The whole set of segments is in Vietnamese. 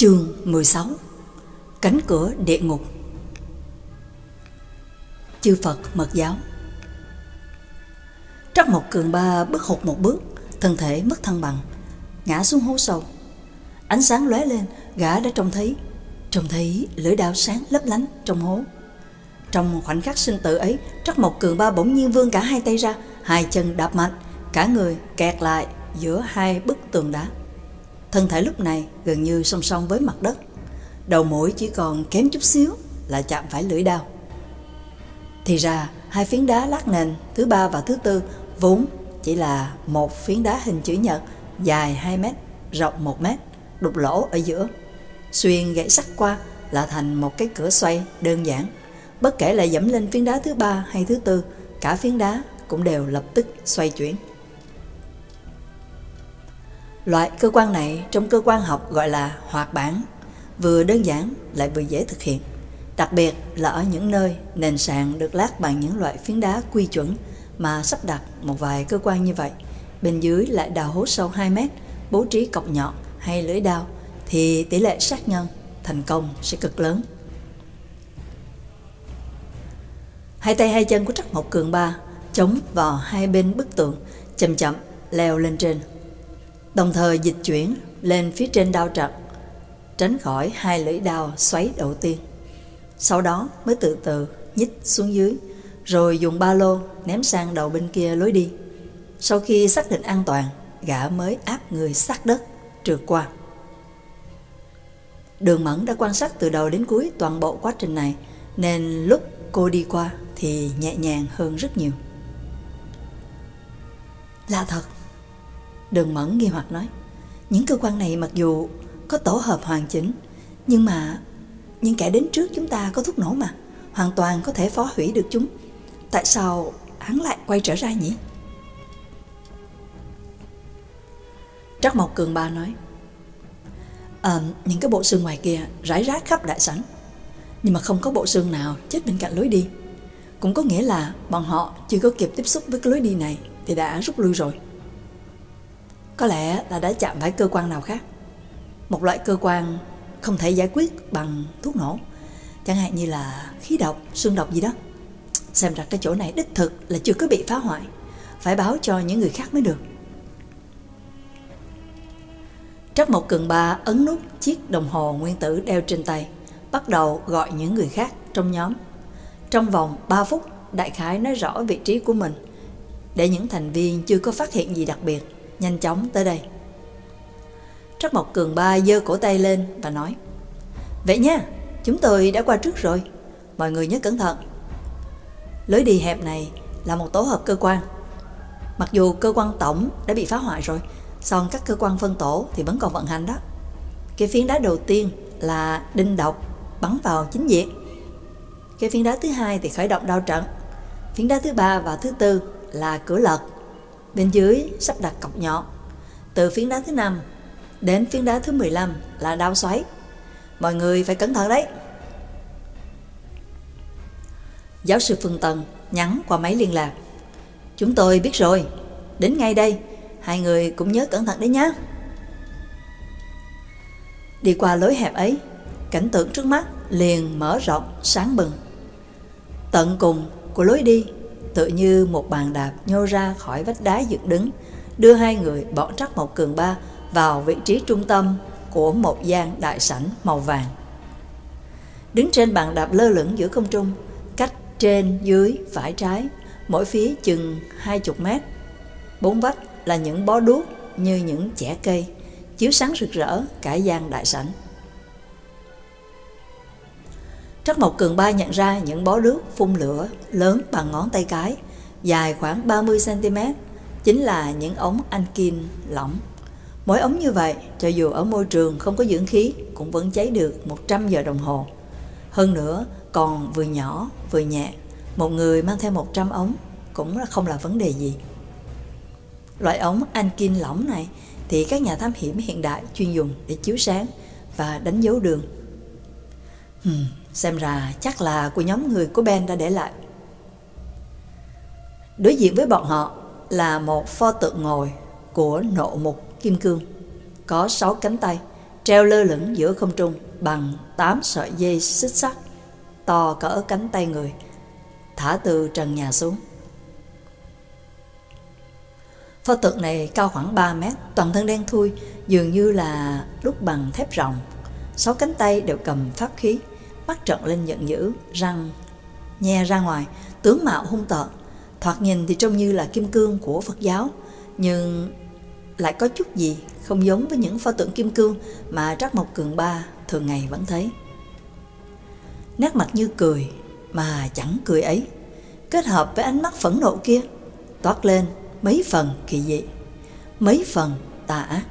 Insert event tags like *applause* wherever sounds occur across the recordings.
Chương 16 Cánh cửa địa ngục Chư Phật Mật Giáo Trắc Mộc Cường Ba bước hụt một bước, thân thể mất thăng bằng, ngã xuống hố sâu. Ánh sáng lóe lên, gã đã trông thấy, trông thấy lưỡi đao sáng lấp lánh trong hố. Trong khoảnh khắc sinh tử ấy, Trắc Mộc Cường Ba bỗng nhiên vươn cả hai tay ra, hai chân đạp mạnh, cả người kẹt lại giữa hai bức tường đá. Thân thể lúc này gần như song song với mặt đất. Đầu mũi chỉ còn kém chút xíu là chạm phải lưỡi đao. Thì ra, hai phiến đá lát nền thứ ba và thứ tư vốn chỉ là một phiến đá hình chữ nhật dài 2 mét, rộng 1 mét, đục lỗ ở giữa. Xuyên gãy sắt qua là thành một cái cửa xoay đơn giản. Bất kể là dẫm lên phiến đá thứ ba hay thứ tư, cả phiến đá cũng đều lập tức xoay chuyển. Loại cơ quan này trong cơ quan học gọi là hoạt bản, vừa đơn giản lại vừa dễ thực hiện. Đặc biệt là ở những nơi nền sàn được lát bằng những loại phiến đá quy chuẩn mà sắp đặt một vài cơ quan như vậy. Bên dưới lại đào hố sâu 2 mét, bố trí cọc nhọn hay lưỡi đao thì tỷ lệ sát nhân thành công sẽ cực lớn. Hai tay hai chân của Trắc Mộc Cường Ba chống vào hai bên bức tượng, chậm chậm leo lên trên đồng thời dịch chuyển lên phía trên đao trật tránh khỏi hai lưỡi đao xoáy đầu tiên. Sau đó mới từ từ nhích xuống dưới, rồi dùng ba lô ném sang đầu bên kia lối đi. Sau khi xác định an toàn, gã mới áp người sát đất, trượt qua. Đường Mẫn đã quan sát từ đầu đến cuối toàn bộ quá trình này, nên lúc cô đi qua thì nhẹ nhàng hơn rất nhiều. là thật, Đường Mẫn nghi hoặc nói, những cơ quan này mặc dù có tổ hợp hoàn chỉnh, nhưng mà những kẻ đến trước chúng ta có thuốc nổ mà, hoàn toàn có thể phá hủy được chúng. Tại sao hắn lại quay trở ra nhỉ? Trắc Mộc Cường Ba nói, à, những cái bộ xương ngoài kia rải rác khắp đại sảnh, nhưng mà không có bộ xương nào chết bên cạnh lối đi. Cũng có nghĩa là bọn họ chưa có kịp tiếp xúc với cái lối đi này thì đã rút lui rồi. Có lẽ là đã chạm phải cơ quan nào khác. Một loại cơ quan không thể giải quyết bằng thuốc nổ. Chẳng hạn như là khí độc, xương độc gì đó. Xem ra cái chỗ này đích thực là chưa có bị phá hoại. Phải báo cho những người khác mới được. Trắc một cường ba ấn nút chiếc đồng hồ nguyên tử đeo trên tay Bắt đầu gọi những người khác trong nhóm. Trong vòng 3 phút Đại khái nói rõ vị trí của mình Để những thành viên chưa có phát hiện gì đặc biệt nhanh chóng tới đây. Trắc Mộc Cường Ba giơ cổ tay lên và nói Vậy nha, chúng tôi đã qua trước rồi, mọi người nhớ cẩn thận. Lối đi hẹp này là một tổ hợp cơ quan. Mặc dù cơ quan tổng đã bị phá hoại rồi, song các cơ quan phân tổ thì vẫn còn vận hành đó. Cái phiến đá đầu tiên là đinh độc bắn vào chính diện. Cái phiến đá thứ hai thì khởi động đao trận. Phiến đá thứ ba và thứ tư là cửa lật Bên dưới sắp đặt cọc nhọn. Từ phiến đá thứ năm đến phiến đá thứ 15 là đao xoáy. Mọi người phải cẩn thận đấy. Giáo sư Phương Tần nhắn qua máy liên lạc. Chúng tôi biết rồi, đến ngay đây, hai người cũng nhớ cẩn thận đấy nhé. Đi qua lối hẹp ấy, cảnh tượng trước mắt liền mở rộng, sáng bừng. Tận cùng của lối đi tự như một bàn đạp nhô ra khỏi vách đá dựng đứng, đưa hai người bọn trắc một cường ba vào vị trí trung tâm của một gian đại sảnh màu vàng. Đứng trên bàn đạp lơ lửng giữa không trung, cách trên, dưới, phải trái, mỗi phía chừng hai chục mét. Bốn vách là những bó đuốc như những chẻ cây, chiếu sáng rực rỡ cả gian đại sảnh. Trắc Mộc Cường Ba nhận ra những bó nước phun lửa lớn bằng ngón tay cái, dài khoảng 30cm, chính là những ống ankin lỏng. Mỗi ống như vậy, cho dù ở môi trường không có dưỡng khí, cũng vẫn cháy được 100 giờ đồng hồ. Hơn nữa, còn vừa nhỏ, vừa nhẹ, một người mang theo 100 ống cũng không là vấn đề gì. Loại ống ankin lỏng này thì các nhà thám hiểm hiện đại chuyên dùng để chiếu sáng và đánh dấu đường. Hmm, Xem ra chắc là của nhóm người của Ben đã để lại. Đối diện với bọn họ là một pho tượng ngồi của nộ mục kim cương, có sáu cánh tay, treo lơ lửng giữa không trung bằng tám sợi dây xích sắt to cỡ cánh tay người, thả từ trần nhà xuống. Pho tượng này cao khoảng 3 mét, toàn thân đen thui, dường như là đúc bằng thép rộng. Sáu cánh tay đều cầm pháp khí, mắt trợn lên giận dữ, răng nhe ra ngoài, tướng mạo hung tợn. Thoạt nhìn thì trông như là kim cương của Phật giáo, nhưng lại có chút gì không giống với những pho tượng kim cương mà Trắc Mộc Cường Ba thường ngày vẫn thấy. Nét mặt như cười, mà chẳng cười ấy, kết hợp với ánh mắt phẫn nộ kia, toát lên mấy phần kỳ dị, mấy phần tà ác.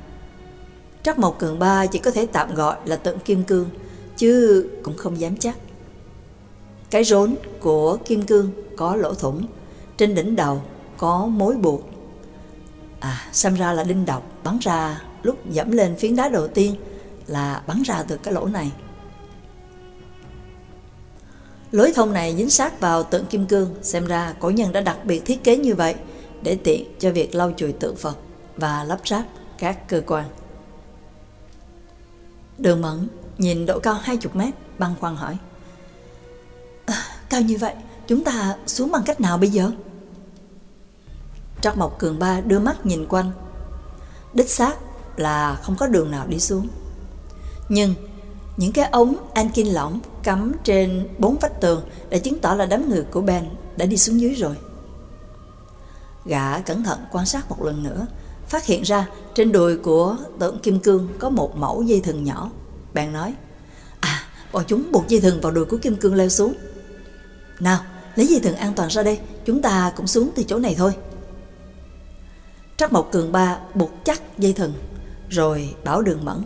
Trắc Mộc Cường Ba chỉ có thể tạm gọi là tượng kim cương, chứ cũng không dám chắc. Cái rốn của kim cương có lỗ thủng, trên đỉnh đầu có mối buộc. À, xem ra là đinh độc bắn ra lúc dẫm lên phiến đá đầu tiên là bắn ra từ cái lỗ này. Lối thông này dính sát vào tượng kim cương, xem ra cổ nhân đã đặc biệt thiết kế như vậy để tiện cho việc lau chùi tượng Phật và lắp ráp các cơ quan. Đường Mẫn nhìn độ cao 20 mét, băng khoăn hỏi. À, cao như vậy, chúng ta xuống bằng cách nào bây giờ? Trắc Mộc Cường Ba đưa mắt nhìn quanh. Đích xác là không có đường nào đi xuống. Nhưng những cái ống ankin lỏng cắm trên bốn vách tường đã chứng tỏ là đám người của Ben đã đi xuống dưới rồi. Gã cẩn thận quan sát một lần nữa, phát hiện ra trên đùi của tượng kim cương có một mẫu dây thừng nhỏ. Bạn nói, à, bọn chúng buộc dây thừng vào đùi của kim cương leo xuống. Nào, lấy dây thừng an toàn ra đây, chúng ta cũng xuống từ chỗ này thôi. Trắc Mộc Cường Ba buộc chắc dây thừng, rồi bảo đường mẫn.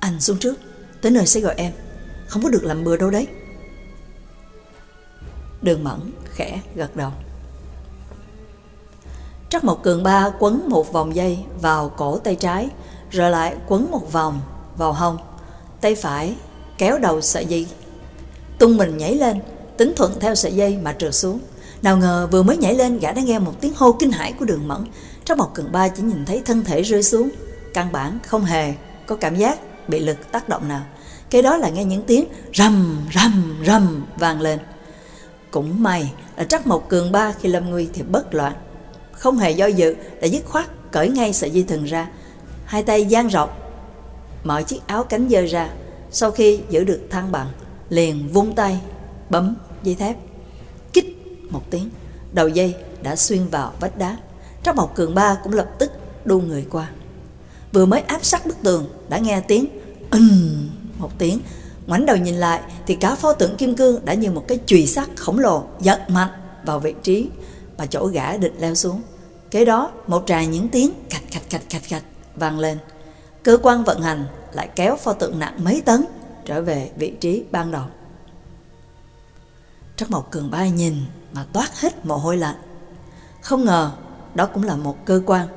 Anh xuống trước, tới nơi sẽ gọi em, không có được làm bừa đâu đấy. Đường mẫn khẽ gật đầu. Trắc Mộc Cường Ba quấn một vòng dây vào cổ tay trái, rồi lại quấn một vòng vào hông. Tay phải kéo đầu sợi dây, tung mình nhảy lên, tính thuận theo sợi dây mà trượt xuống. Nào ngờ vừa mới nhảy lên, gã đã nghe một tiếng hô kinh hãi của đường mẫn. Trong một cần Ba chỉ nhìn thấy thân thể rơi xuống, căn bản không hề có cảm giác bị lực tác động nào. Cái đó là nghe những tiếng rầm rầm rầm vang lên. Cũng may là Trắc một Cường Ba khi lâm nguy thì bất loạn không hề do dự, đã dứt khoát cởi ngay sợi dây thừng ra. Hai tay dang rộng, mở chiếc áo cánh dơ ra. Sau khi giữ được thăng bằng, liền vung tay, bấm dây thép. Kích một tiếng, đầu dây đã xuyên vào vách đá. Trong một cường ba cũng lập tức đu người qua. Vừa mới áp sát bức tường, đã nghe tiếng ừm một tiếng. Ngoảnh đầu nhìn lại thì cả pho tượng kim cương đã như một cái chùy sắt khổng lồ giật mạnh vào vị trí mà chỗ gã định leo xuống. Kế đó, một tràng những tiếng cạch cạch cạch cạch cạch vang lên. Cơ quan vận hành, lại kéo pho tượng nặng mấy tấn trở về vị trí ban đầu. Trắc Mộc Cường Ba nhìn mà toát hết mồ hôi lạnh. Không ngờ, đó cũng là một cơ quan.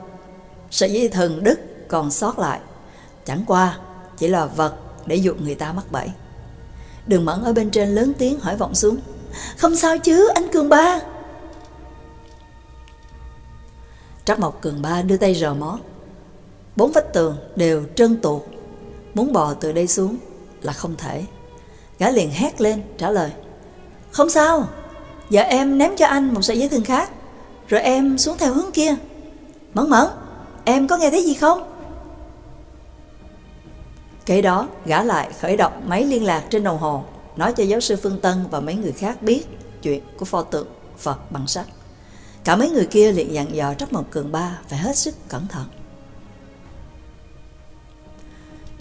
Sợi dây thần đức còn sót lại. Chẳng qua, chỉ là vật để dụ người ta mắc bẫy. Đường Mẫn ở bên trên lớn tiếng hỏi vọng xuống. Không sao chứ, anh Cường Ba. Trắc Mộc Cường Ba đưa tay rờ mó. Bốn vách tường đều trơn tuột. Muốn bò từ đây xuống là không thể. Gã liền hét lên trả lời. Không sao, giờ em ném cho anh một sợi dây thừng khác. Rồi em xuống theo hướng kia. Mẫn mẫn, em có nghe thấy gì không? Kế đó, gã lại khởi động máy liên lạc trên đồng hồ, nói cho giáo sư Phương Tân và mấy người khác biết chuyện của pho tượng Phật bằng sắt. Cả mấy người kia liền dặn dò Trắc Mộc Cường Ba phải hết sức cẩn thận.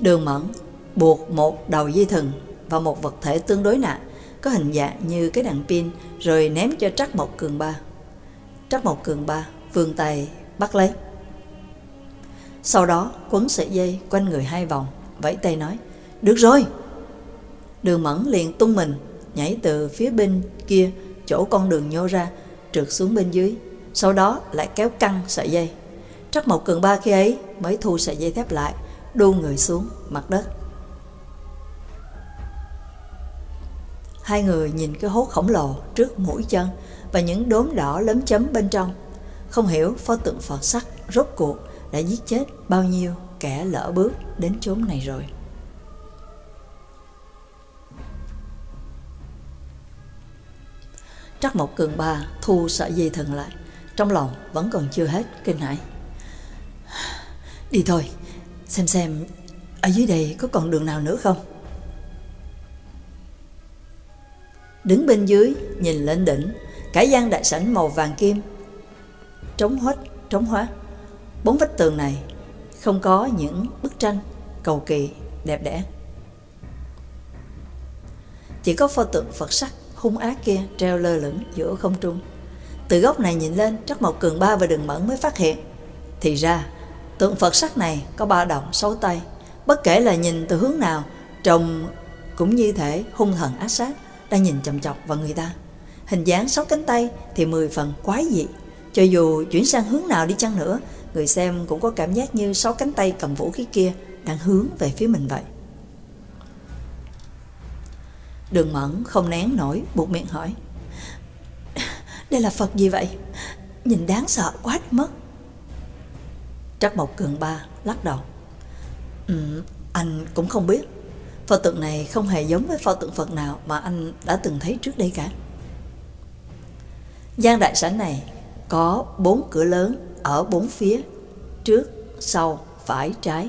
Đường Mẫn buộc một đầu dây thừng vào một vật thể tương đối nặng, có hình dạng như cái đạn pin rồi ném cho Trắc Mộc Cường Ba. Trắc Mộc Cường Ba vươn tay bắt lấy. Sau đó quấn sợi dây quanh người hai vòng, vẫy tay nói, được rồi. Đường Mẫn liền tung mình, nhảy từ phía bên kia chỗ con đường nhô ra, trượt xuống bên dưới, sau đó lại kéo căng sợi dây. Trắc Mộc Cường Ba khi ấy mới thu sợi dây thép lại, đu người xuống mặt đất. Hai người nhìn cái hố khổng lồ trước mũi chân và những đốm đỏ lấm chấm bên trong. Không hiểu pho tượng Phật sắc rốt cuộc đã giết chết bao nhiêu kẻ lỡ bước đến chốn này rồi. Trắc một Cường Ba thu sợi dây thần lại, trong lòng vẫn còn chưa hết kinh hãi. Đi thôi, xem xem ở dưới đây có còn đường nào nữa không? Đứng bên dưới, nhìn lên đỉnh, cả gian đại sảnh màu vàng kim, trống hết, trống hóa. Bốn vách tường này không có những bức tranh cầu kỳ đẹp đẽ. Chỉ có pho tượng Phật sắc hung ác kia treo lơ lửng giữa không trung. Từ góc này nhìn lên, Trắc Mộc Cường Ba và Đường Mẫn mới phát hiện. Thì ra, tượng Phật sắc này có ba đồng sáu tay. Bất kể là nhìn từ hướng nào, trông cũng như thể hung thần ác sát đang nhìn chầm chọc vào người ta. Hình dáng sáu cánh tay thì mười phần quái dị. Cho dù chuyển sang hướng nào đi chăng nữa, người xem cũng có cảm giác như sáu cánh tay cầm vũ khí kia đang hướng về phía mình vậy. Đường mẫn không nén nổi, buộc miệng hỏi. Đây là Phật gì vậy? Nhìn đáng sợ quá mất. Trắc Mộc Cường Ba lắc đầu. Ừ, anh cũng không biết. Pho tượng này không hề giống với pho tượng Phật nào mà anh đã từng thấy trước đây cả. Gian đại sảnh này có bốn cửa lớn ở bốn phía, trước, sau, phải, trái.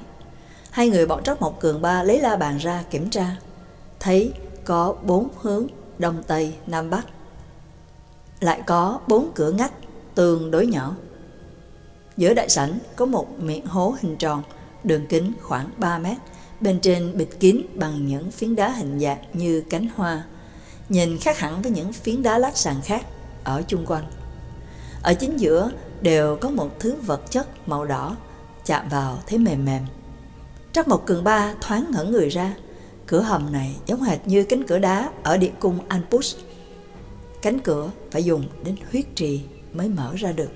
Hai người bọn Trắc Mộc Cường Ba lấy la bàn ra kiểm tra, thấy có bốn hướng Đông Tây Nam Bắc. Lại có bốn cửa ngách tường đối nhỏ. Giữa đại sảnh có một miệng hố hình tròn, đường kính khoảng 3 mét, bên trên bịt kín bằng những phiến đá hình dạng như cánh hoa, nhìn khác hẳn với những phiến đá lát sàn khác ở chung quanh. Ở chính giữa đều có một thứ vật chất màu đỏ chạm vào thấy mềm mềm. Trắc một cường ba thoáng ngẩn người ra, Cửa hầm này giống hệt như cánh cửa đá ở địa cung Anpus. Cánh cửa phải dùng đến huyết trì mới mở ra được.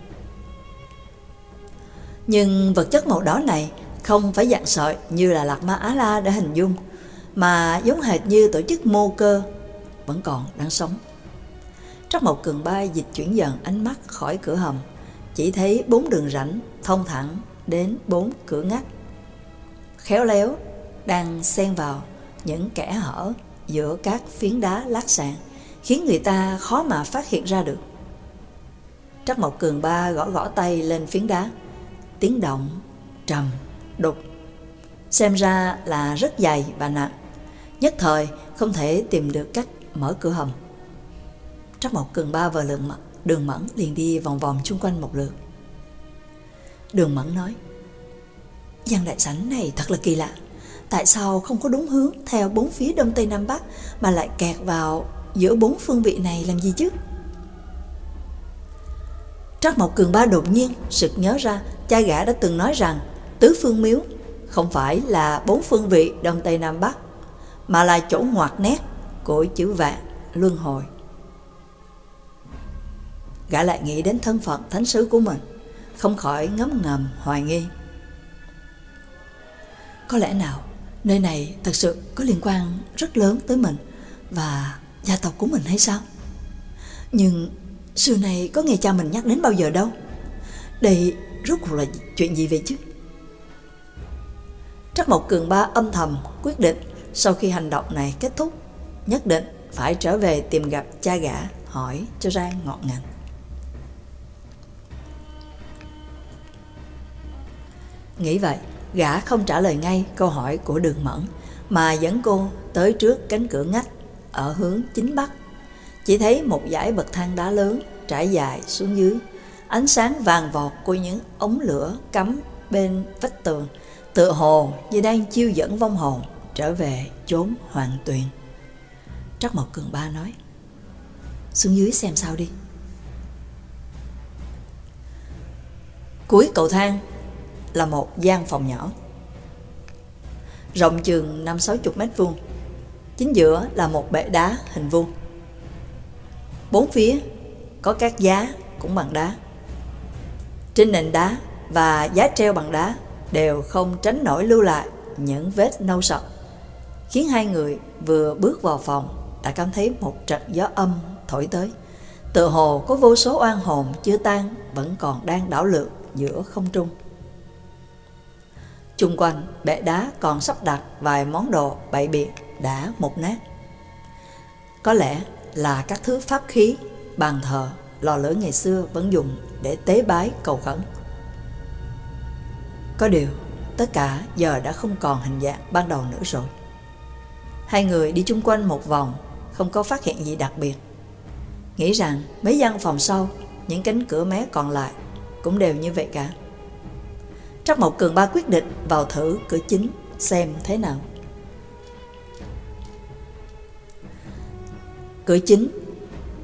Nhưng vật chất màu đỏ này không phải dạng sợi như là Lạc Ma Á La đã hình dung, mà giống hệt như tổ chức mô cơ vẫn còn đang sống. Trắc Mộc Cường Ba dịch chuyển dần ánh mắt khỏi cửa hầm, chỉ thấy bốn đường rãnh thông thẳng đến bốn cửa ngách. Khéo léo đang xen vào những kẽ hở giữa các phiến đá lát sàn khiến người ta khó mà phát hiện ra được. Trắc Mộc Cường Ba gõ gõ tay lên phiến đá, tiếng động, trầm, đục. Xem ra là rất dày và nặng, nhất thời không thể tìm được cách mở cửa hầm. Trắc Mộc Cường Ba và lượng đường mẫn liền đi vòng vòng chung quanh một lượt. Đường mẫn nói, gian đại sảnh này thật là kỳ lạ. Tại sao không có đúng hướng theo bốn phía đông tây nam bắc mà lại kẹt vào giữa bốn phương vị này làm gì chứ? Trắc Mộc Cường Ba đột nhiên sực nhớ ra cha gã đã từng nói rằng tứ phương miếu không phải là bốn phương vị đông tây nam bắc mà là chỗ ngoặt nét của chữ vạn luân hồi. Gã lại nghĩ đến thân phận thánh sứ của mình, không khỏi ngấm ngầm hoài nghi. Có lẽ nào Nơi này thật sự có liên quan rất lớn tới mình và gia tộc của mình hay sao? Nhưng xưa này có nghe cha mình nhắc đến bao giờ đâu. Đây rốt cuộc là chuyện gì vậy chứ? Trắc Mộc Cường Ba âm thầm quyết định sau khi hành động này kết thúc, nhất định phải trở về tìm gặp cha gã hỏi cho ra ngọn ngành. Nghĩ vậy, Gã không trả lời ngay câu hỏi của đường mẫn, mà dẫn cô tới trước cánh cửa ngách ở hướng chính bắc. Chỉ thấy một dải bậc thang đá lớn trải dài xuống dưới, ánh sáng vàng vọt của những ống lửa cắm bên vách tường, tựa hồ như đang chiêu dẫn vong hồn trở về chốn hoàng tuyền. Trắc Mộc Cường Ba nói, xuống dưới xem sao đi. Cuối cầu thang là một gian phòng nhỏ. Rộng chừng 5-60 mét vuông. Chính giữa là một bệ đá hình vuông. Bốn phía có các giá cũng bằng đá. Trên nền đá và giá treo bằng đá đều không tránh nổi lưu lại những vết nâu sọc, khiến hai người vừa bước vào phòng đã cảm thấy một trận gió âm thổi tới. Tự hồ có vô số oan hồn chưa tan vẫn còn đang đảo lượn giữa không trung. Chung quanh bệ đá còn sắp đặt vài món đồ bậy biện đã mục nát. Có lẽ là các thứ pháp khí bàn thờ, lò lửa ngày xưa vẫn dùng để tế bái cầu khẩn. Có điều, tất cả giờ đã không còn hình dạng ban đầu nữa rồi. Hai người đi chung quanh một vòng, không có phát hiện gì đặc biệt. Nghĩ rằng mấy gian phòng sau, những cánh cửa mé còn lại cũng đều như vậy cả. Trắc Mộc Cường Ba quyết định vào thử cửa chính xem thế nào. Cửa chính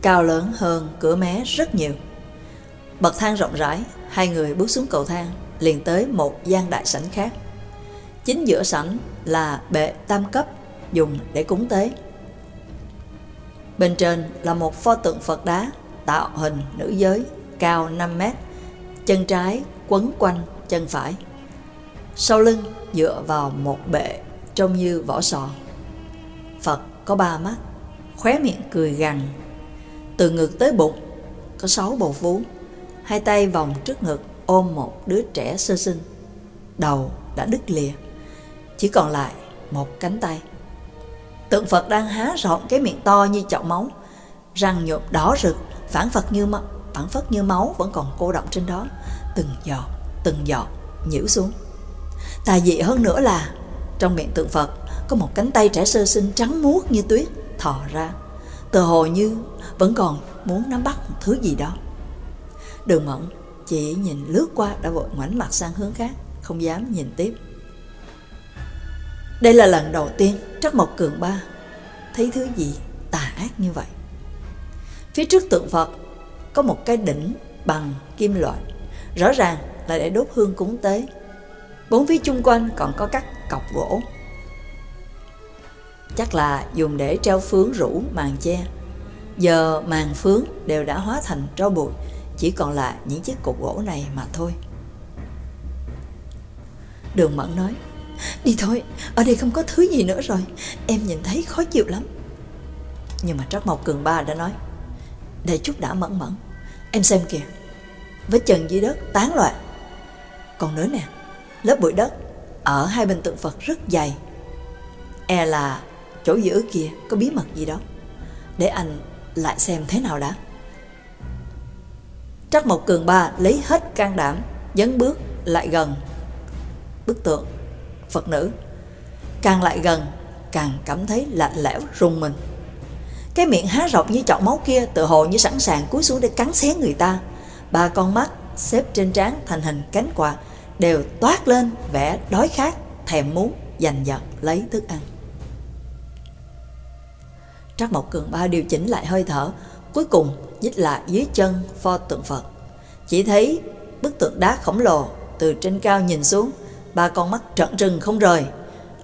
cao lớn hơn cửa mé rất nhiều. Bậc thang rộng rãi, hai người bước xuống cầu thang, liền tới một gian đại sảnh khác. Chính giữa sảnh là bệ tam cấp dùng để cúng tế. Bên trên là một pho tượng Phật đá tạo hình nữ giới cao 5 mét, chân trái quấn quanh chân phải. Sau lưng dựa vào một bệ trông như vỏ sò. Phật có ba mắt, khóe miệng cười gằn. Từ ngực tới bụng có sáu bộ vú, hai tay vòng trước ngực ôm một đứa trẻ sơ sinh. Đầu đã đứt lìa, chỉ còn lại một cánh tay. Tượng Phật đang há rộng cái miệng to như chậu máu, răng nhộm đỏ rực, phản Phật như máu, phản phất như máu vẫn còn cô động trên đó, từng giọt, từng giọt nhiễu xuống. Tà dị hơn nữa là trong miệng tượng Phật có một cánh tay trẻ sơ sinh trắng muốt như tuyết thò ra, tự hồ như vẫn còn muốn nắm bắt một thứ gì đó. Đường Mẫn chỉ nhìn lướt qua đã vội ngoảnh mặt sang hướng khác, không dám nhìn tiếp. Đây là lần đầu tiên Trắc Mộc Cường Ba thấy thứ gì tà ác như vậy. Phía trước tượng Phật có một cái đỉnh bằng kim loại, rõ ràng là để đốt hương cúng tế. Bốn phía chung quanh còn có các cọc gỗ. Chắc là dùng để treo phướng rủ màn che. Giờ màn phướng đều đã hóa thành tro bụi, chỉ còn lại những chiếc cột gỗ này mà thôi. Đường Mẫn nói, Đi thôi, ở đây không có thứ gì nữa rồi Em nhìn thấy khó chịu lắm Nhưng mà Trắc Mộc Cường Ba đã nói Để chút đã mẫn mẫn Em xem kìa Vết chân dưới đất tán loạn Còn nữa nè Lớp bụi đất Ở hai bên tượng Phật rất dày E là chỗ giữa kia có bí mật gì đó? Để anh lại xem thế nào đã. Trắc Mộc Cường Ba lấy hết can đảm, Dấn bước lại gần. Bức tượng, Phật nữ. Càng lại gần, Càng cảm thấy lạnh lẽo, rùng mình. Cái miệng há rộng như chậu máu kia, Tự hồ như sẵn sàng cúi xuống để cắn xé người ta. Ba con mắt xếp trên trán thành hình cánh quạt Đều toát lên vẻ đói khát, Thèm muốn giành giật lấy thức ăn. Trắc Mộc Cường Ba điều chỉnh lại hơi thở, Cuối cùng nhích lại dưới chân pho tượng Phật. Chỉ thấy bức tượng đá khổng lồ Từ trên cao nhìn xuống, Ba con mắt trợn trừng không rời.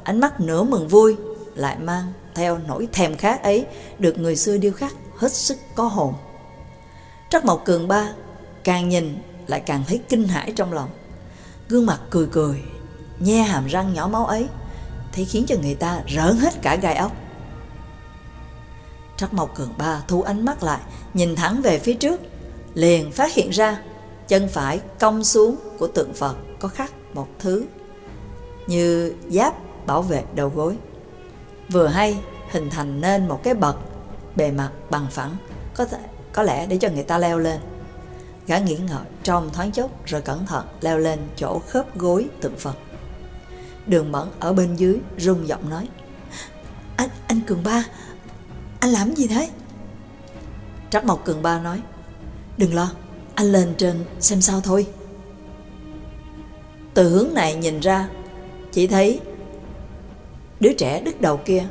Ánh mắt nửa mừng vui Lại mang theo nỗi thèm khát ấy Được người xưa điêu khắc hết sức có hồn. Trắc Mộc Cường Ba Càng nhìn lại càng thấy kinh hãi trong lòng. Gương mặt cười cười, Nhe hàm răng nhỏ máu ấy, Thấy khiến cho người ta rỡn hết cả gai ốc Trắc Mộc Cường Ba thu ánh mắt lại Nhìn thẳng về phía trước Liền phát hiện ra Chân phải cong xuống của tượng Phật Có khắc một thứ như giáp bảo vệ đầu gối. Vừa hay hình thành nên một cái bậc bề mặt bằng phẳng có thể, có lẽ để cho người ta leo lên. Gã nghĩ ngợi trong thoáng chốc rồi cẩn thận leo lên chỗ khớp gối tượng Phật. Đường Mẫn ở bên dưới rung giọng nói Anh, anh Cường Ba, anh làm gì thế? Trắc Mộc Cường Ba nói Đừng lo, anh lên trên xem sao thôi. Từ hướng này nhìn ra chỉ thấy đứa trẻ đứt đầu kia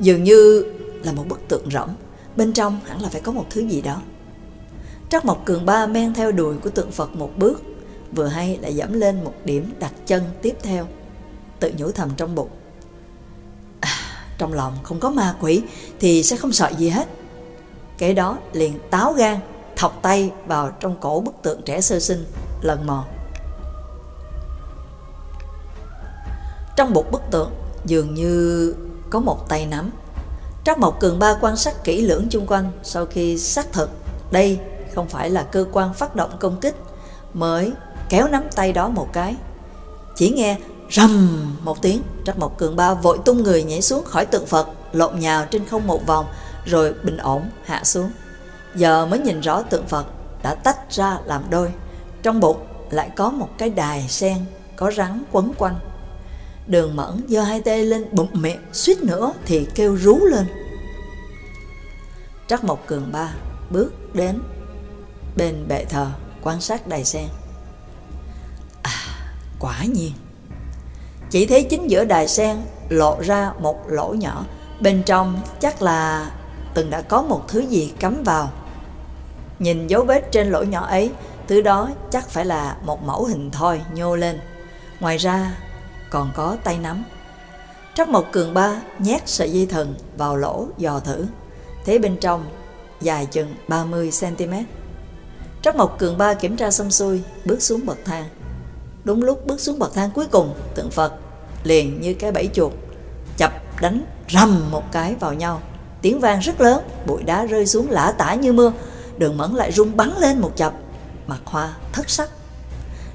dường như là một bức tượng rỗng, bên trong hẳn là phải có một thứ gì đó. Trắc Mộc Cường Ba men theo đùi của tượng Phật một bước, vừa hay lại dẫm lên một điểm đặt chân tiếp theo, tự nhủ thầm trong bụng. Trong lòng không có ma quỷ thì sẽ không sợ gì hết. Kế đó liền táo gan, thọc tay vào trong cổ bức tượng trẻ sơ sinh, lần mò. Trong một bức tượng dường như có một tay nắm. Trác Mộc Cường Ba quan sát kỹ lưỡng chung quanh sau khi xác thực đây không phải là cơ quan phát động công kích mới kéo nắm tay đó một cái. Chỉ nghe rầm một tiếng, trắc Mộc Cường Ba vội tung người nhảy xuống khỏi tượng Phật, lộn nhào trên không một vòng rồi bình ổn hạ xuống. giờ mới nhìn rõ tượng Phật đã tách ra làm đôi. Trong bụng lại có một cái đài sen có rắn quấn quanh. Đường mẫn giơ hai tay lên bụng miệng, suýt nữa thì kêu rú lên. Trắc Mộc Cường Ba bước đến bên bệ thờ quan sát đài sen. À, quả nhiên. Chỉ thấy chính giữa đài sen lộ ra một lỗ nhỏ, bên trong chắc là từng đã có một thứ gì cắm vào. Nhìn dấu vết trên lỗ nhỏ ấy, thứ đó chắc phải là một mẫu hình thoi nhô lên. Ngoài ra còn có tay nắm. Trắc Mộc Cường Ba nhét sợi dây thần vào lỗ dò thử, thấy bên trong dài chừng 30cm. Trắc Mộc Cường Ba kiểm tra xong xuôi, bước xuống bậc thang. Đúng lúc bước xuống bậc thang cuối cùng, tượng Phật liền như cái bẫy chuột, chập đánh rầm một cái vào nhau. Tiếng vang rất lớn, bụi đá rơi xuống lã tả như mưa, đường mẫn lại rung bắn lên một chập, mặt hoa thất sắc.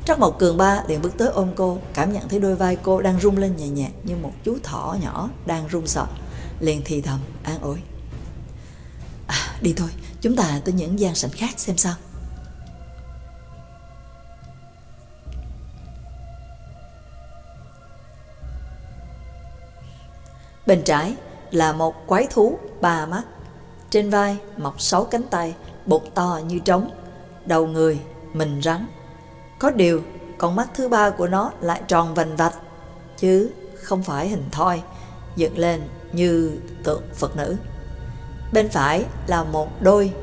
Trắc Mộc Cường Ba liền bước tới ôm cô, cảm nhận thấy đôi vai cô đang rung lên nhẹ nhẹ như một chú thỏ nhỏ đang run sợ, liền thì thầm an ủi. À, đi thôi, chúng ta tới những gian sảnh khác xem sao. Bên trái là một quái thú ba mắt. Trên vai mọc sáu cánh tay, bụng to như trống, đầu người, mình rắn. Có điều, con mắt thứ ba của nó lại tròn vành vạch, chứ không phải hình thoi, dựng lên như tượng Phật nữ. Bên phải là một đôi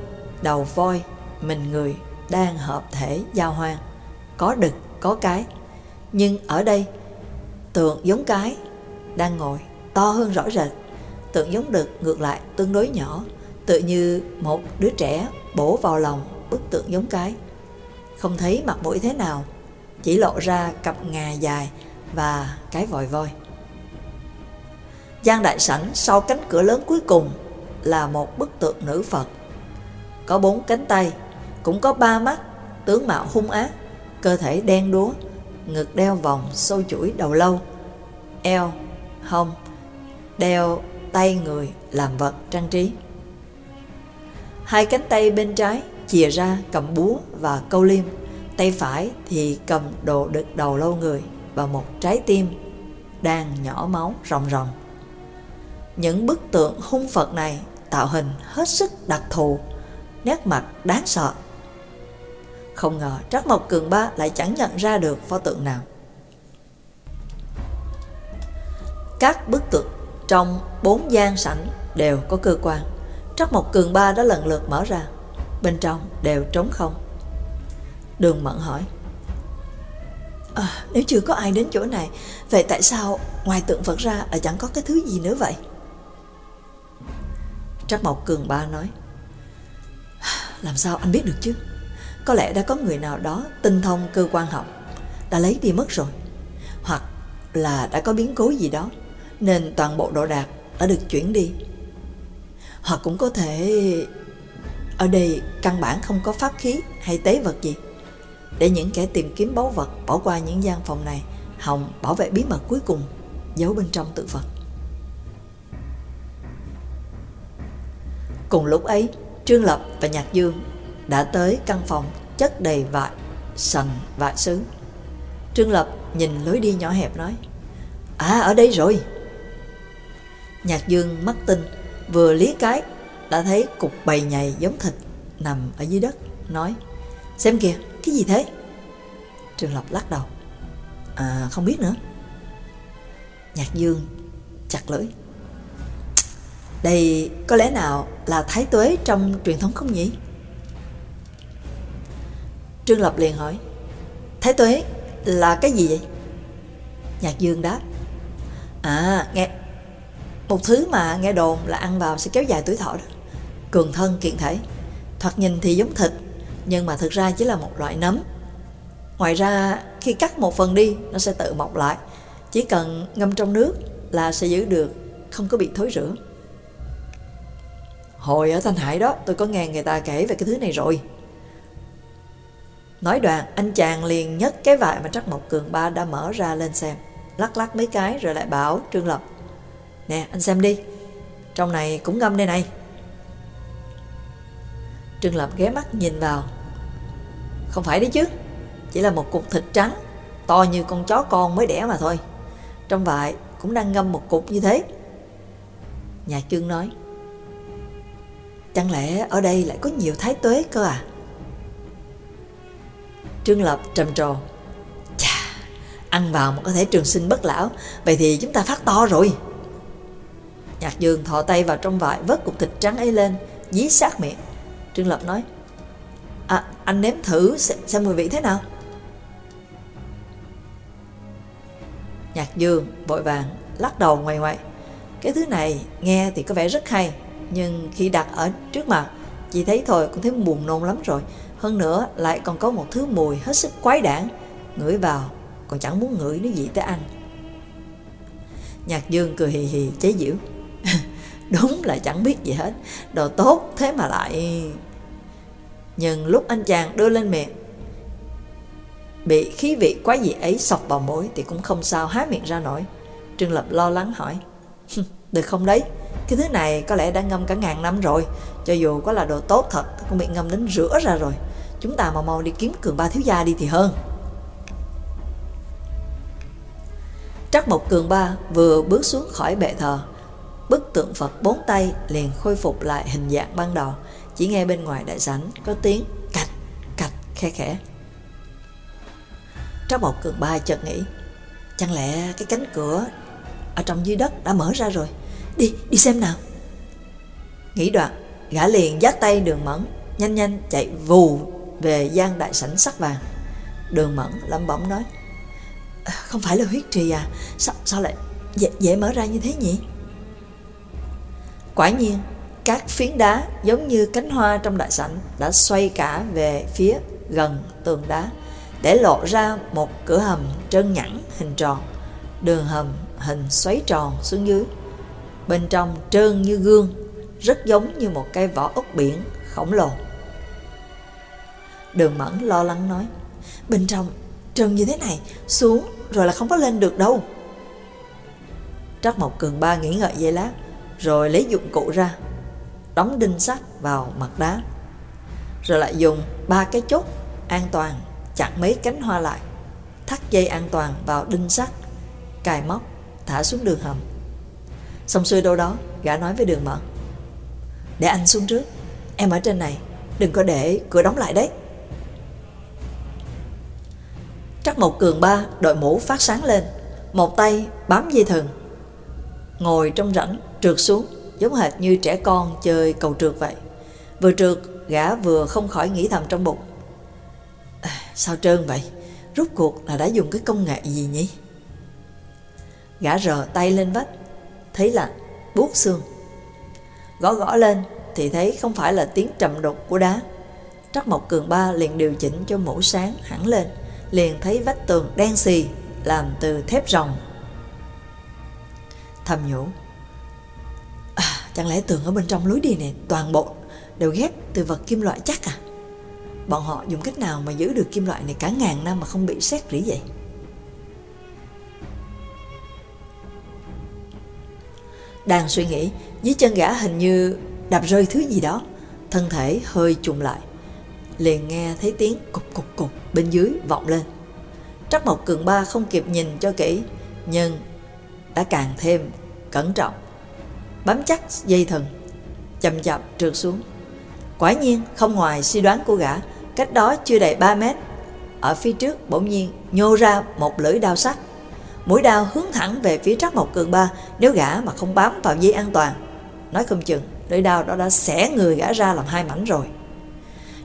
đầu voi, mình người đang hợp thể giao hoang, có đực, có cái. Nhưng ở đây, tượng giống cái đang ngồi to hơn rõ rệt. Tượng giống đực ngược lại tương đối nhỏ, tự như một đứa trẻ bổ vào lòng bức tượng giống cái. Không thấy mặt mũi thế nào, chỉ lộ ra cặp ngà dài và cái vòi voi. gian đại sảnh sau cánh cửa lớn cuối cùng là một bức tượng nữ Phật. Có bốn cánh tay, cũng có ba mắt, tướng mạo hung ác, cơ thể đen đúa, ngực đeo vòng sâu chuỗi đầu lâu, eo, hông, đeo tay người làm vật trang trí. Hai cánh tay bên trái chìa ra cầm búa và câu liêm, tay phải thì cầm đồ đực đầu lâu người và một trái tim đang nhỏ máu ròng ròng. Những bức tượng hung Phật này tạo hình hết sức đặc thù, nét mặt đáng sợ. Không ngờ Trắc Mộc Cường Ba lại chẳng nhận ra được pho tượng nào. Các bức tượng trong bốn gian sảnh đều có cơ quan. Trắc Mộc Cường Ba đã lần lượt mở ra. Bên trong đều trống không. Đường Mẫn hỏi. À, nếu chưa có ai đến chỗ này, vậy tại sao ngoài tượng Phật ra lại chẳng có cái thứ gì nữa vậy? Trắc Mộc Cường Ba nói. À, làm sao anh biết được chứ? Có lẽ đã có người nào đó tinh thông cơ quan học, đã lấy đi mất rồi. Hoặc là đã có biến cố gì đó nên toàn bộ đồ đạc đã được chuyển đi. Hoặc cũng có thể ở đây căn bản không có pháp khí hay tế vật gì. Để những kẻ tìm kiếm báu vật bỏ qua những gian phòng này, hòng bảo vệ bí mật cuối cùng giấu bên trong tự Phật. Cùng lúc ấy, Trương Lập và Nhạc Dương đã tới căn phòng chất đầy vải, sành vải sứ. Trương Lập nhìn lối đi nhỏ hẹp nói, À ở đây rồi. Nhạc Dương mắt tinh, vừa lý cái, đã thấy cục bầy nhầy giống thịt nằm ở dưới đất, nói, xem kìa, cái gì thế? Trường Lập lắc đầu, à không biết nữa. Nhạc Dương chặt lưỡi. Đây có lẽ nào là thái tuế trong truyền thống không nhỉ? Trương Lập liền hỏi, thái tuế là cái gì vậy? Nhạc Dương đáp, à nghe một thứ mà nghe đồn là ăn vào sẽ kéo dài tuổi thọ đó. Cường thân kiện thể. Thoạt nhìn thì giống thịt, nhưng mà thực ra chỉ là một loại nấm. Ngoài ra, khi cắt một phần đi, nó sẽ tự mọc lại. Chỉ cần ngâm trong nước là sẽ giữ được, không có bị thối rữa. Hồi ở Thanh Hải đó, tôi có nghe người ta kể về cái thứ này rồi. Nói đoạn, anh chàng liền nhấc cái vải mà Trắc Mộc Cường Ba đã mở ra lên xem. Lắc lắc mấy cái rồi lại bảo Trương Lập Nè anh xem đi Trong này cũng ngâm đây này Trương Lập ghé mắt nhìn vào. Không phải đấy chứ, chỉ là một cục thịt trắng, to như con chó con mới đẻ mà thôi. Trong vại cũng đang ngâm một cục như thế. nhà trương nói, Chẳng lẽ ở đây lại có nhiều thái tuế cơ à? Trương Lập trầm trồ, Chà, ăn vào mà có thể trường sinh bất lão, vậy thì chúng ta phát to rồi. Nhạc dương thò tay vào trong vải vớt cục thịt trắng ấy lên, dí sát miệng. Trương Lập nói, À, anh nếm thử xem, xem mùi vị thế nào. Nhạc dương vội vàng lắc đầu ngoài ngoại. Cái thứ này nghe thì có vẻ rất hay, nhưng khi đặt ở trước mặt, chỉ thấy thôi cũng thấy buồn nôn lắm rồi. Hơn nữa lại còn có một thứ mùi hết sức quái đản, ngửi vào còn chẳng muốn ngửi nó gì tới ăn. Nhạc Dương cười hì hì chế giễu. *laughs* Đúng là chẳng biết gì hết, đồ tốt thế mà lại... Nhưng lúc anh chàng đưa lên miệng, bị khí vị quá dị ấy sọc vào mũi thì cũng không sao há miệng ra nổi. Trương Lập lo lắng hỏi, được không đấy? Cái thứ này có lẽ đã ngâm cả ngàn năm rồi, cho dù có là đồ tốt thật cũng bị ngâm đến rửa ra rồi. Chúng ta mau mau đi kiếm cường ba thiếu gia đi thì hơn. Trắc Mộc Cường Ba vừa bước xuống khỏi bệ thờ, bức tượng Phật bốn tay liền khôi phục lại hình dạng ban đầu, chỉ nghe bên ngoài đại sảnh có tiếng cạch cạch khe khẽ. Trác Mộc Cường Ba chợt nghĩ, chẳng lẽ cái cánh cửa ở trong dưới đất đã mở ra rồi, đi, đi xem nào. Nghĩ đoạn, gã liền dắt tay đường mẫn, nhanh nhanh chạy vù về gian đại sảnh sắc vàng. Đường mẫn lẩm bẩm nói, ờ, không phải là huyết trì à Sao, sao lại dễ, dễ mở ra như thế nhỉ Quả nhiên Các phiến đá giống như cánh hoa trong đại sảnh Đã xoay cả về phía gần tường đá Để lộ ra một cửa hầm trơn nhẵn hình tròn Đường hầm hình xoáy tròn xuống dưới Bên trong trơn như gương Rất giống như một cây vỏ ốc biển khổng lồ Đường mẫn lo lắng nói Bên trong trơn như thế này Xuống rồi là không có lên được đâu. Trắc Mộc Cường Ba nghĩ ngợi giây lát, rồi lấy dụng cụ ra, đóng đinh sắt vào mặt đá, rồi lại dùng ba cái chốt an toàn chặn mấy cánh hoa lại, thắt dây an toàn vào đinh sắt, cài móc, thả xuống đường hầm. Xong xuôi đâu đó, gã nói với đường mở Để anh xuống trước, em ở trên này, đừng có để cửa đóng lại đấy. Trắc một cường ba đội mũ phát sáng lên Một tay bám dây thừng Ngồi trong rãnh trượt xuống Giống hệt như trẻ con chơi cầu trượt vậy. Vừa trượt gã vừa không khỏi nghĩ thầm trong bụng. À, Sao trơn vậy? Rút cuộc là đã dùng cái công nghệ gì nhỉ? Gã rờ tay lên vách Thấy lạnh buốt xương. Gõ gõ lên Thì thấy không phải là tiếng trầm đục của đá. Trắc Mộc Cường Ba liền điều chỉnh cho mũ sáng hẳn lên liền thấy vách tường đen xì làm từ thép rồng. Thầm nhủ, chẳng lẽ tường ở bên trong lối đi này toàn bộ đều ghép từ vật kim loại chắc à? Bọn họ dùng cách nào mà giữ được kim loại này cả ngàn năm mà không bị xét rỉ vậy? Đang suy nghĩ, dưới chân gã hình như đạp rơi thứ gì đó, thân thể hơi trùng lại liền nghe thấy tiếng cục cục cục bên dưới vọng lên. Trắc Mộc Cường Ba không kịp nhìn cho kỹ, nhưng đã càng thêm cẩn trọng. Bám chắc dây thần, chậm chậm trượt xuống. Quả nhiên không ngoài suy đoán của gã, cách đó chưa đầy 3 mét. Ở phía trước bỗng nhiên nhô ra một lưỡi đao sắt. Mũi đao hướng thẳng về phía Trắc Mộc Cường Ba nếu gã mà không bám vào dây an toàn. Nói không chừng, lưỡi đao đó đã xẻ người gã ra làm hai mảnh rồi.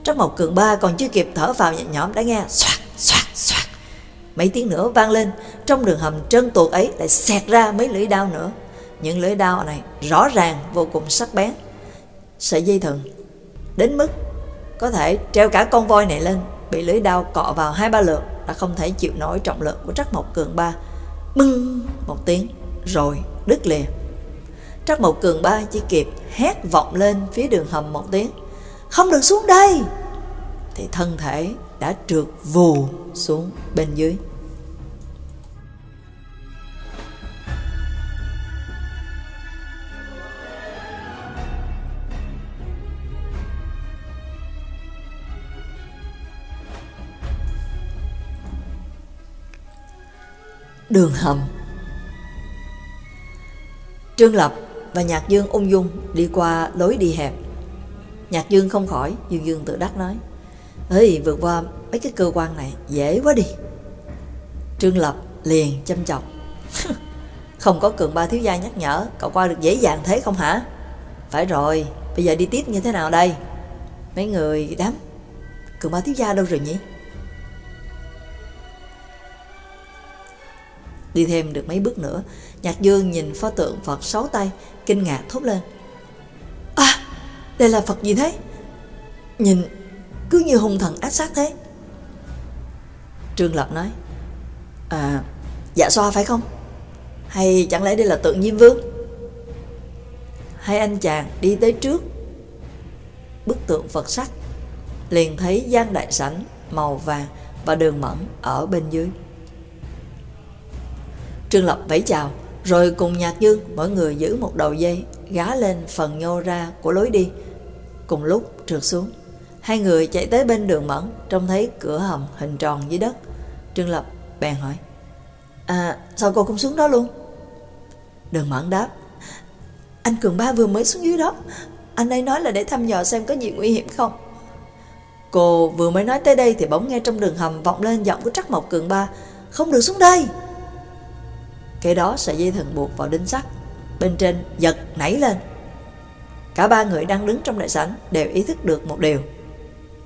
Trắc Mộc Cường Ba còn chưa kịp thở vào nhẹ nhõm đã nghe xoạt xoạt xoạt. Mấy tiếng nữa vang lên, trong đường hầm trơn tuột ấy lại xẹt ra mấy lưỡi đao nữa. Những lưỡi đao này rõ ràng vô cùng sắc bén. Sợi dây thừng đến mức có thể treo cả con voi này lên, bị lưỡi đao cọ vào hai ba lượt đã không thể chịu nổi trọng lượng của Trắc Mộc Cường Ba. bưng một tiếng rồi đứt lìa. Trắc Mộc Cường Ba chỉ kịp hét vọng lên phía đường hầm một tiếng không được xuống đây thì thân thể đã trượt vù xuống bên dưới đường hầm. Trương Lập và Nhạc Dương ung dung đi qua lối đi hẹp. Nhạc Dương không khỏi, Dương Dương tự đắc nói. Ê, vượt qua mấy cái cơ quan này dễ quá đi. Trương Lập liền chăm chọc. *laughs* không có cường ba thiếu gia nhắc nhở, cậu qua được dễ dàng thế không hả? Phải rồi, bây giờ đi tiếp như thế nào đây? Mấy người đám, cường ba thiếu gia đâu rồi nhỉ? Đi thêm được mấy bước nữa, Nhạc Dương nhìn pho tượng Phật sáu tay, kinh ngạc thốt lên. À, đây là Phật gì thế? Nhìn cứ như hung thần ác sát thế. Trương Lập nói, À, dạ xoa phải không? Hay chẳng lẽ đây là tượng Diêm Vương? Hai anh chàng đi tới trước bức tượng Phật sắc, liền thấy gian đại sảnh màu vàng và đường mẫn ở bên dưới. Trương Lập vẫy chào, rồi cùng Nhạc Dương mỗi người giữ một đầu dây gá lên phần nhô ra của lối đi. Cùng lúc trượt xuống, hai người chạy tới bên đường mẫn trông thấy cửa hầm hình tròn dưới đất. Trương Lập bèn hỏi À sao cô không xuống đó luôn Đường mẫn đáp Anh Cường Ba vừa mới xuống dưới đó Anh ấy nói là để thăm dò xem có gì nguy hiểm không Cô vừa mới nói tới đây Thì bỗng nghe trong đường hầm vọng lên giọng của Trắc Mộc Cường Ba Không được xuống đây kẻ đó sợi dây thần buộc vào đinh sắt. Bên trên giật nảy lên. Cả ba người đang đứng trong đại sảnh Đều ý thức được một điều.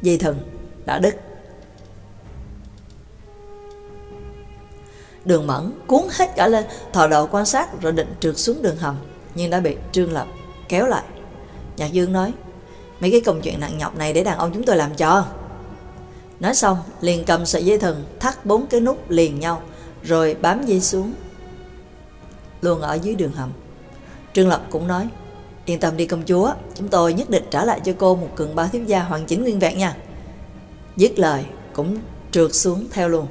Dây thần đã đứt. Đường mẫn cuốn hết cả lên, thò đầu quan sát rồi định trượt xuống đường hầm, nhưng đã bị Trương Lập kéo lại. Nhạc Dương nói, mấy cái công chuyện nặng nhọc này để đàn ông chúng tôi làm cho. Nói xong, liền cầm sợi dây thần thắt bốn cái nút liền nhau, rồi bám dây xuống, luôn ở dưới đường hầm. Trương Lập cũng nói, yên tâm đi công chúa, chúng tôi nhất định trả lại cho cô một cường ba thiếu gia hoàn chỉnh nguyên vẹn nha. Dứt lời, cũng trượt xuống theo luôn.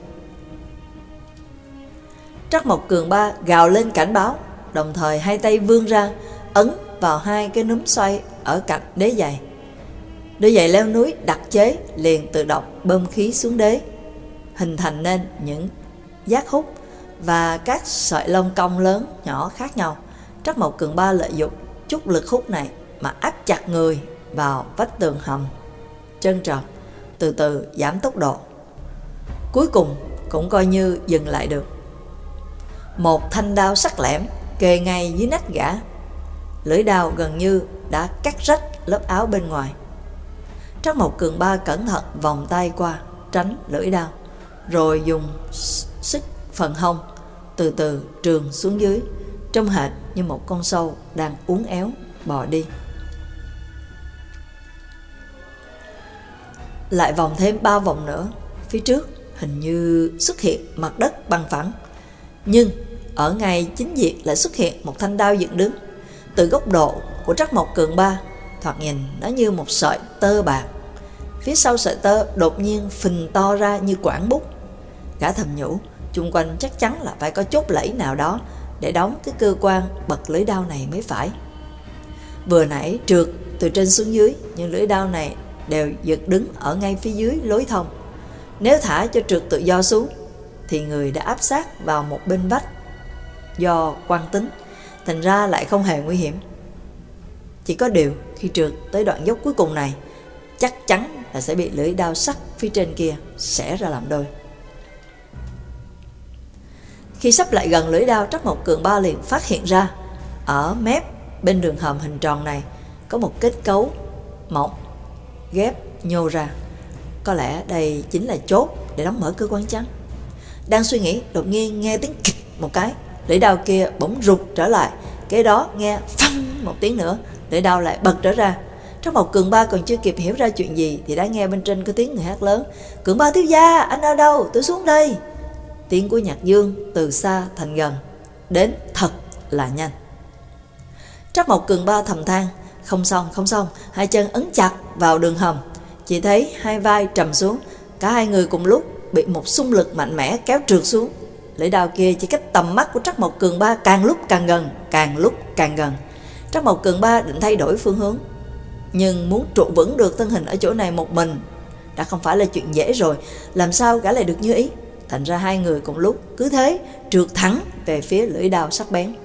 Trắc Mộc Cường Ba gào lên cảnh báo, đồng thời hai tay vươn ra, ấn vào hai cái núm xoay ở cạnh đế giày. Đế giày leo núi đặc chế liền tự động bơm khí xuống đế, hình thành nên những giác hút và các sợi lông cong lớn nhỏ khác nhau. Trắc Mộc Cường Ba lợi dụng chút lực hút này mà áp chặt người vào vách tường hầm, chân tròn, từ từ giảm tốc độ. Cuối cùng cũng coi như dừng lại được. Một thanh đao sắc lẻm kề ngay dưới nách gã. Lưỡi đao gần như đã cắt rách lớp áo bên ngoài. Trắc Mộc Cường Ba cẩn thận vòng tay qua, tránh lưỡi đao, rồi dùng sức phần hông, từ từ trường xuống dưới, trông hệt như một con sâu đang uốn éo bò đi. Lại vòng thêm ba vòng nữa, phía trước hình như xuất hiện mặt đất bằng phẳng. Nhưng ở ngay chính diện lại xuất hiện một thanh đao dựng đứng. Từ góc độ của Trắc Mộc Cường Ba, thoạt nhìn nó như một sợi tơ bạc. Phía sau sợi tơ đột nhiên phình to ra như quảng bút. Cả thầm nhủ, chung quanh chắc chắn là phải có chốt lẫy nào đó để đóng cái cơ quan bật lưỡi đao này mới phải. Vừa nãy trượt từ trên xuống dưới, nhưng lưỡi đao này đều giật đứng ở ngay phía dưới lối thông. Nếu thả cho trượt tự do xuống, thì người đã áp sát vào một bên vách do quan tính, thành ra lại không hề nguy hiểm. Chỉ có điều khi trượt tới đoạn dốc cuối cùng này, chắc chắn là sẽ bị lưỡi đao sắc phía trên kia xẻ ra làm đôi. Khi sắp lại gần lưỡi đao, Trắc Mộc Cường Ba liền phát hiện ra ở mép bên đường hầm hình tròn này có một kết cấu mỏng ghép nhô ra. Có lẽ đây chính là chốt để đóng mở cơ quan trắng. Đang suy nghĩ, đột nhiên nghe tiếng kịch một cái, lưỡi đao kia bỗng rụt trở lại. Kế đó nghe phăng một tiếng nữa lưỡi đao lại bật trở ra. Trong một cường ba còn chưa kịp hiểu ra chuyện gì thì đã nghe bên trên có tiếng người hát lớn. Cường ba thiếu gia anh ở đâu? Tôi xuống đây tiếng của nhạc dương từ xa thành gần đến thật là nhanh Trắc Mộc Cường Ba thầm than, không xong, không xong, hai chân ấn chặt vào đường hầm. Chỉ thấy hai vai trầm xuống, cả hai người cùng lúc bị một xung lực mạnh mẽ kéo trượt xuống, Lưỡi đao kia chỉ cách tầm mắt của Trắc Mộc Cường Ba càng lúc càng gần, càng lúc càng gần. Trắc Mộc Cường Ba định thay đổi phương hướng, nhưng muốn trụ vững được thân hình ở chỗ này một mình đã không phải là chuyện dễ rồi, làm sao gã lại được như ý thành ra hai người cùng lúc cứ thế trượt thẳng về phía lưỡi đao sắc bén.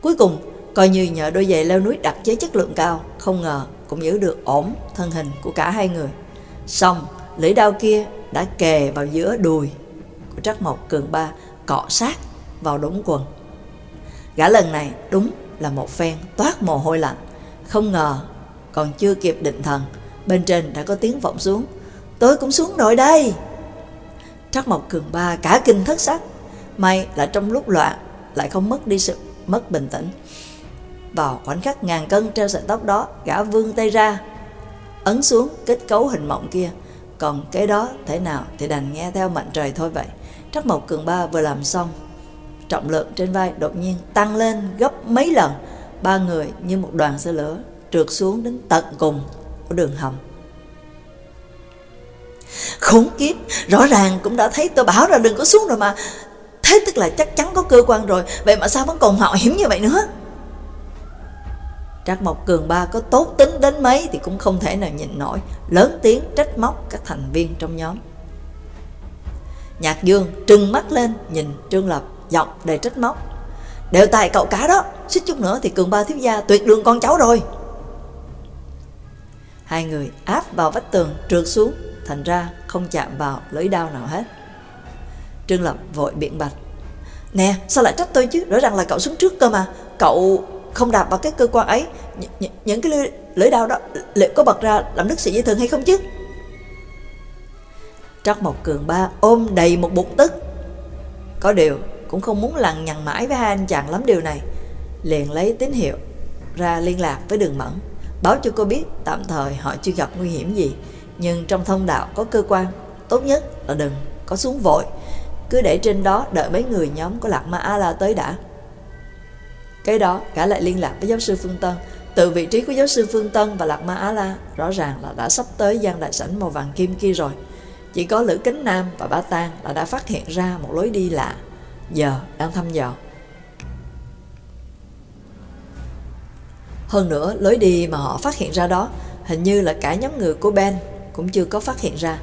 Cuối cùng, coi như nhờ đôi giày leo núi đặc chế chất lượng cao, không ngờ cũng giữ được ổn thân hình của cả hai người. Xong, lưỡi đao kia đã kề vào giữa đùi của Trắc Mộc Cường Ba cọ sát vào đống quần. Gã lần này đúng là một phen toát mồ hôi lạnh. Không ngờ, còn chưa kịp định thần, bên trên đã có tiếng vọng xuống. Tôi cũng xuống rồi đây. Trắc Mộc Cường Ba cả kinh thất sắc. May là trong lúc loạn lại không mất đi sự mất bình tĩnh. Vào khoảnh khắc ngàn cân treo sợi tóc đó, gã vươn tay ra, ấn xuống kết cấu hình mộng kia. Còn cái đó thế nào thì đành nghe theo mệnh trời thôi vậy. Trắc Mộc Cường Ba vừa làm xong, trọng lượng trên vai đột nhiên tăng lên gấp mấy lần. Ba người như một đoàn xe lửa trượt xuống đến tận cùng của đường hầm. Khốn kiếp, rõ ràng cũng đã thấy tôi bảo là đừng có xuống rồi mà. Thế tức là chắc chắn có cơ quan rồi, vậy mà sao vẫn còn mạo hiểm như vậy nữa? Trác Mộc Cường Ba có tốt tính đến mấy thì cũng không thể nào nhịn nổi, lớn tiếng trách móc các thành viên trong nhóm. Nhạc Dương trừng mắt lên nhìn Trương Lập giọng đầy trách móc. Đều tại cậu cả đó, xích chút nữa thì Cường Ba thiếu gia tuyệt đường con cháu rồi. Hai người áp vào vách tường trượt xuống, thành ra không chạm vào lưỡi đao nào hết. Trương Lập vội biện bạch. Nè, sao lại trách tôi chứ? Rõ ràng là cậu xuống trước cơ mà. Cậu không đạp vào cái cơ quan ấy. Nh những cái lưỡi, lưỡi đao đó liệu có bật ra làm đứt sự dây thừng hay không chứ? Trắc Mộc Cường Ba ôm đầy một bụng tức. Có điều, cũng không muốn lằng nhằng mãi với hai anh chàng lắm điều này. Liền lấy tín hiệu ra liên lạc với đường mẫn. Báo cho cô biết tạm thời họ chưa gặp nguy hiểm gì. Nhưng trong thông đạo có cơ quan, tốt nhất là đừng có xuống vội. Cứ để trên đó đợi mấy người nhóm của Lạc Ma A-La tới đã. Cái đó cả lại liên lạc với giáo sư Phương Tân. Từ vị trí của giáo sư Phương Tân và Lạc Ma Á-La rõ ràng là đã sắp tới gian đại sảnh màu vàng kim kia rồi. Chỉ có Lữ Kính Nam và Ba Tang là đã phát hiện ra một lối đi lạ. Giờ đang thăm dò. Hơn nữa, lối đi mà họ phát hiện ra đó hình như là cả nhóm người của Ben cũng chưa có phát hiện ra.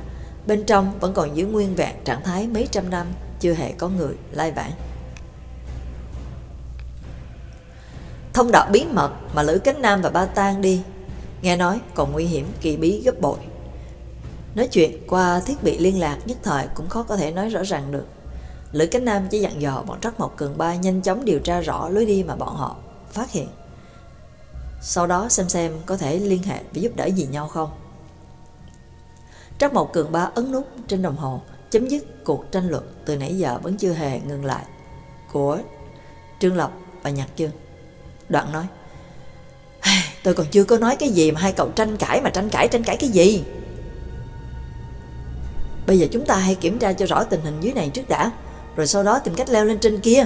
Bên trong vẫn còn giữ nguyên vẹn trạng thái mấy trăm năm chưa hề có người lai vãng. Thông đạo bí mật mà Lữ Cánh Nam và Ba Tang đi, nghe nói còn nguy hiểm kỳ bí gấp bội. Nói chuyện qua thiết bị liên lạc nhất thời cũng khó có thể nói rõ ràng được. Lữ Cánh Nam chỉ dặn dò bọn Trắc Mộc Cường Ba nhanh chóng điều tra rõ lối đi mà bọn họ phát hiện. Sau đó xem xem có thể liên hệ và giúp đỡ gì nhau không. Trắc Mộc Cường Ba ấn nút trên đồng hồ, chấm dứt cuộc tranh luận từ nãy giờ vẫn chưa hề ngừng lại của Trương Lập và Nhạc chương. Đoạn nói Tôi còn chưa có nói cái gì mà hai cậu tranh cãi mà tranh cãi tranh cãi cái gì? Bây giờ chúng ta hãy kiểm tra cho rõ tình hình dưới này trước đã, Rồi sau đó tìm cách leo lên trên kia.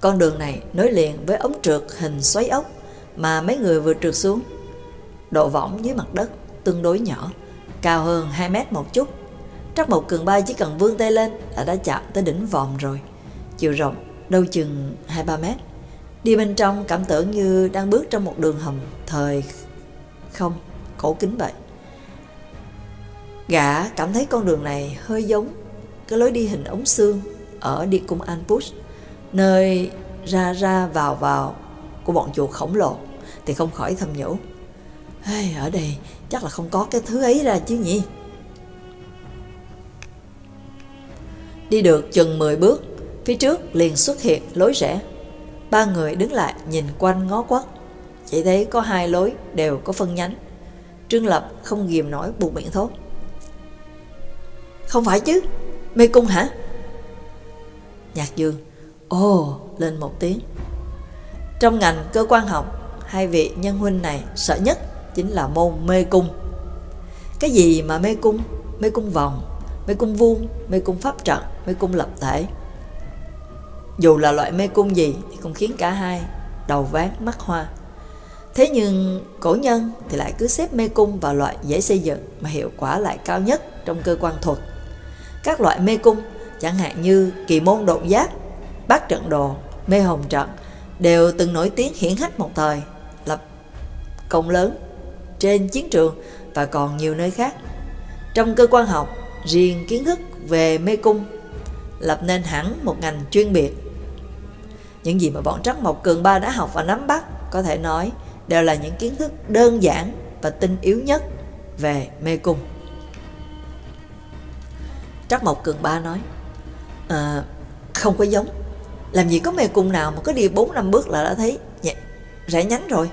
Con đường này nối liền với ống trượt hình xoáy ốc Mà mấy người vừa trượt xuống. Độ võng dưới mặt đất tương đối nhỏ Cao hơn 2 mét một chút Trắc một cường bay chỉ cần vươn tay lên là đã chạm tới đỉnh vòm rồi Chiều rộng đâu chừng 2-3 mét. Đi bên trong cảm tưởng như đang bước trong một đường hầm thời không, cổ kính vậy. Gã cảm thấy con đường này hơi giống cái lối đi hình ống xương ở địa cung Anpush, nơi ra ra vào vào của bọn chuột khổng lồ, thì không khỏi thầm nhủ. Hey, ở đây chắc là không có cái thứ ấy ra chứ nhỉ? Đi được chừng 10 bước Phía trước liền xuất hiện lối rẽ. Ba người đứng lại nhìn quanh ngó quất. Chỉ thấy có hai lối đều có phân nhánh. Trương Lập không ghim nổi buộc miệng thốt. Không phải chứ, mê cung hả? Nhạc dương, ồ, lên một tiếng. Trong ngành cơ quan học, hai vị nhân huynh này sợ nhất chính là môn mê cung. Cái gì mà mê cung? Mê cung vòng, mê cung vuông, mê cung pháp trận, mê cung lập thể. Dù là loại mê cung gì thì cũng khiến cả hai đầu ván mắt hoa. Thế nhưng cổ nhân thì lại cứ xếp mê cung vào loại dễ xây dựng mà hiệu quả lại cao nhất trong cơ quan thuật. Các loại mê cung, chẳng hạn như kỳ môn độn giác bát trận đồ, mê hồng trận, đều từng nổi tiếng hiển hách một thời, lập công lớn trên chiến trường và còn nhiều nơi khác. Trong cơ quan học, riêng kiến thức về mê cung lập nên hẳn một ngành chuyên biệt. Những gì mà bọn Trắc Mộc Cường Ba đã học và nắm bắt có thể nói đều là những kiến thức đơn giản và tinh yếu nhất về mê cung. Trắc Mộc Cường Ba nói à, Không có giống Làm gì có mê cung nào mà có đi 4 năm bước là đã thấy nhẹ, rẽ nhánh rồi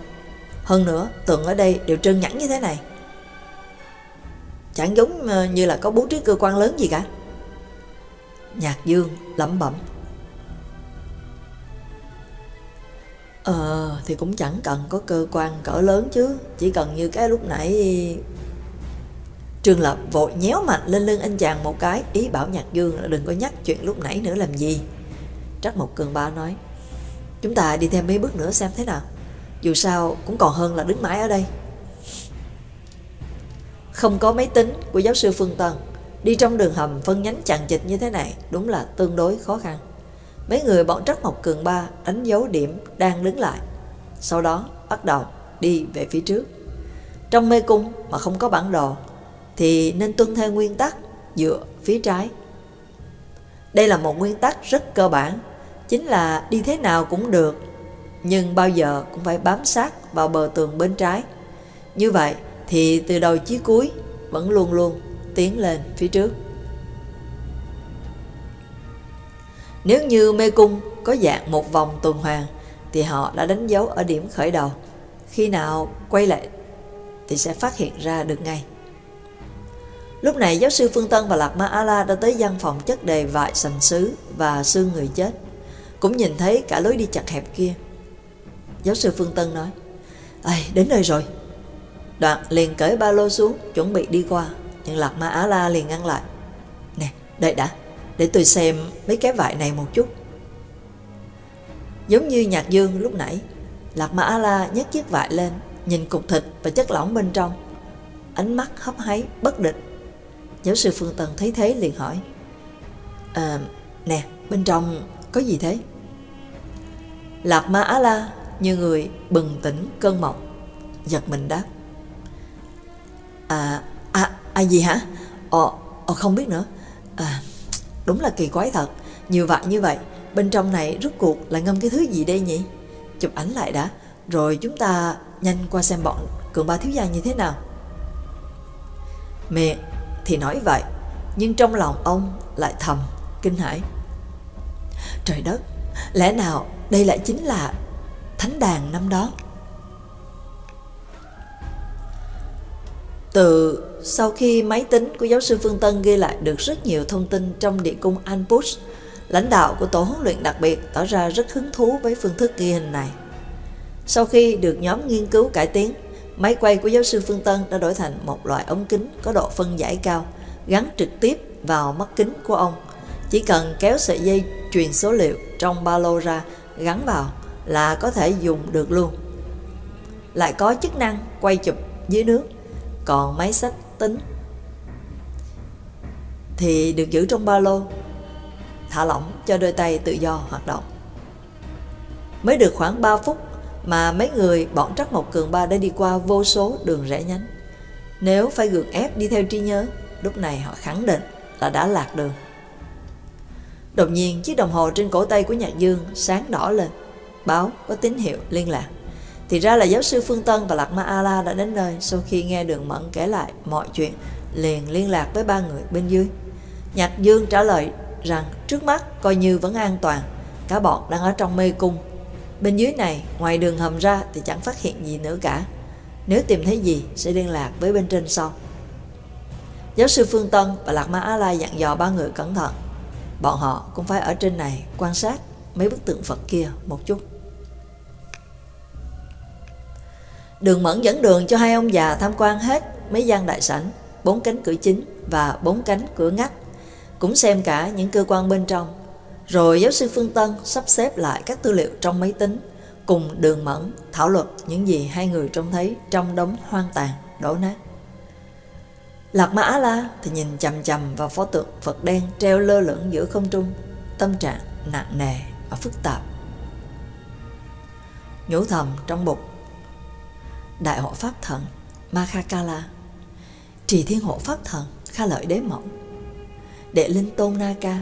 hơn nữa tường ở đây đều trơn nhẵn như thế này. Chẳng giống ờ, như là có bố trí cơ quan lớn gì cả. Nhạc Dương lẩm bẩm. Ờ thì cũng chẳng cần có cơ quan cỡ lớn chứ. Chỉ cần như cái lúc nãy, Trương Lập vội nhéo mạnh lên lưng anh chàng một cái. Ý bảo Nhạc Dương là đừng có nhắc chuyện lúc nãy nữa làm gì. Trắc Mộc Cường Ba nói, Chúng ta đi thêm mấy bước nữa xem thế nào. Dù sao cũng còn hơn là đứng mãi ở đây. Không có máy tính của giáo sư Phương Tân Đi trong đường hầm phân nhánh chằng chịt như thế này Đúng là tương đối khó khăn. Mấy người bọn Trắc Mộc Cường Ba đánh dấu điểm đang đứng lại Sau đó bắt đầu đi về phía trước. Trong mê cung mà không có bản đồ thì nên tuân theo nguyên tắc dựa phía trái. Đây là một nguyên tắc rất cơ bản, chính là đi thế nào cũng được, nhưng bao giờ cũng phải bám sát vào bờ tường bên trái. Như vậy thì từ đầu chí cuối vẫn luôn luôn tiến lên phía trước. Nếu như mê cung có dạng một vòng tuần hoàn, thì họ đã đánh dấu ở điểm khởi đầu. Khi nào quay lại thì sẽ phát hiện ra được ngay. Lúc này giáo sư Phương Tân và Lạc Ma A-la đã tới văn phòng chất đầy vại sành sứ và xương người chết. Cũng nhìn thấy cả lối đi chặt hẹp kia. Giáo sư Phương Tân nói, Ây, đến nơi rồi. Đoạn liền cởi ba lô xuống, chuẩn bị đi qua. Nhưng Lạc Ma á la liền ngăn lại. Nè, đợi đã, để tôi xem mấy cái vại này một chút. Giống như nhạc dương lúc nãy, Lạc Ma á la nhấc chiếc vại lên, nhìn cục thịt và chất lỏng bên trong. Ánh mắt hấp háy, bất định Giáo sư Phương Tần thấy thế liền hỏi À nè bên trong có gì thế Lạc Ma Á La như người bừng tỉnh cơn mộng. Giật mình đáp. À à, à gì hả? Ồ, ồ không biết nữa. À đúng là kỳ quái thật. Nhiều vại như vậy Bên trong này rút cuộc là ngâm cái thứ gì đây nhỉ? Chụp ảnh lại đã. Rồi chúng ta nhanh qua xem bọn cường ba thiếu gia như thế nào. Mẹ thì nói vậy nhưng trong lòng ông lại thầm kinh hãi. Trời đất lẽ nào đây lại chính là thánh đàn năm đó từ sau khi máy tính của giáo sư Phương Tân ghi lại được rất nhiều thông tin trong địa cung Anpush, lãnh đạo của tổ huấn luyện đặc biệt tỏ ra rất hứng thú với phương thức ghi hình này. Sau khi được nhóm nghiên cứu cải tiến, máy quay của giáo sư Phương Tân đã đổi thành một loại ống kính có độ phân giải cao, gắn trực tiếp vào mắt kính của ông. Chỉ cần kéo sợi dây truyền số liệu trong ba lô ra gắn vào là có thể dùng được luôn. Lại có chức năng quay chụp dưới nước, còn máy sách tính thì được giữ trong ba lô, thả lỏng cho đôi tay tự do hoạt động. Mới được khoảng 3 phút mà mấy người bọn Trắc một Cường Ba đã đi qua vô số đường rẽ nhánh. Nếu phải gượng ép đi theo trí nhớ Lúc này họ khẳng định là đã lạc đường. Đột nhiên chiếc đồng hồ trên cổ tay của Nhạc Dương sáng đỏ lên, báo có tín hiệu liên lạc. Thì ra là giáo sư Phương Tân và Lạc Ma A-la đã đến nơi sau khi nghe Đường Mẫn kể lại mọi chuyện, liền liên lạc với ba người bên dưới. Nhạc Dương trả lời rằng trước mắt coi như vẫn an toàn, cả bọn đang ở trong mê cung. Bên dưới này, ngoài đường hầm ra thì chẳng phát hiện gì nữa cả. Nếu tìm thấy gì sẽ liên lạc với bên trên sau. Giáo sư Phương Tân và Lạc Ma Á Lai dặn dò ba người cẩn thận. Bọn họ cũng phải ở trên này quan sát mấy bức tượng Phật kia một chút. Đường Mẫn dẫn đường cho hai ông già tham quan hết mấy gian đại sảnh, bốn cánh cửa chính và bốn cánh cửa ngách, cũng xem cả những cơ quan bên trong. Rồi giáo sư Phương Tân sắp xếp lại các tư liệu trong máy tính, cùng đường Mẫn thảo luận những gì hai người trông thấy trong đống hoang tàn, đổ nát. Lạc mã La thì nhìn chầm chầm vào pho tượng Phật đen treo lơ lửng giữa không trung, tâm trạng nặng nề và phức tạp. Nhủ thầm trong bụng, Đại hộ Pháp Thần Mahakala Trì Thiên Hộ Pháp Thần Kha Lợi Đế Mẫu, Đệ Linh Tôn Na Ca,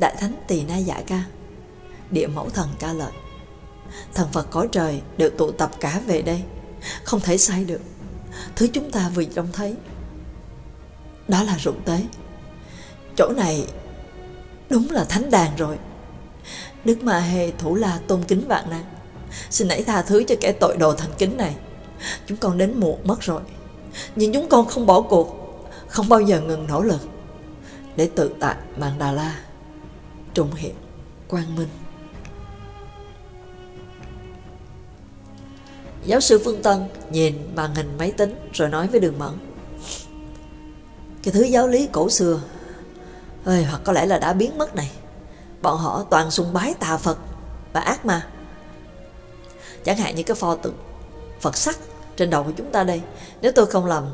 Đại Thánh Tỳ Na Dạ Ca, Địa Mẫu Thần Ca Lợi. Thần Phật có trời đều tụ tập cả về đây, không thể sai được. Thứ chúng ta vừa trông thấy, đó là rụng tế. Chỗ này đúng là thánh đàn rồi. Đức Ma Hề Thủ La tôn kính vạn năng. Xin hãy tha thứ cho kẻ tội đồ thành kính này. Chúng con đến muộn mất rồi. Nhưng chúng con không bỏ cuộc, không bao giờ ngừng nỗ lực để tự tại Màn Đà La trung hiệp quang minh. Giáo sư Phương Tân nhìn màn hình máy tính rồi nói với Đường Mẫn. Cái thứ giáo lý cổ xưa, ơi, hoặc có lẽ là đã biến mất này. Bọn họ toàn sùng bái tà Phật và ác ma. Chẳng hạn như cái pho tượng Phật sắc trên đầu của chúng ta đây. Nếu tôi không lầm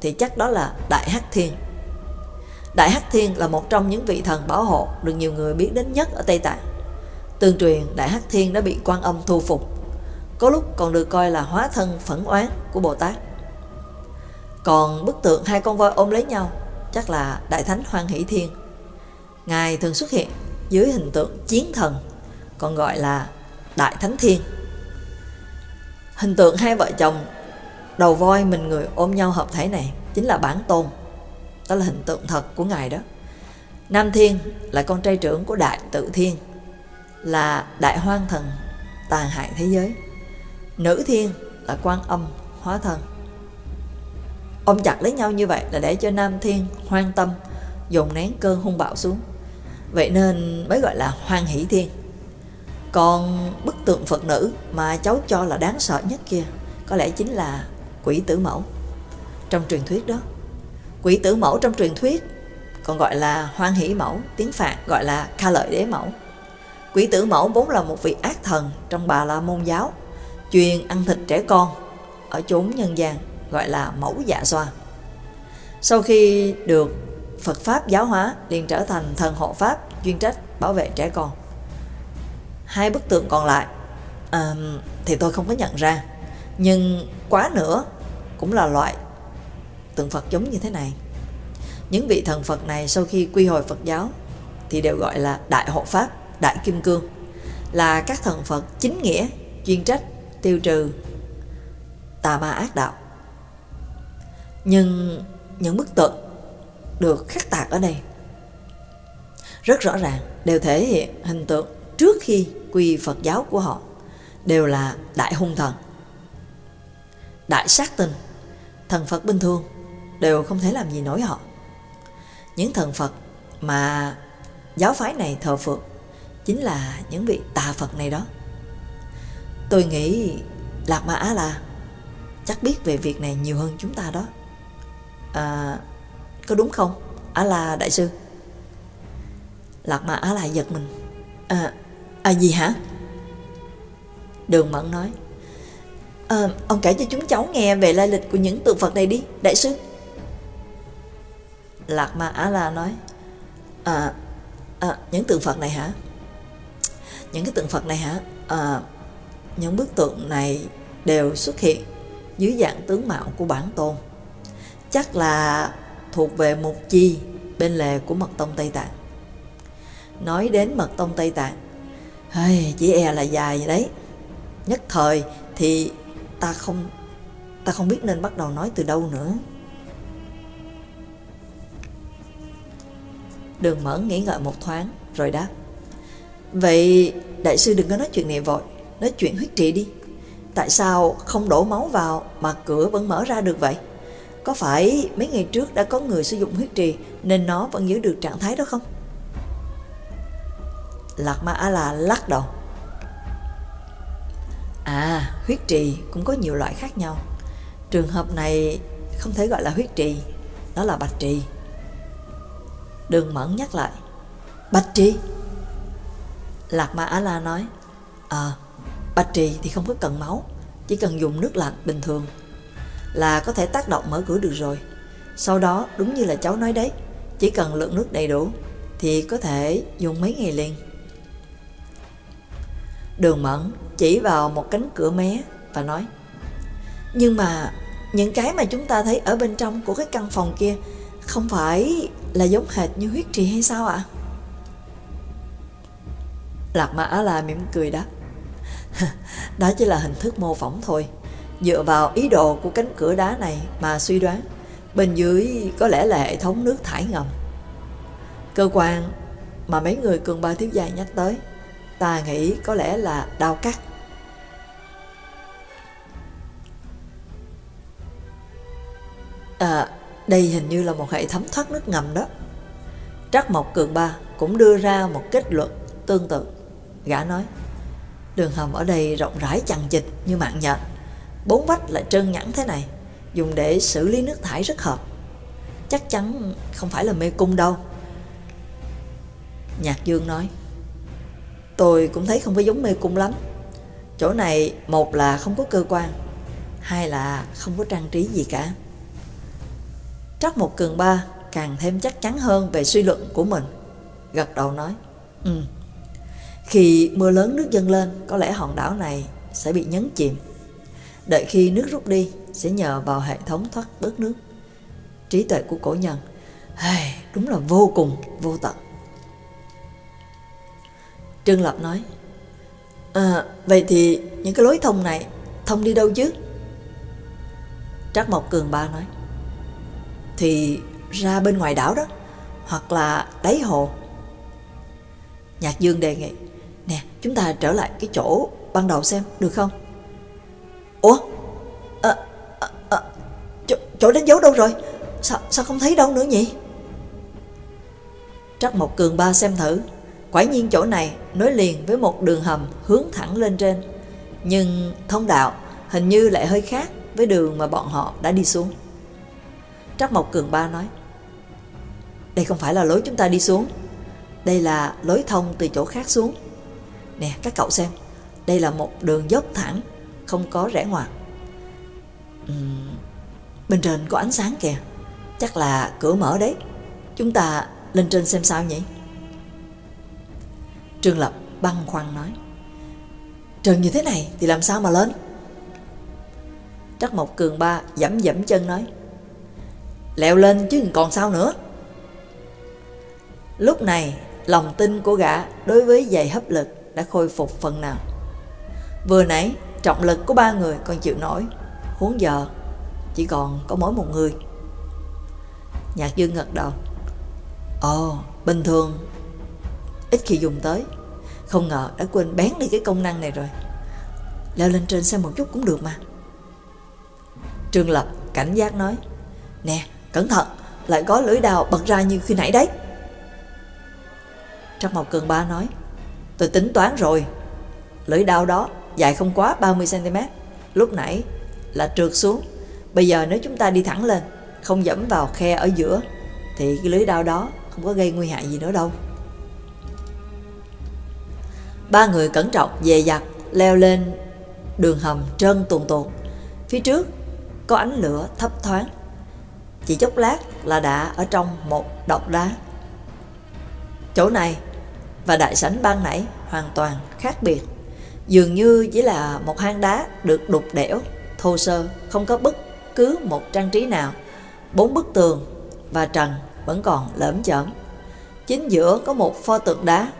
thì chắc đó là Đại Hắc Thiên. Đại Hắc Thiên là một trong những vị thần bảo hộ được nhiều người biết đến nhất ở Tây Tạng. Tương truyền Đại Hắc Thiên đã bị quan âm thu phục, có lúc còn được coi là hóa thân phẫn oán của Bồ Tát. Còn bức tượng hai con voi ôm lấy nhau chắc là Đại Thánh Hoan Hỷ Thiên. Ngài thường xuất hiện dưới hình tượng chiến thần, còn gọi là Đại Thánh Thiên. Hình tượng hai vợ chồng đầu voi mình người ôm nhau hợp thể này chính là bản tôn. Đó là hình tượng thật của ngài đó. Nam thiên là con trai trưởng của đại tự thiên, là đại hoang thần, tàn hại thế giới. Nữ thiên là quan âm, hóa thân. Ôm chặt lấy nhau như vậy là để cho nam thiên hoang tâm, dồn nén cơn hung bạo xuống. Vậy nên mới gọi là hoan hỷ thiên còn bức tượng phật nữ mà cháu cho là đáng sợ nhất kia, có lẽ chính là quỷ tử mẫu. Trong truyền thuyết đó, quỷ tử mẫu trong truyền thuyết còn gọi là hoan hỷ mẫu, tiếng phạn gọi là ca lợi đế mẫu. Quỷ tử mẫu vốn là một vị ác thần trong bà la môn giáo, chuyên ăn thịt trẻ con ở chốn nhân gian, gọi là mẫu dạ xoa. Sau khi được Phật Pháp giáo hóa, liền trở thành thần hộ Pháp chuyên trách bảo vệ trẻ con. Hai bức tượng còn lại à, thì tôi không có nhận ra, nhưng quá nữa cũng là loại tượng Phật giống như thế này. Những vị thần Phật này sau khi quy hồi Phật giáo thì đều gọi là Đại Hộ Pháp, Đại Kim Cương, là các thần Phật chính nghĩa, chuyên trách, tiêu trừ tà ma ác đạo. Nhưng những bức tượng được khắc tạc ở đây rất rõ ràng đều thể hiện hình tượng trước khi quy Phật giáo của họ đều là đại hung thần, đại sát tinh, thần Phật bình thường đều không thể làm gì nổi họ. Những thần Phật mà giáo phái này thờ phượng chính là những vị tà Phật này đó. Tôi nghĩ Lạc Ma Á La chắc biết về việc này nhiều hơn chúng ta đó. À, có đúng không? Á La Đại Sư. Lạc Ma Á La giật mình. À, à gì hả? Đường Mẫn nói. À, ông kể cho chúng cháu nghe về lai lịch của những tượng Phật này đi, Đại Sư. Lạc Ma Á La nói à, à, những tượng Phật này hả những cái tượng Phật này hả à, những bức tượng này đều xuất hiện dưới dạng tướng mạo của bản tôn chắc là thuộc về một chi bên lề của mật tông Tây Tạng nói đến mật tông Tây Tạng hey, chỉ e là dài vậy đấy. Nhất thời thì ta không ta không biết nên bắt đầu nói từ đâu nữa. Đường Mẫn nghĩ ngợi một thoáng rồi đáp. Vậy đại sư đừng có nói chuyện này vội Nói chuyện huyết trị đi. Tại sao không đổ máu vào Mà cửa vẫn mở ra được vậy? Có phải mấy ngày trước đã có người sử dụng huyết trì Nên nó vẫn giữ được trạng thái đó không? Lạc Ma A-la lắc đầu. À huyết trì cũng có nhiều loại khác nhau. Trường hợp này không thể gọi là huyết trì, Đó là bạch trì. Đường Mẫn nhắc lại. Bạch trì. Lạc Ma Á La nói À bạch trì thì không có cần máu, Chỉ cần dùng nước lạnh bình thường Là có thể tác động mở cửa được rồi. Sau đó, đúng như là cháu nói đấy, Chỉ cần lượng nước đầy đủ Thì có thể dùng mấy ngày liền. Đường Mẫn chỉ vào một cánh cửa mé Và nói Nhưng mà những cái mà chúng ta thấy ở bên trong của cái căn phòng kia Không phải là giống hệt như huyết trì hay sao ạ? Lạc Mã là mỉm cười đáp. *laughs* Đó chỉ là hình thức mô phỏng thôi. Dựa vào ý đồ của cánh cửa đá này mà suy đoán, bên dưới có lẽ là hệ thống nước thải ngầm. Cơ quan mà mấy người cường ba thiếu gia nhắc tới, ta nghĩ có lẽ là đau cắt. À, đây hình như là một hệ thống thoát nước ngầm đó. Trắc Mộc Cường Ba cũng đưa ra một kết luận tương tự. Gã nói, đường hầm ở đây rộng rãi chằng chịt như mạng nhện, bốn vách lại trơn nhẵn thế này, dùng để xử lý nước thải rất hợp. Chắc chắn không phải là mê cung đâu. Nhạc Dương nói, tôi cũng thấy không có giống mê cung lắm. Chỗ này một là không có cơ quan, hai là không có trang trí gì cả. Trắc một cường ba càng thêm chắc chắn hơn về suy luận của mình. Gật đầu nói, Ừ, khi mưa lớn nước dâng lên, có lẽ hòn đảo này sẽ bị nhấn chìm. Đợi khi nước rút đi, sẽ nhờ vào hệ thống thoát bớt nước. Trí tuệ của cổ nhân, hey, đúng là vô cùng, vô tận. Trương Lập nói, à, vậy thì những cái lối thông này thông đi đâu chứ? Trác Mộc Cường Ba nói, thì ra bên ngoài đảo đó, hoặc là đáy hồ. Nhạc Dương đề nghị, nè, chúng ta trở lại cái chỗ ban đầu xem, được không? Ủa? À, à, à, chỗ, chỗ đánh dấu đâu rồi? Sao, sao không thấy đâu nữa nhỉ? Trắc Mộc Cường Ba xem thử, quả nhiên chỗ này nối liền với một đường hầm hướng thẳng lên trên. Nhưng thông đạo hình như lại hơi khác với đường mà bọn họ đã đi xuống. Trắc Mộc Cường Ba nói Đây không phải là lối chúng ta đi xuống. Đây là lối thông từ chỗ khác xuống. Nè các cậu xem Đây là một đường dốc thẳng Không có rẽ ngoặt. Uhm, Bên trên có ánh sáng kìa. Chắc là cửa mở đấy. Chúng ta lên trên xem sao nhỉ? Trương Lập băng khoăn nói Trần như thế này thì làm sao mà lên Trắc Mộc Cường Ba dẫm dẫm chân nói leo lên chứ còn sao nữa. Lúc này, lòng tin của gã đối với giày hấp lực đã khôi phục phần nào. Vừa nãy, trọng lực của ba người còn chịu nổi, huống giờ chỉ còn có mỗi một người. Nhạc Dương ngật đầu. Ồ, bình thường, ít khi dùng tới. Không ngờ đã quên bén đi cái công năng này rồi. Leo lên trên xem một chút cũng được mà. Trương Lập cảnh giác nói. Nè, Cẩn thận, lại có lưỡi đào bật ra như khi nãy đấy. Trong một Cường Ba nói, tôi tính toán rồi, lưỡi đao đó dài không quá 30cm, lúc nãy là trượt xuống. Bây giờ nếu chúng ta đi thẳng lên, không dẫm vào khe ở giữa, thì cái lưỡi đao đó không có gây nguy hại gì nữa đâu. Ba người cẩn trọng dè dặt leo lên đường hầm trơn tuồn tuột. Phía trước có ánh lửa thấp thoáng chỉ chốc lát là đã ở trong một độc đá. Chỗ này và đại sảnh ban nãy hoàn toàn khác biệt. Dường như chỉ là một hang đá được đục đẽo, thô sơ, không có bất cứ một trang trí nào. Bốn bức tường và trần vẫn còn lởm chởm. Chính giữa có một pho tượng đá,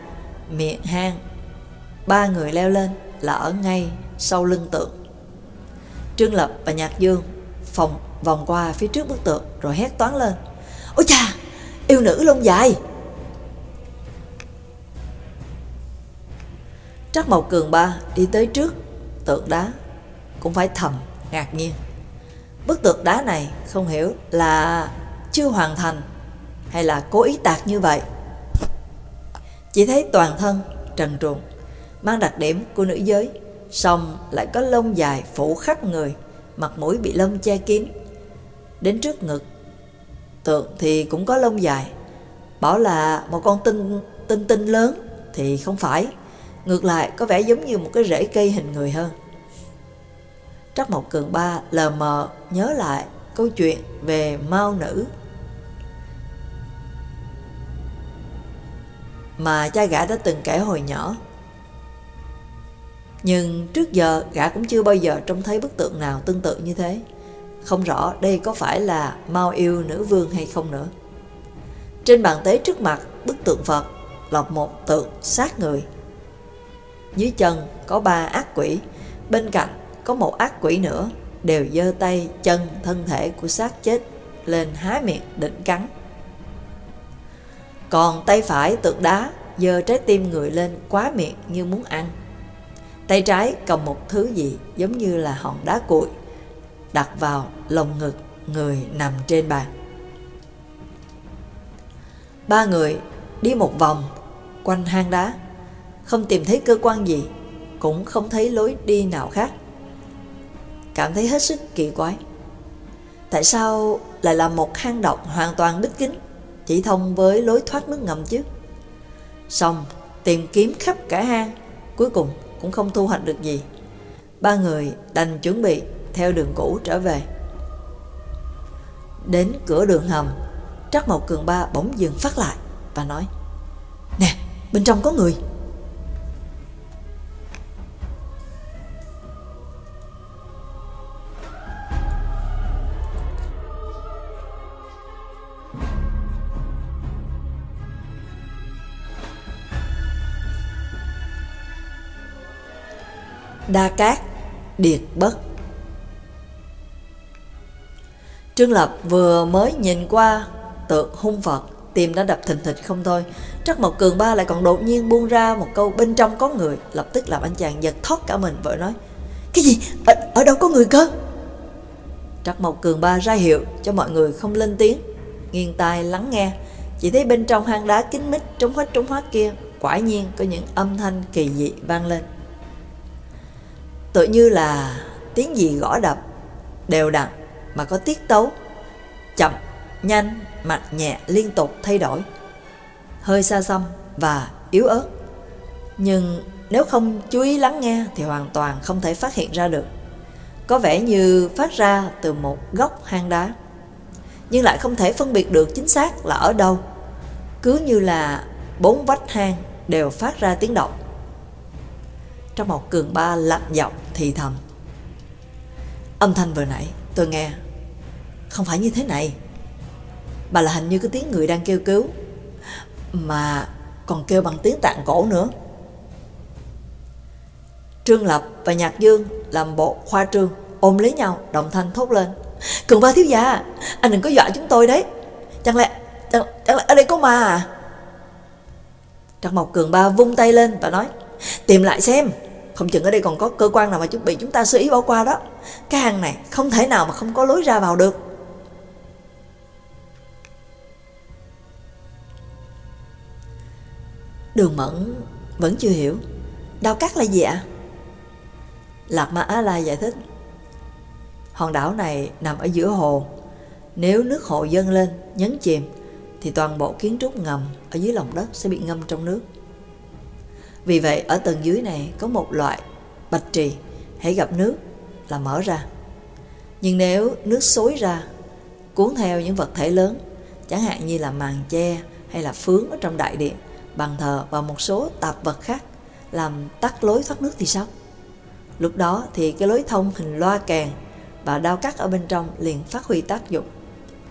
miệng hang. Ba người leo lên là ở ngay sau lưng tượng. Trương Lập và Nhạc Dương phòng vòng qua phía trước bức tượng rồi hét toán lên. Ôi cha, yêu nữ lông dài! Trắc Mộc Cường Ba đi tới trước tượng đá cũng phải thầm ngạc nhiên. Bức tượng đá này không hiểu là chưa hoàn thành hay là cố ý tạc như vậy. Chỉ thấy toàn thân trần truồng, mang đặc điểm của nữ giới, song lại có lông dài phủ khắp người, mặt mũi bị lông che kín, đến trước ngực. Tượng thì cũng có lông dài. Bảo là một con tinh tinh tinh lớn thì không phải. Ngược lại có vẻ giống như một cái rễ cây hình người hơn. Trắc Mộc Cường Ba lờ mờ nhớ lại câu chuyện về mao nữ mà cha gã đã từng kể hồi nhỏ. Nhưng trước giờ gã cũng chưa bao giờ trông thấy bức tượng nào tương tự như thế không rõ đây có phải là mau yêu nữ vương hay không nữa. Trên bàn tế trước mặt bức tượng Phật lọc một tượng sát người. Dưới chân có ba ác quỷ, bên cạnh có một ác quỷ nữa, đều giơ tay, chân, thân thể của xác chết lên há miệng định cắn. Còn tay phải tượng đá giơ trái tim người lên quá miệng như muốn ăn. Tay trái cầm một thứ gì giống như là hòn đá cuội đặt vào lồng ngực người nằm trên bàn. Ba người đi một vòng quanh hang đá, không tìm thấy cơ quan gì, cũng không thấy lối đi nào khác. Cảm thấy hết sức kỳ quái. Tại sao lại là một hang động hoàn toàn bích kín chỉ thông với lối thoát nước ngầm chứ? Xong, tìm kiếm khắp cả hang, cuối cùng cũng không thu hoạch được gì. Ba người đành chuẩn bị theo đường cũ trở về. Đến cửa đường hầm, Trắc Mộc Cường Ba bỗng dừng phát lại và nói Nè, bên trong có người. Đa Cát, Điệt Bất Trương Lập vừa mới nhìn qua tượng hung Phật, tim đã đập thình thịch không thôi. Trắc Mộc Cường Ba lại còn đột nhiên buông ra một câu bên trong có người, lập tức làm anh chàng giật thoát cả mình vợ nói. Cái gì? Ở, ở đâu có người cơ? Trắc Mộc Cường Ba ra hiệu cho mọi người không lên tiếng, nghiêng tai lắng nghe. Chỉ thấy bên trong hang đá kín mít trống hoách trống hoách kia, quả nhiên có những âm thanh kỳ dị vang lên. Tự như là tiếng gì gõ đập, đều đặn mà có tiết tấu, chậm, nhanh, mạnh nhẹ liên tục thay đổi, hơi xa xăm và yếu ớt. Nhưng nếu không chú ý lắng nghe thì hoàn toàn không thể phát hiện ra được. Có vẻ như phát ra từ một góc hang đá, nhưng lại không thể phân biệt được chính xác là ở đâu. Cứ như là bốn vách hang đều phát ra tiếng động. Trong một cường ba lạnh giọng thì thầm. Âm thanh vừa nãy tôi nghe. Không phải như thế này. Mà là hình như cái tiếng người đang kêu cứu. Mà còn kêu bằng tiếng tạng cổ nữa. Trương Lập và Nhạc Dương làm bộ khoa trương ôm lấy nhau đồng thanh thốt lên. Cường ba thiếu gia Anh đừng có dọa chúng tôi đấy. Chẳng lẽ, chẳng, chẳng lẽ ở đây có ma à? Trắc Mộc Cường ba vung tay lên và nói Tìm lại xem. Không chừng ở đây còn có cơ quan nào mà chuẩn bị chúng ta sơ ý bỏ qua đó Cái hang này không thể nào mà không có lối ra vào được Đường Mẫn vẫn chưa hiểu. Đao cắt là gì ạ? Lạc Ma Á La giải thích. Hòn đảo này nằm ở giữa hồ. Nếu nước hồ dâng lên, nhấn chìm, thì toàn bộ kiến trúc ngầm ở dưới lòng đất sẽ bị ngâm trong nước. Vì vậy, ở tầng dưới này có một loại bạch trì, hãy gặp nước là mở ra. Nhưng nếu nước xối ra, cuốn theo những vật thể lớn, chẳng hạn như là màn che hay là phướng ở trong đại điện, bàn thờ và một số tạp vật khác làm tắt lối thoát nước thì sao? Lúc đó thì cái lối thông hình loa kèn và đao cắt ở bên trong liền phát huy tác dụng,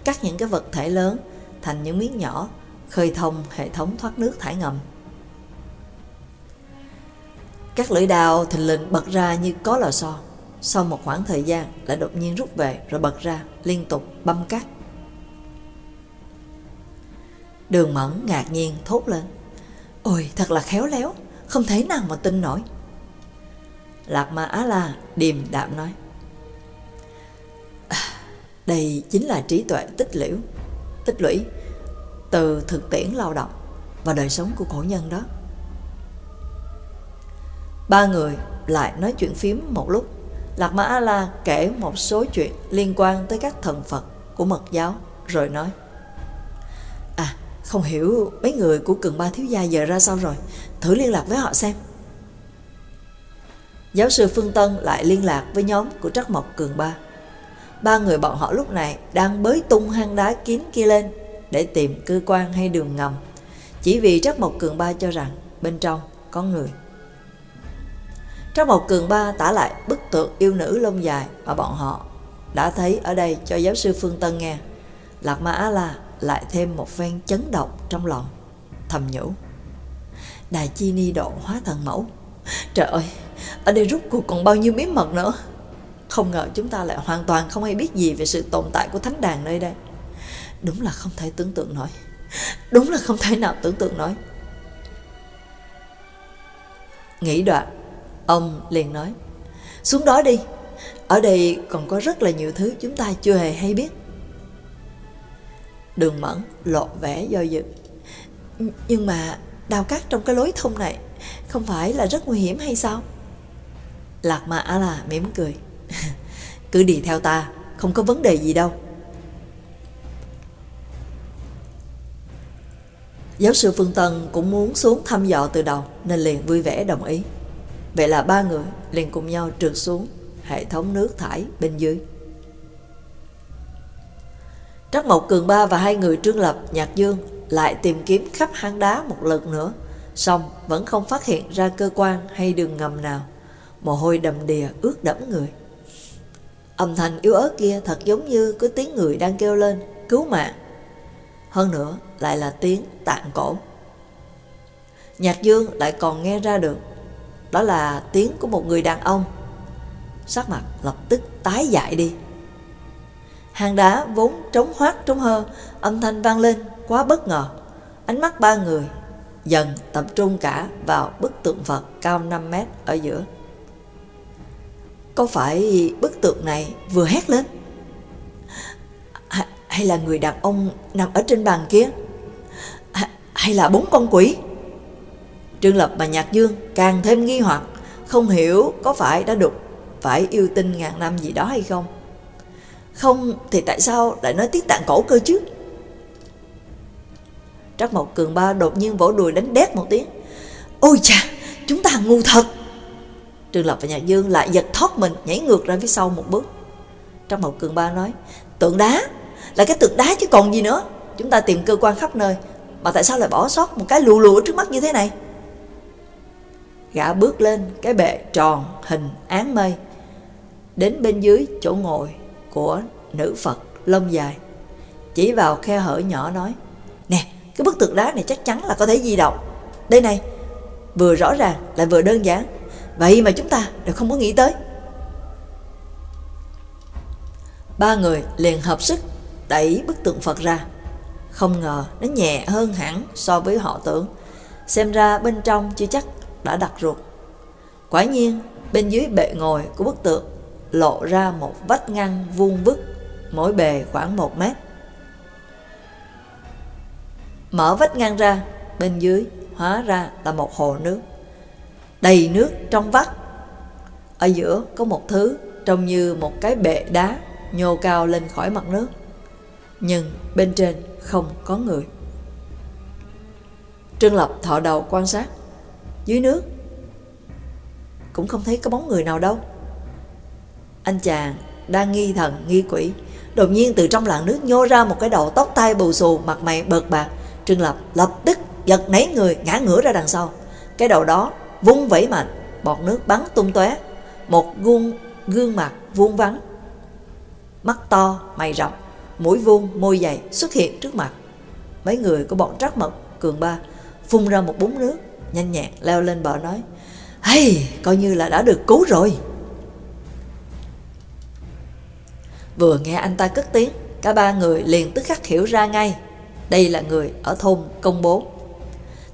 cắt những cái vật thể lớn thành những miếng nhỏ, khơi thông hệ thống thoát nước thải ngầm. Các lưỡi đào thình lình bật ra như có lò xo. Sau một khoảng thời gian lại đột nhiên rút về rồi bật ra, liên tục băm cắt. Đường mẫn ngạc nhiên thốt lên. Ôi thật là khéo léo Không thể nào mà tin nổi Lạc Ma Á La điềm đạm nói à, Đây chính là trí tuệ tích liễu Tích lũy Từ thực tiễn lao động Và đời sống của cổ nhân đó Ba người lại nói chuyện phím một lúc. Lạc Ma A La kể một số chuyện liên quan tới các thần Phật của mật giáo rồi nói "À, không hiểu mấy người của cường ba thiếu gia giờ ra sao rồi? Thử liên lạc với họ xem. Giáo sư Phương Tân lại liên lạc với nhóm của Trắc Mộc Cường Ba. Ba người bọn họ lúc này đang bới tung hang đá kín kia lên Để tìm cơ quan hay đường ngầm. Chỉ vì Trắc Mộc Cường Ba cho rằng bên trong có người. Trong một Cường Ba tả lại bức tượng yêu nữ lông dài mà bọn họ đã thấy ở đây cho giáo sư Phương Tân nghe. Lạc Ma Á La lại thêm một phen chấn động trong lòng, thầm nhủ. Đại Chi Ni Độ hóa thần mẫu. Trời ơi, ở đây rút cuộc còn bao nhiêu bí mật nữa. Không ngờ chúng ta lại hoàn toàn không hay biết gì về sự tồn tại của thánh đàn nơi đây. Đúng là không thể tưởng tượng nổi. Đúng là không thể nào tưởng tượng nổi. Nghĩ đoạn, ông liền nói, xuống đó đi, ở đây còn có rất là nhiều thứ chúng ta chưa hề hay biết. Đường mẫn lộ vẻ do dự. Nhưng mà đào cát trong cái lối thông này không phải là rất nguy hiểm hay sao? Lạc mà á là mỉm cười. *laughs* Cứ đi theo ta, không có vấn đề gì đâu. Giáo sư Phương Tân cũng muốn xuống thăm dò từ đầu nên liền vui vẻ đồng ý. Vậy là ba người liền cùng nhau trượt xuống hệ thống nước thải bên dưới. Trắc Mộc Cường Ba và hai người Trương Lập, Nhạc Dương lại tìm kiếm khắp hang đá một lần nữa, xong vẫn không phát hiện ra cơ quan hay đường ngầm nào. Mồ hôi đầm đìa ướt đẫm người. Âm thanh yếu ớt kia thật giống như có tiếng người đang kêu lên, cứu mạng. Hơn nữa lại là tiếng tạng cổ. Nhạc Dương lại còn nghe ra được, đó là tiếng của một người đàn ông. Sắc mặt lập tức tái dại đi. Hang đá vốn trống hoác trống hơ, âm thanh vang lên quá bất ngờ. Ánh mắt ba người dần tập trung cả vào bức tượng Phật cao 5 mét ở giữa. Có phải bức tượng này vừa hét lên? Hay là người đàn ông nằm ở trên bàn kia? Hay là bốn con quỷ? Trương Lập và Nhạc Dương càng thêm nghi hoặc, không hiểu có phải đã đục phải yêu tinh ngàn năm gì đó hay không. Không thì tại sao lại nói tiếng tạng cổ cơ chứ? Trắc Mộc Cường Ba đột nhiên vỗ đùi đánh đét một tiếng. Ôi chà, chúng ta ngu thật. Trương Lập và Nhạc Dương lại giật thoát mình nhảy ngược ra phía sau một bước. Trắc Mộc Cường Ba nói, tượng đá, là cái tượng đá chứ còn gì nữa. Chúng ta tìm cơ quan khắp nơi, mà tại sao lại bỏ sót một cái lù lù ở trước mắt như thế này? Gã bước lên cái bệ tròn hình án mây, đến bên dưới chỗ ngồi của nữ Phật lông dài. Chỉ vào khe hở nhỏ nói, Nè, cái bức tượng đá này chắc chắn là có thể di động. Đây này, vừa rõ ràng lại vừa đơn giản. Vậy mà chúng ta đều không có nghĩ tới. Ba người liền hợp sức đẩy bức tượng Phật ra. Không ngờ nó nhẹ hơn hẳn so với họ tưởng. Xem ra bên trong chưa chắc đã đặt ruột. Quả nhiên, bên dưới bệ ngồi của bức tượng lộ ra một vách ngăn vuông vức, mỗi bề khoảng một mét. Mở vách ngăn ra, bên dưới hóa ra là một hồ nước. Đầy nước trong vắt. Ở giữa có một thứ trông như một cái bệ đá nhô cao lên khỏi mặt nước. Nhưng bên trên không có người. Trương Lập thọ đầu quan sát. Dưới nước cũng không thấy có bóng người nào đâu. Anh chàng đang nghi thần nghi quỷ, đột nhiên từ trong làn nước nhô ra một cái đầu tóc tai bù xù, mặt mày bợt bạc. Trương Lập lập tức giật nấy người ngã ngửa ra đằng sau. Cái đầu đó vung vẩy mạnh, bọt nước bắn tung tóe, một gương gương mặt vuông vắn, mắt to, mày rậm, mũi vuông, môi dày xuất hiện trước mặt. Mấy người của bọn trắc mật cường ba phun ra một búng nước, nhanh nhẹn leo lên bờ nói: "Hay, coi như là đã được cứu rồi." Vừa nghe anh ta cất tiếng, cả ba người liền tức khắc hiểu ra ngay. Đây là người ở thôn công bố.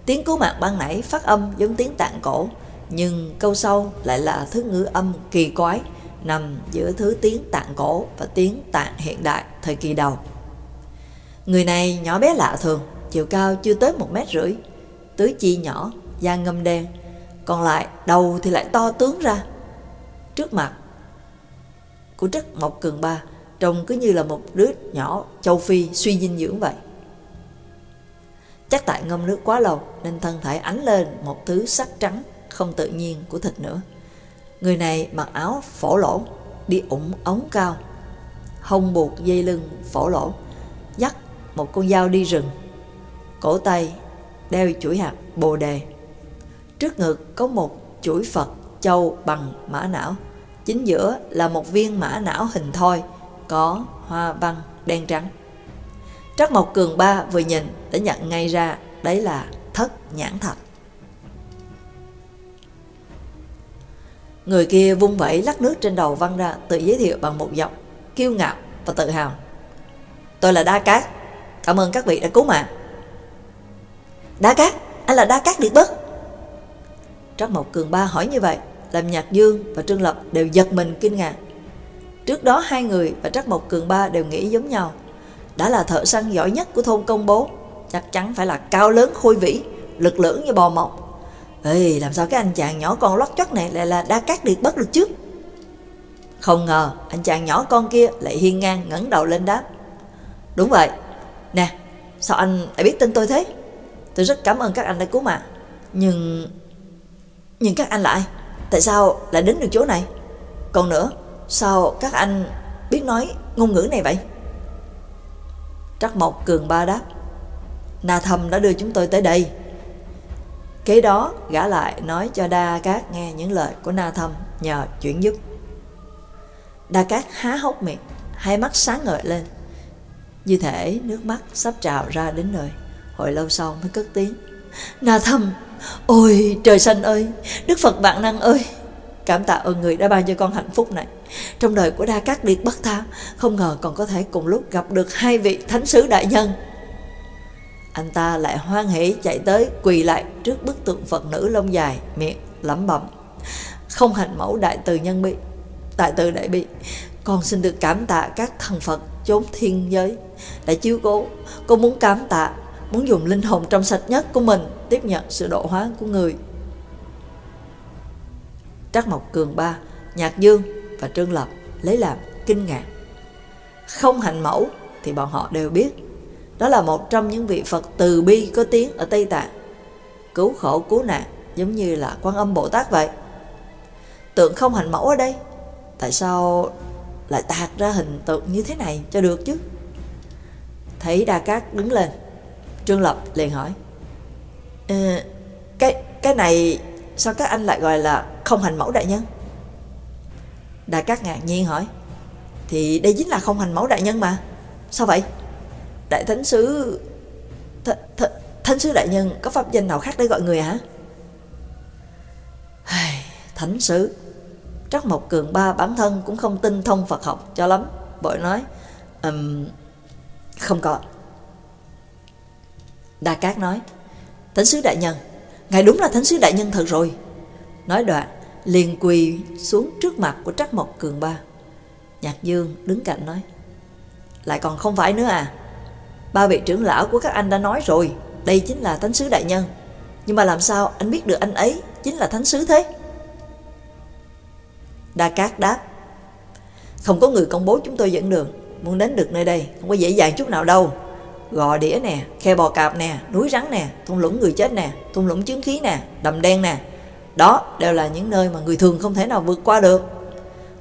Tiếng cứu mạng ban nãy phát âm giống tiếng tạng cổ, nhưng câu sau lại là thứ ngữ âm kỳ quái, nằm giữa thứ tiếng tạng cổ và tiếng tạng hiện đại thời kỳ đầu. Người này nhỏ bé lạ thường, chiều cao chưa tới một mét rưỡi, tứ chi nhỏ, da ngâm đen, còn lại đầu thì lại to tướng ra. Trước mặt của Trắc Mộc Cường Ba trông cứ như là một đứa nhỏ châu Phi suy dinh dưỡng vậy. Chắc tại ngâm nước quá lâu nên thân thể ánh lên một thứ sắc trắng không tự nhiên của thịt nữa. Người này mặc áo phổ lỗ, đi ủng ống cao, hông buộc dây lưng phổ lỗ, dắt một con dao đi rừng. Cổ tay đeo chuỗi hạt bồ đề. Trước ngực có một chuỗi Phật châu bằng mã não. Chính giữa là một viên mã não hình thoi có hoa văn đen trắng. Trắc Mộc Cường Ba vừa nhìn đã nhận ngay ra đấy là thất nhãn thạch. Người kia vung vẩy lắc nước trên đầu văng ra tự giới thiệu bằng một giọng kiêu ngạo và tự hào. Tôi là Đa Cát, cảm ơn các vị đã cứu mạng. Đa Cát, anh là Đa Cát Điệt Bất. Trắc Mộc Cường Ba hỏi như vậy, làm Nhạc Dương và Trương Lập đều giật mình kinh ngạc. Trước đó hai người và Trắc Mộc Cường Ba đều nghĩ giống nhau. Đã là thợ săn giỏi nhất của thôn công bố, chắc chắn phải là cao lớn khôi vĩ, lực lưỡng như bò mọc. Ê, làm sao cái anh chàng nhỏ con lót chót này lại là đa cát điệt bất được chứ? Không ngờ, anh chàng nhỏ con kia lại hiên ngang ngẩng đầu lên đáp. Đúng vậy. Nè, sao anh lại biết tên tôi thế? Tôi rất cảm ơn các anh đã cứu mạng. Nhưng... Nhưng các anh là ai? Tại sao lại đến được chỗ này? Còn nữa, sao các anh biết nói ngôn ngữ này vậy? Trắc Mộc Cường Ba đáp. Na Thâm đã đưa chúng tôi tới đây. Kế đó, gã lại nói cho Đa Cát nghe những lời của Na Thâm nhờ chuyển giúp. Đa Cát há hốc miệng, hai mắt sáng ngời lên. Như thể nước mắt sắp trào ra đến nơi. Hồi lâu sau mới cất tiếng. Na Thâm, ôi trời xanh ơi, Đức Phật vạn Năng ơi, cảm tạ ơn người đã ban cho con hạnh phúc này. Trong đời của Đa Cát Điệt bất tha, không ngờ còn có thể cùng lúc gặp được hai vị thánh sứ đại nhân. Anh ta lại hoan hỷ chạy tới quỳ lại trước bức tượng Phật nữ lông dài, miệng lẩm bẩm. Không hành mẫu đại từ nhân bi, đại từ đại bi, con xin được cảm tạ các thần Phật chốn thiên giới đã chiếu cố. Con muốn cảm tạ, muốn dùng linh hồn trong sạch nhất của mình tiếp nhận sự độ hóa của người. Trắc Mộc Cường Ba, Nhạc Dương và Trương Lập lấy làm kinh ngạc. Không hành mẫu thì bọn họ đều biết đó là một trong những vị Phật từ bi có tiếng ở Tây Tạng. Cứu khổ cứu nạn giống như là quan âm Bồ Tát vậy. Tượng không hành mẫu ở đây. Tại sao lại tạc ra hình tượng như thế này cho được chứ? Thấy Đa Cát đứng lên. Trương Lập liền hỏi. Ờ, cái cái này sao các anh lại gọi là không hành mẫu đại nhân? đại Cát ngạc nhiên hỏi. Thì đây chính là không hành mẫu đại nhân mà. Sao vậy? đại thánh sứ th, th, thánh sứ đại nhân có pháp danh nào khác để gọi người hả thánh sứ trắc mộc cường ba bản thân cũng không tin thông phật học cho lắm bội nói um, không có đa cát nói thánh sứ đại nhân ngài đúng là thánh sứ đại nhân thật rồi nói đoạn liền quỳ xuống trước mặt của trắc mộc cường ba nhạc dương đứng cạnh nói lại còn không phải nữa à Ba vị trưởng lão của các anh đã nói rồi, đây chính là thánh sứ đại nhân. Nhưng mà làm sao anh biết được anh ấy chính là thánh sứ thế? Đa Cát đáp, không có người công bố chúng tôi dẫn đường, muốn đến được nơi đây, không có dễ dàng chút nào đâu. Gò đĩa nè, khe bò cạp nè, núi rắn nè, thung lũng người chết nè, thung lũng chứng khí nè, đầm đen nè. Đó đều là những nơi mà người thường không thể nào vượt qua được.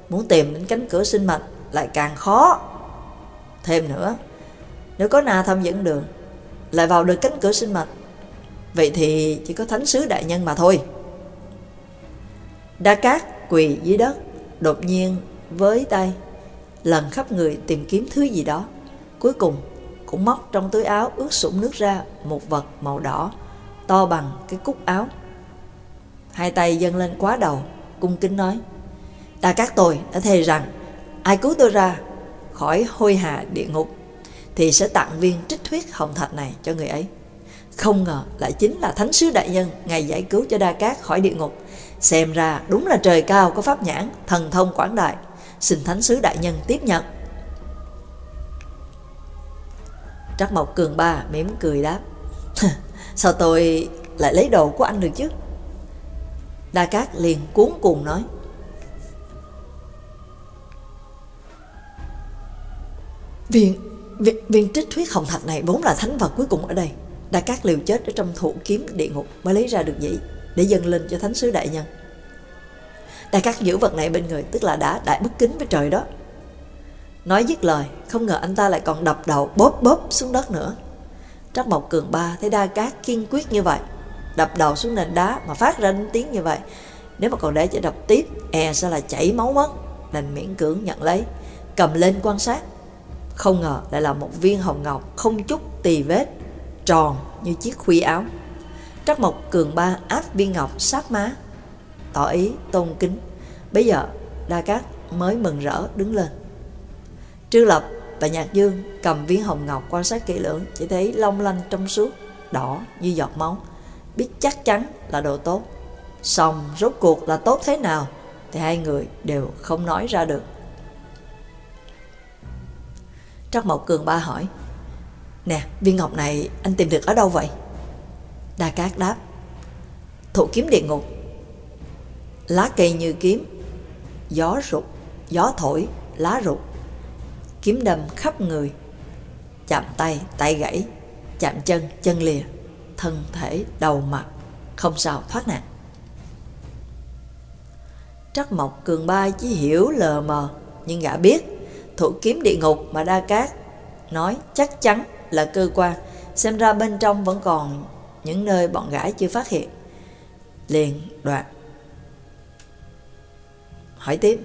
Muốn tìm đến cánh cửa sinh mệnh lại càng khó. Thêm nữa, nếu có na thâm dẫn đường Lại vào được cánh cửa sinh mệnh Vậy thì chỉ có thánh sứ đại nhân mà thôi Đa Cát quỳ dưới đất Đột nhiên với tay Lần khắp người tìm kiếm thứ gì đó Cuối cùng cũng móc trong túi áo ướt sũng nước ra Một vật màu đỏ To bằng cái cúc áo Hai tay dâng lên quá đầu Cung kính nói Đa Cát tôi đã thề rằng Ai cứu tôi ra khỏi hôi hà địa ngục thì sẽ tặng viên trích huyết hồng thạch này cho người ấy. Không ngờ lại chính là Thánh sứ Đại Nhân, Ngài giải cứu cho Đa Cát khỏi địa ngục. Xem ra đúng là trời cao có pháp nhãn, thần thông quảng đại. Xin Thánh sứ Đại Nhân tiếp nhận. Trắc Mộc Cường Ba mỉm cười đáp. *laughs* Sao tôi lại lấy đồ của anh được chứ? Đa Cát liền cuốn cùng nói. Viên Viên, viên trích thuyết hồng thạch này vốn là thánh vật cuối cùng ở đây. đa cát liều chết ở trong thủ kiếm địa ngục mới lấy ra được vậy để dâng lên cho thánh sứ đại nhân. đa cát giữ vật này bên người tức là đã đại bất kính với trời đó. Nói dứt lời, không ngờ anh ta lại còn đập đầu bóp bóp xuống đất nữa. Trắc Mộc Cường Ba thấy Đa Cát kiên quyết như vậy, đập đầu xuống nền đá mà phát ra tiếng như vậy. Nếu mà còn để cho đập tiếp, e sẽ là chảy máu mất, đành miễn cưỡng nhận lấy. cầm lên quan sát. Không ngờ lại là một viên hồng ngọc không chút tì vết, tròn như chiếc khuy áo. Trắc Mộc Cường Ba áp viên ngọc sát má, tỏ ý tôn kính. Bây giờ Đa Cát mới mừng rỡ đứng lên. Trương Lập và Nhạc Dương cầm viên hồng ngọc quan sát kỹ lưỡng, chỉ thấy long lanh trong suốt, đỏ như giọt máu, biết chắc chắn là đồ tốt. Xong rốt cuộc là tốt thế nào thì hai người đều không nói ra được. Trắc Mộc Cường Ba hỏi, Nè, viên ngọc này anh tìm được ở đâu vậy? Đa Cát đáp, Thụ kiếm địa ngục. Lá cây như kiếm, gió rụt, gió thổi, lá rụt, kiếm đâm khắp người, chạm tay, tay gãy, chạm chân, chân lìa, thân thể, đầu mặt, không sao thoát nạn. Trắc Mộc Cường Ba chỉ hiểu lờ mờ, nhưng gã biết thủ kiếm địa ngục mà Đa Cát nói chắc chắn là cơ quan, xem ra bên trong vẫn còn những nơi bọn gã chưa phát hiện. Liền đoạn. Hỏi tiếp,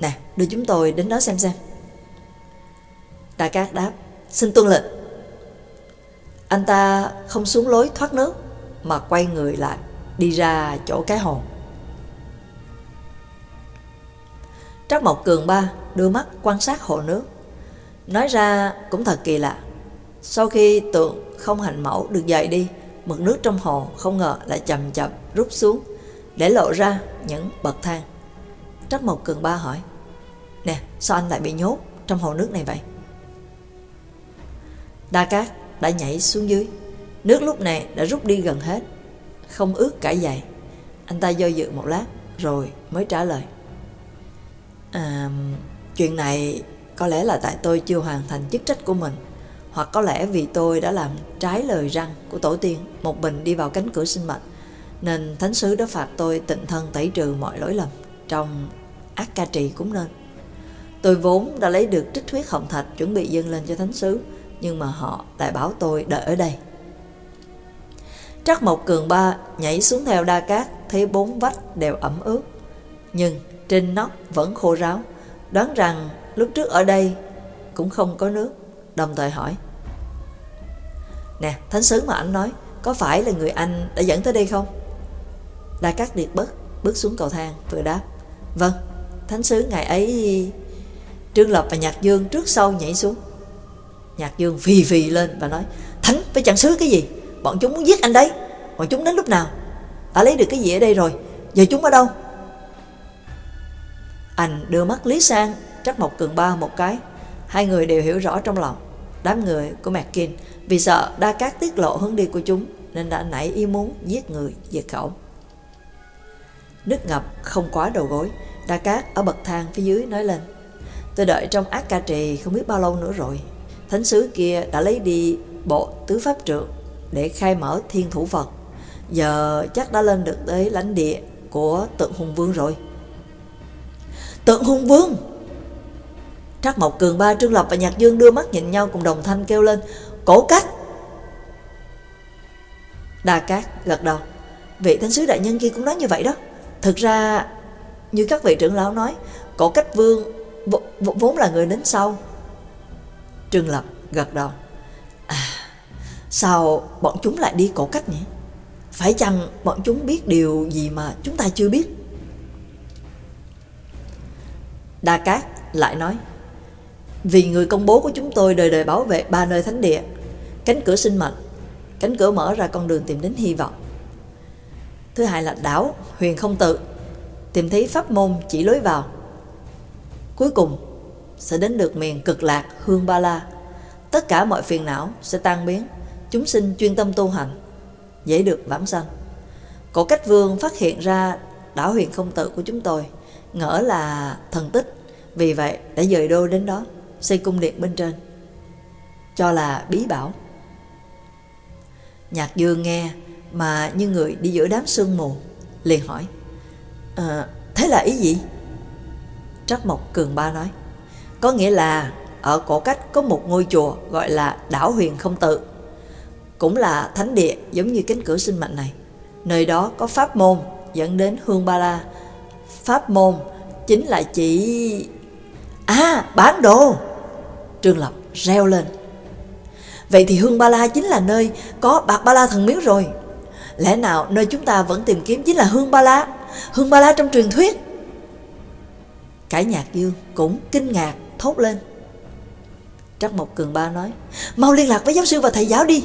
nè, đưa chúng tôi đến đó xem xem. Đa Cát đáp, xin tuân lệnh. Anh ta không xuống lối thoát nước, mà quay người lại, đi ra chỗ cái hồ. Trắc Mộc Cường Ba đưa mắt quan sát hồ nước. Nói ra cũng thật kỳ lạ. Sau khi tượng không hành mẫu được dậy đi, mực nước trong hồ không ngờ lại chậm chậm rút xuống, để lộ ra những bậc thang. Trắc Mộc Cường Ba hỏi, Nè, sao anh lại bị nhốt trong hồ nước này vậy? Đa Cát đã nhảy xuống dưới. Nước lúc này đã rút đi gần hết, không ướt cả giày. Anh ta do dự một lát, rồi mới trả lời. À, chuyện này có lẽ là tại tôi chưa hoàn thành chức trách của mình hoặc có lẽ vì tôi đã làm trái lời răng của tổ tiên một mình đi vào cánh cửa sinh mệnh nên thánh sứ đã phạt tôi tịnh thân tẩy trừ mọi lỗi lầm trong ác ca trì cũng nên tôi vốn đã lấy được trích huyết hồng thạch chuẩn bị dâng lên cho thánh sứ nhưng mà họ lại bảo tôi đợi ở đây. Trắc Mộc Cường Ba nhảy xuống theo đa cát, thấy bốn vách đều ẩm ướt. Nhưng trên nóc vẫn khô ráo, đoán rằng lúc trước ở đây cũng không có nước, đồng thời hỏi. Nè, thánh sứ mà anh nói, có phải là người anh đã dẫn tới đây không? Đa cát điệt bất, bước xuống cầu thang, vừa đáp. Vâng thánh sứ ngày ấy, trương lập và nhạc dương trước sau nhảy xuống nhạc dương phì phì lên và nói, thánh với chẳng sứ cái gì? Bọn chúng muốn giết anh đấy. Bọn chúng đến lúc nào? Đã lấy được cái gì ở đây rồi? Giờ chúng ở đâu? Anh đưa mắt lý sang Trắc một Cường Ba một cái. Hai người đều hiểu rõ trong lòng. Đám người của McKin Vì sợ Đa Cát tiết lộ hướng đi của chúng Nên đã nảy ý muốn giết người diệt khẩu. Nước ngập không quá đầu gối, Đa Cát ở bậc thang phía dưới nói lên, Tôi đợi trong ác ca trì không biết bao lâu nữa rồi. Thánh sứ kia đã lấy đi bộ tứ pháp trượng Để khai mở thiên thủ Phật. Giờ chắc đã lên được tới lãnh địa của tượng hùng vương rồi. Tượng hùng vương! Trác Mộc Cường Ba, Trương Lập và Nhạc Dương đưa mắt nhìn nhau cùng đồng thanh kêu lên Cổ cách! Đà Cát gật đầu. Vị thánh sứ đại nhân kia cũng nói như vậy đó. Thực ra Như các vị trưởng lão nói Cổ cách vương vốn là người đến sau Trương Lập gật đầu. À Sao bọn chúng lại đi cổ cách nhỉ? Phải chăng bọn chúng biết điều gì mà chúng ta chưa biết? Đa Cát lại nói, Vì người công bố của chúng tôi đời đời bảo vệ ba nơi thánh địa, Cánh cửa sinh mệnh, Cánh cửa mở ra con đường tìm đến hy vọng. Thứ hai là đảo huyền không tự, Tìm thấy pháp môn chỉ lối vào. Cuối cùng sẽ đến được miền cực lạc hương ba la Tất cả mọi phiền não sẽ tan biến Chúng sinh chuyên tâm tu hành Dễ được vãng sanh Cổ cách vương phát hiện ra đảo huyền không tự của chúng tôi ngỡ là thần tích, vì vậy đã dời đô đến đó, xây cung điện bên trên, cho là bí bảo. Nhạc dương nghe mà như người đi giữa đám sương mù, liền hỏi, à, thế là ý gì? Trắc Mộc Cường Ba nói, có nghĩa là ở cổ cách có một ngôi chùa gọi là đảo huyền không tự, cũng là thánh địa giống như cánh cửa sinh mệnh này. Nơi đó có pháp môn dẫn đến Hương Ba La Pháp môn chính là chỉ À, bán đồ! Trương Lập reo lên. Vậy thì Hương Ba La chính là nơi có bạc Ba La thần miếu rồi. Lẽ nào nơi chúng ta vẫn tìm kiếm chính là Hương Ba La, Hương Ba La trong truyền thuyết? Cả nhạc dương cũng kinh ngạc thốt lên. Trắc Mộc Cường Ba nói, mau liên lạc với giáo sư và thầy giáo đi.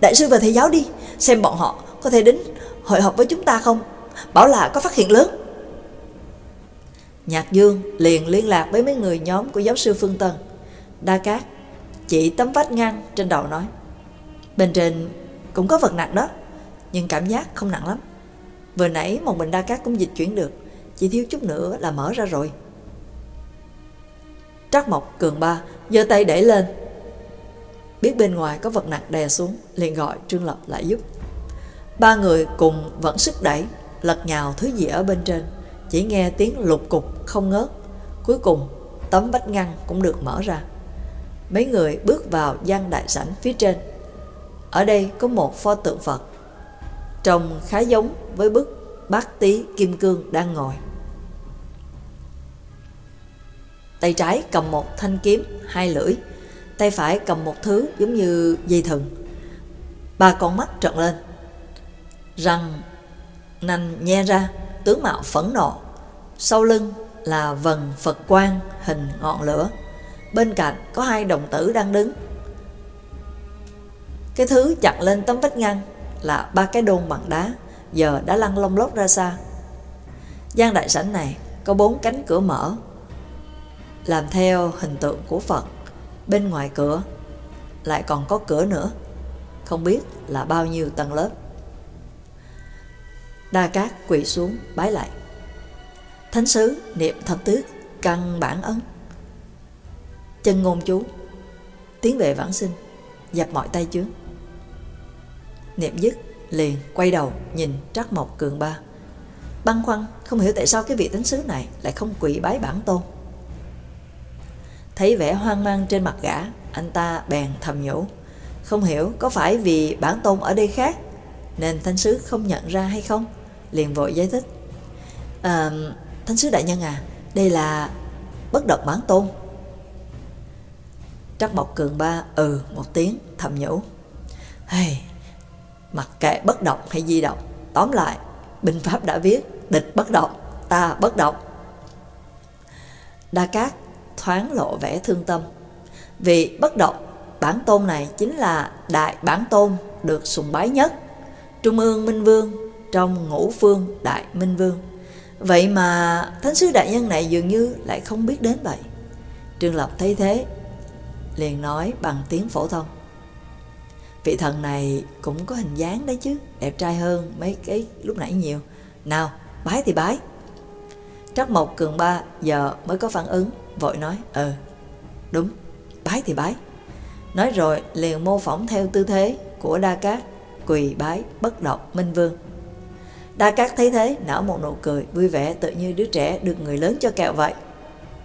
Đại sư và thầy giáo đi, xem bọn họ có thể đến hội họp với chúng ta không? Bảo là có phát hiện lớn. Nhạc Dương liền liên lạc với mấy người nhóm của giáo sư Phương Tân. Đa Cát chỉ tấm vách ngăn trên đầu nói. Bên trên cũng có vật nặng đó, nhưng cảm giác không nặng lắm. Vừa nãy một mình Đa Cát cũng dịch chuyển được, chỉ thiếu chút nữa là mở ra rồi. Trắc Mộc Cường Ba giơ tay đẩy lên. Biết bên ngoài có vật nặng đè xuống, liền gọi Trương Lập lại giúp. Ba người cùng vẫn sức đẩy, lật nhào thứ gì ở bên trên. Chỉ nghe tiếng lục cục không ngớt. Cuối cùng, tấm vách ngăn cũng được mở ra. Mấy người bước vào gian đại sảnh phía trên. Ở đây có một pho tượng Phật. Trông khá giống với bức bát tí kim cương đang ngồi. Tay trái cầm một thanh kiếm, hai lưỡi. Tay phải cầm một thứ giống như dây thừng. Ba con mắt trợn lên. Răng nành nhe ra, tướng mạo phẫn nộ. Sau lưng là vần Phật quan hình ngọn lửa. Bên cạnh có hai đồng tử đang đứng. Cái thứ chặt lên tấm vách ngăn là ba cái đôn bằng đá, giờ đã lăn lông lốc ra xa. gian đại sảnh này có bốn cánh cửa mở, làm theo hình tượng của Phật. Bên ngoài cửa lại còn có cửa nữa, không biết là bao nhiêu tầng lớp. Đa Cát quỳ xuống bái lại. Thánh sứ niệm thập tứ căn bản ấn. Chân ngôn chú, tiến về vãng sinh, dập mọi tay chướng. Niệm dứt, liền quay đầu nhìn Trắc Mộc Cường Ba. băn khoăn, không hiểu tại sao cái vị thánh sứ này lại không quỳ bái bản tôn. Thấy vẻ hoang mang trên mặt gã, anh ta bèn thầm nhủ. Không hiểu có phải vì bản tôn ở đây khác nên thánh sứ không nhận ra hay không? liền vội giải thích à, thánh sứ đại nhân à đây là bất động bản tôn trắc mộc cường ba ừ một tiếng thầm nhủ hey, mặc kệ bất động hay di động tóm lại binh pháp đã viết địch bất động ta bất động đa cát thoáng lộ vẻ thương tâm vì bất động bản tôn này chính là đại bản tôn được sùng bái nhất trung ương minh vương trong ngũ phương Đại Minh Vương. Vậy mà Thánh sứ đại nhân này dường như lại không biết đến vậy. Trương Lập thấy thế, liền nói bằng tiếng phổ thông. Vị thần này cũng có hình dáng đấy chứ, đẹp trai hơn mấy cái lúc nãy nhiều. Nào, bái thì bái. Trắc Mộc Cường Ba giờ mới có phản ứng, vội nói, ờ, đúng, bái thì bái. Nói rồi liền mô phỏng theo tư thế của Đa Cát, quỳ bái bất động Minh Vương. Đa Cát thấy thế, nở một nụ cười, vui vẻ tự như đứa trẻ được người lớn cho kẹo vậy.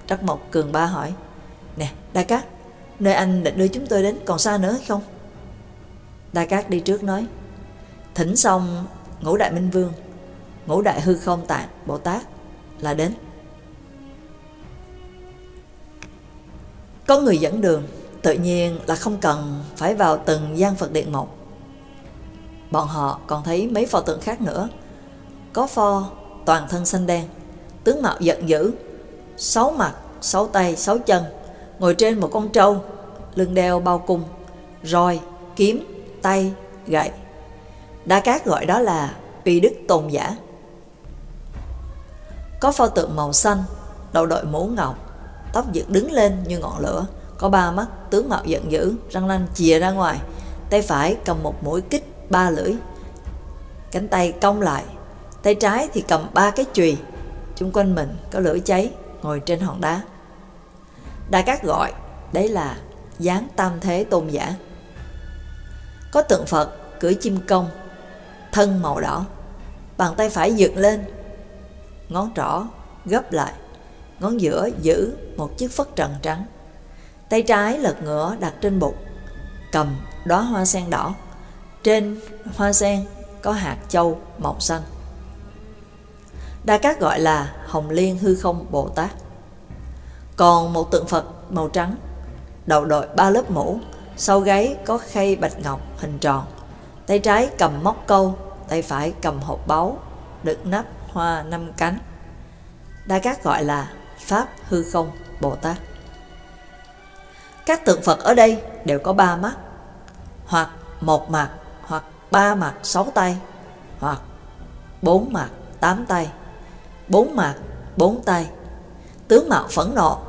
Trắc Mộc Cường Ba hỏi, Nè, Đa Cát, nơi anh định đưa chúng tôi đến còn xa nữa hay không? Đa Cát đi trước nói, Thỉnh xong ngũ đại minh vương, ngũ đại hư không tạng Bồ Tát là đến. Có người dẫn đường, tự nhiên là không cần phải vào từng gian Phật điện một. Bọn họ còn thấy mấy pho tượng khác nữa, có pho toàn thân xanh đen, tướng mạo giận dữ, sáu mặt, sáu tay, sáu chân, ngồi trên một con trâu, lưng đeo bao cung, roi, kiếm, tay, gậy. Đa Cát gọi đó là uy đức tôn giả. Có pho tượng màu xanh, đầu đội mũ ngọc, tóc dựng đứng lên như ngọn lửa, có ba mắt, tướng mạo giận dữ, răng nanh chìa ra ngoài, tay phải cầm một mũi kích ba lưỡi, cánh tay cong lại, tay trái thì cầm ba cái chùy. Chung quanh mình có lửa cháy ngồi trên hòn đá. Đại cát gọi đấy là dáng tam thế tôn giả. Có tượng phật cưỡi chim công thân màu đỏ. Bàn tay phải dựng lên ngón trỏ gấp lại ngón giữa giữ một chiếc phất trần trắng tay trái lật ngửa đặt trên bụng cầm đóa hoa sen đỏ trên hoa sen có hạt châu màu xanh Đa Cát gọi là Hồng Liên Hư Không Bồ Tát. Còn một tượng Phật màu trắng, đầu đội ba lớp mũ, sau gáy có khay bạch ngọc hình tròn, tay trái cầm móc câu, tay phải cầm hộp báu, đựng nắp hoa năm cánh. Đa Cát gọi là Pháp Hư Không Bồ Tát. Các tượng Phật ở đây đều có ba mắt, hoặc một mặt, hoặc ba mặt sáu tay, hoặc bốn mặt tám tay, bốn mặt bốn tay, tướng mạo phẫn nộ,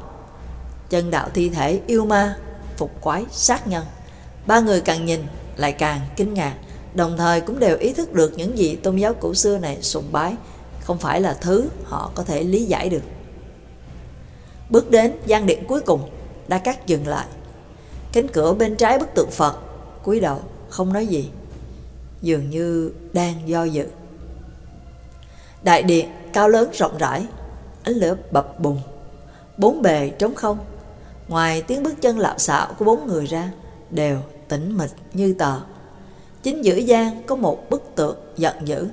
chân đạo thi thể yêu ma, phục quái, sát nhân. Ba người càng nhìn lại càng kinh ngạc, đồng thời cũng đều ý thức được những gì tôn giáo cổ xưa này sùng bái không phải là thứ họ có thể lý giải được. Bước đến gian điện cuối cùng, Đa Cát dừng lại. Cánh cửa bên trái bức tượng Phật, cúi đầu, không nói gì. Dường như đang do dự. Đại điện cao lớn rộng rãi, ánh lửa bập bùng. Bốn bề trống không, ngoài tiếng bước chân lạo xạo của bốn người ra, đều tĩnh mịch như tờ. Chính giữa gian có một bức tượng giận dữ.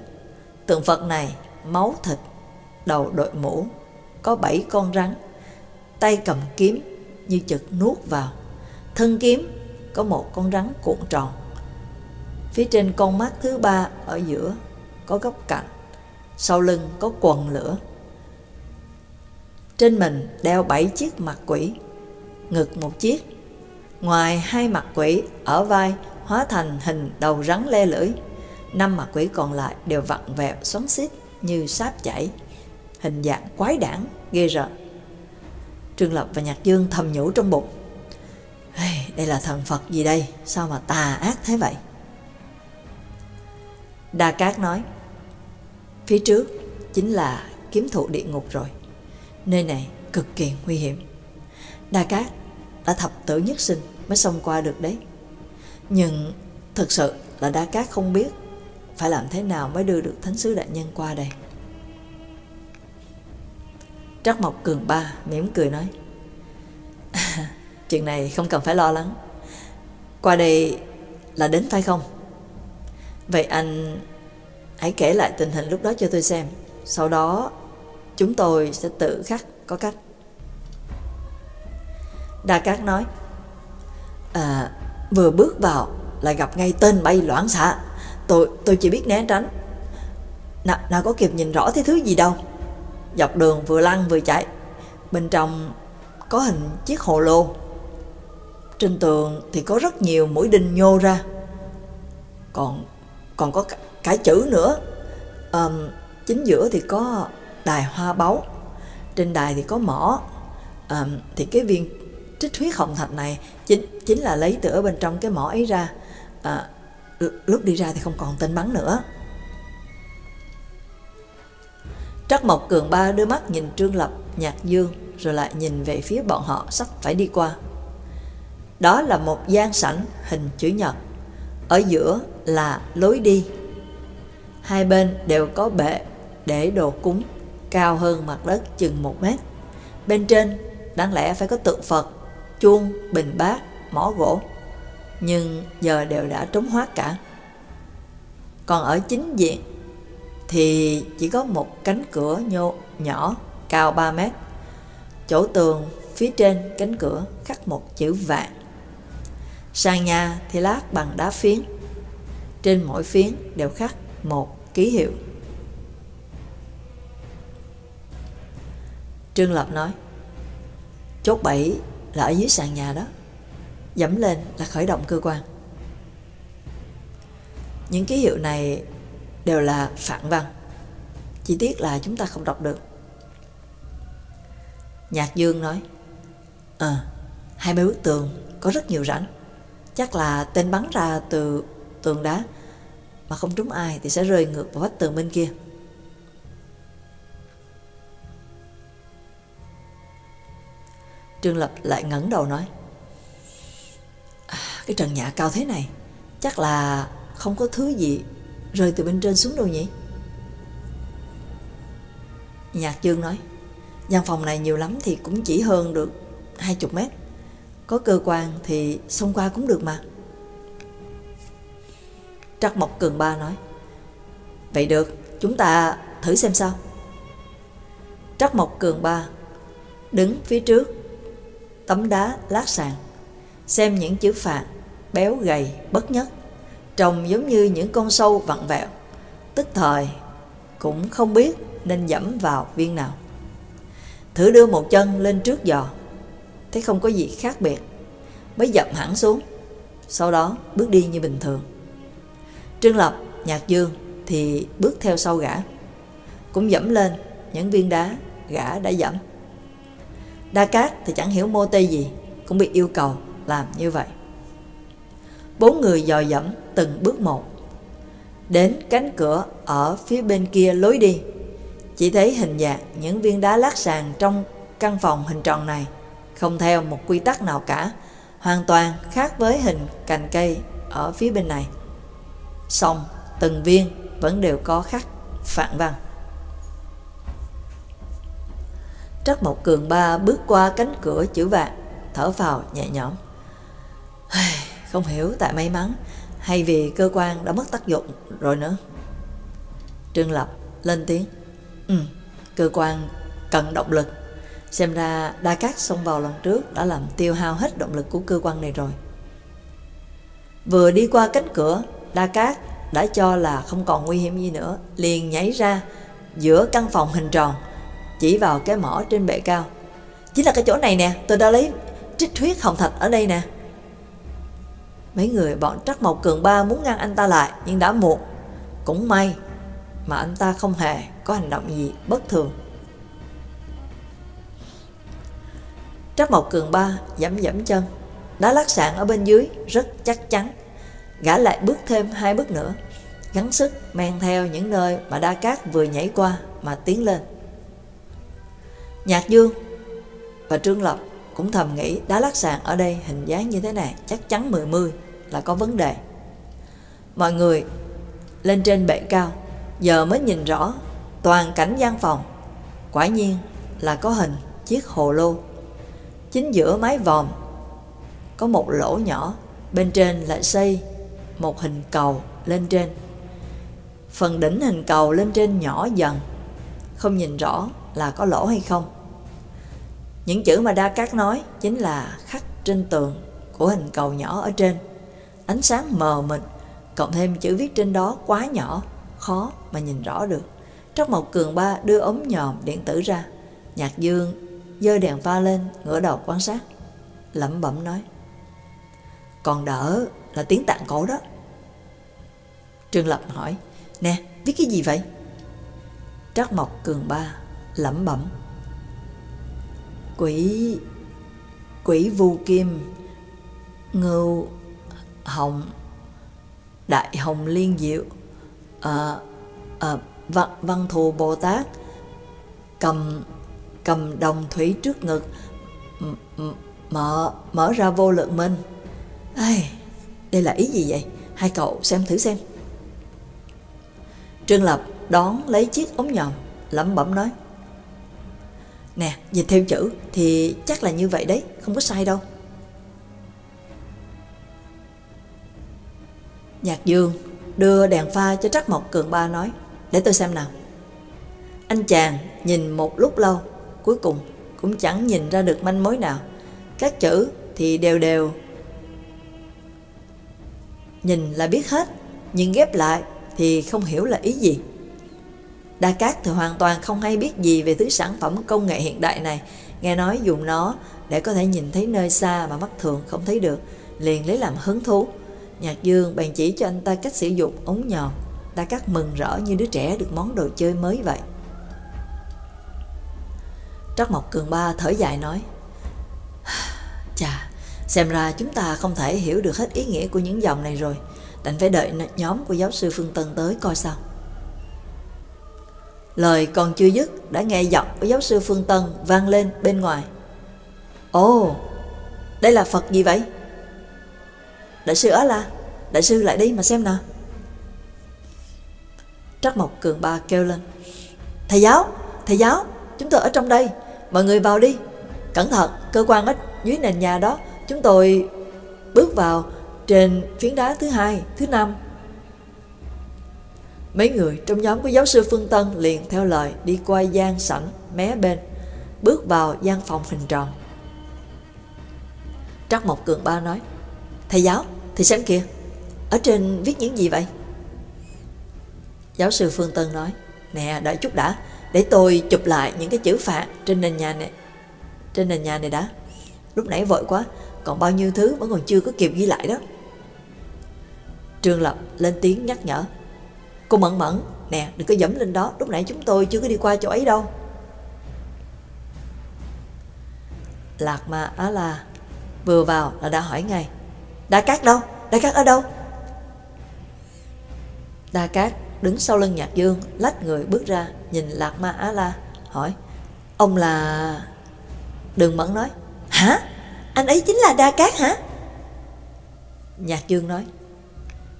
Tượng Phật này máu thịt, đầu đội mũ, có bảy con rắn, tay cầm kiếm như chực nuốt vào. Thân kiếm có một con rắn cuộn tròn. Phía trên con mắt thứ ba ở giữa có góc cạnh, sau lưng có quần lửa. Trên mình đeo bảy chiếc mặt quỷ, ngực một chiếc. Ngoài hai mặt quỷ ở vai hóa thành hình đầu rắn le lưỡi, năm mặt quỷ còn lại đều vặn vẹo xoắn xít như sáp chảy, hình dạng quái đản, ghê rợn. Trương Lập và Nhạc Dương thầm nhủ trong bụng. Hey, đây là thần Phật gì đây? Sao mà tà ác thế vậy? Đa Cát nói, phía trước chính là kiếm thụ địa ngục rồi. Nơi này cực kỳ nguy hiểm. Đa Cát đã thập tử nhất sinh mới xông qua được đấy. Nhưng thực sự là Đa Cát không biết phải làm thế nào mới đưa được Thánh sứ Đại Nhân qua đây. Trắc Mộc Cường Ba mỉm cười nói *laughs* Chuyện này không cần phải lo lắng. Qua đây là đến phải không? Vậy anh hãy kể lại tình hình lúc đó cho tôi xem. Sau đó chúng tôi sẽ tự khắc có cách. Đa Cát nói à, Vừa bước vào là gặp ngay tên bay loạn xạ. Tôi tôi chỉ biết né tránh. Nào, nào có kịp nhìn rõ thấy thứ gì đâu. Dọc đường vừa lăn vừa chạy. Bên trong có hình chiếc hồ lô. Trên tường thì có rất nhiều mũi đinh nhô ra. Còn còn có cả, cả chữ nữa. À, Chính giữa thì có đài hoa báu Trên đài thì có mỏ. À, Thì cái viên trích huyết hồng thạch này chính chính là lấy từ ở bên trong cái mỏ ấy ra. À, lúc đi ra thì không còn tên bắn nữa. Trắc Mộc Cường Ba đưa mắt nhìn Trương Lập, Nhạc Dương rồi lại nhìn về phía bọn họ sắp phải đi qua. Đó là một gian sảnh hình chữ nhật. Ở giữa là lối đi. Hai bên đều có bệ để đồ cúng cao hơn mặt đất chừng một mét. Bên trên đáng lẽ phải có tượng Phật, chuông, bình bát, mỏ gỗ. Nhưng giờ đều đã trống hoác cả. Còn ở chính diện thì chỉ có một cánh cửa nhô nhỏ cao 3 mét. Chỗ tường phía trên cánh cửa khắc một chữ vạn. Sàn nhà thì lát bằng đá phiến. Trên mỗi phiến đều khắc một ký hiệu. Trương Lập nói, chốt bẫy là ở dưới sàn nhà đó. Dẫm lên là khởi động cơ quan. Những ký hiệu này đều là phản văn. Chi tiết là chúng ta không đọc được. Nhạc Dương nói, Ờ, hai mươi bức tường có rất nhiều rãnh. Chắc là tên bắn ra từ tường đá mà không trúng ai thì sẽ rơi ngược vào vách tường bên kia. Trương Lập lại ngẩng đầu nói à, Cái trần nhà cao thế này Chắc là không có thứ gì rơi từ bên trên xuống đâu nhỉ? Nhạc Dương nói, gian phòng này nhiều lắm thì cũng chỉ hơn được 20 mét. Có cơ quan thì xông qua cũng được mà. Trắc Mộc Cường Ba nói, Vậy được, chúng ta thử xem sao. Trắc Mộc Cường Ba đứng phía trước tấm đá lát sàn. Xem những chữ phạt béo gầy, bất nhất, trông giống như những con sâu vặn vẹo. Tức thời, cũng không biết nên dẫm vào viên nào. Thử đưa một chân lên trước giò, thấy không có gì khác biệt, mới dậm hẳn xuống, sau đó bước đi như bình thường. Trương Lập, Nhạc Dương thì bước theo sau gã, cũng dẫm lên những viên đá gã đã dẫm. Đa Cát thì chẳng hiểu mô tê gì, cũng bị yêu cầu làm như vậy. Bốn người dò dẫm từng bước một, đến cánh cửa ở phía bên kia lối đi. Chỉ thấy hình dạng những viên đá lát sàn trong căn phòng hình tròn này, không theo một quy tắc nào cả, hoàn toàn khác với hình cành cây ở phía bên này. Xong, từng viên vẫn đều có khắc phạn văn. Trắc Mộc Cường Ba bước qua cánh cửa chữ vạn, thở vào nhẹ nhõm. Không hiểu tại may mắn hay vì cơ quan đã mất tác dụng rồi nữa. Trương Lập lên tiếng. Ừ, cơ quan cần động lực. Xem ra đa cát xông vào lần trước đã làm tiêu hao hết động lực của cơ quan này rồi. Vừa đi qua cánh cửa, đa cát đã cho là không còn nguy hiểm gì nữa, liền nhảy ra giữa căn phòng hình tròn, chỉ vào cái mỏ trên bệ cao. Chính là cái chỗ này nè, tôi đã lấy trích huyết hồng thạch ở đây nè. Mấy người bọn Trắc Mộc Cường Ba muốn ngăn anh ta lại nhưng đã muộn. Cũng may mà anh ta không hề có hành động gì bất thường. Trắc Mộc Cường Ba dẫm dẫm chân, đá lát sạn ở bên dưới rất chắc chắn. Gã lại bước thêm hai bước nữa, gắng sức men theo những nơi mà Đa Cát vừa nhảy qua mà tiến lên. Nhạc Dương và Trương Lập cũng thầm nghĩ đá lát sàn ở đây hình dáng như thế này chắc chắn mười mươi là có vấn đề. Mọi người lên trên bệ cao, giờ mới nhìn rõ toàn cảnh gian phòng. Quả nhiên là có hình chiếc hồ lô. Chính giữa mái vòm có một lỗ nhỏ, bên trên lại xây một hình cầu lên trên. Phần đỉnh hình cầu lên trên nhỏ dần, không nhìn rõ là có lỗ hay không. Những chữ mà Đa Cát nói chính là khắc trên tường của hình cầu nhỏ ở trên. Ánh sáng mờ mịt, cộng thêm chữ viết trên đó quá nhỏ, khó mà nhìn rõ được. Tróc Mộc Cường Ba đưa ống nhòm điện tử ra. Nhạc Dương dơ đèn pha lên, ngửa đầu quan sát. Lẩm bẩm nói. Còn đỡ là tiếng tạng cổ đó. Trương Lập hỏi. Nè, viết cái gì vậy? Trắc Mộc Cường Ba lẩm bẩm quỷ quỷ vu kim ngưu hồng đại hồng liên diệu à, à, văn, văn thù bồ tát cầm cầm đồng thủy trước ngực mở mở ra vô lượng minh. Ai, đây là ý gì vậy? Hai cậu xem thử xem. Trương lập đón lấy chiếc ống nhòm lẩm bẩm nói. Nè, dịch theo chữ thì chắc là như vậy đấy, không có sai đâu. Nhạc Dương đưa đèn pha cho Trắc Mộc Cường Ba nói, để tôi xem nào. Anh chàng nhìn một lúc lâu, cuối cùng cũng chẳng nhìn ra được manh mối nào. Các chữ thì đều đều. Nhìn là biết hết, nhưng ghép lại thì không hiểu là ý gì. Đa Cát thì hoàn toàn không hay biết gì về thứ sản phẩm công nghệ hiện đại này, nghe nói dùng nó để có thể nhìn thấy nơi xa mà mắt thường không thấy được, liền lấy làm hứng thú. Nhạc Dương bèn chỉ cho anh ta cách sử dụng ống nhòm, ta cắt mừng rỡ như đứa trẻ được món đồ chơi mới vậy. Trắc Mộc Cường Ba thở dài nói, *sighs* Chà, xem ra chúng ta không thể hiểu được hết ý nghĩa của những dòng này rồi, đành phải đợi nhóm của giáo sư Phương Tân tới coi sao. Lời còn chưa dứt đã nghe giọng của giáo sư Phương Tân vang lên bên ngoài. Ồ, đây là Phật gì vậy? Đại sư ở là đại sư lại đi mà xem nào. Trắc Mộc Cường Ba kêu lên. Thầy giáo, thầy giáo, chúng tôi ở trong đây, mọi người vào đi. Cẩn thận, cơ quan ở dưới nền nhà đó, chúng tôi bước vào trên phiến đá thứ hai, thứ năm Mấy người trong nhóm của giáo sư Phương Tân liền theo lời đi qua gian sảnh mé bên, bước vào gian phòng hình tròn. Trắc Mộc Cường Ba nói Thầy giáo, thì xem kìa Ở trên viết những gì vậy? Giáo sư Phương Tân nói Nè, đợi chút đã Để tôi chụp lại những cái chữ phạt trên nền nhà này Trên nền nhà này đã. Lúc nãy vội quá Còn bao nhiêu thứ vẫn còn chưa có kịp ghi lại đó. Trương Lập lên tiếng nhắc nhở Cô Mẫn Mẫn Nè đừng có dẫm lên đó Lúc nãy chúng tôi chưa có đi qua chỗ ấy đâu. Lạc Ma Á La Vừa vào là đã hỏi ngay Đa Cát đâu? Đa Cát ở đâu? Đa Cát đứng sau lưng Nhạc Dương, lách người bước ra, nhìn Lạc Ma Á La, hỏi, Ông là... Đường Mẫn nói, Hả? Anh ấy chính là Đa Cát hả? Nhạc Dương nói,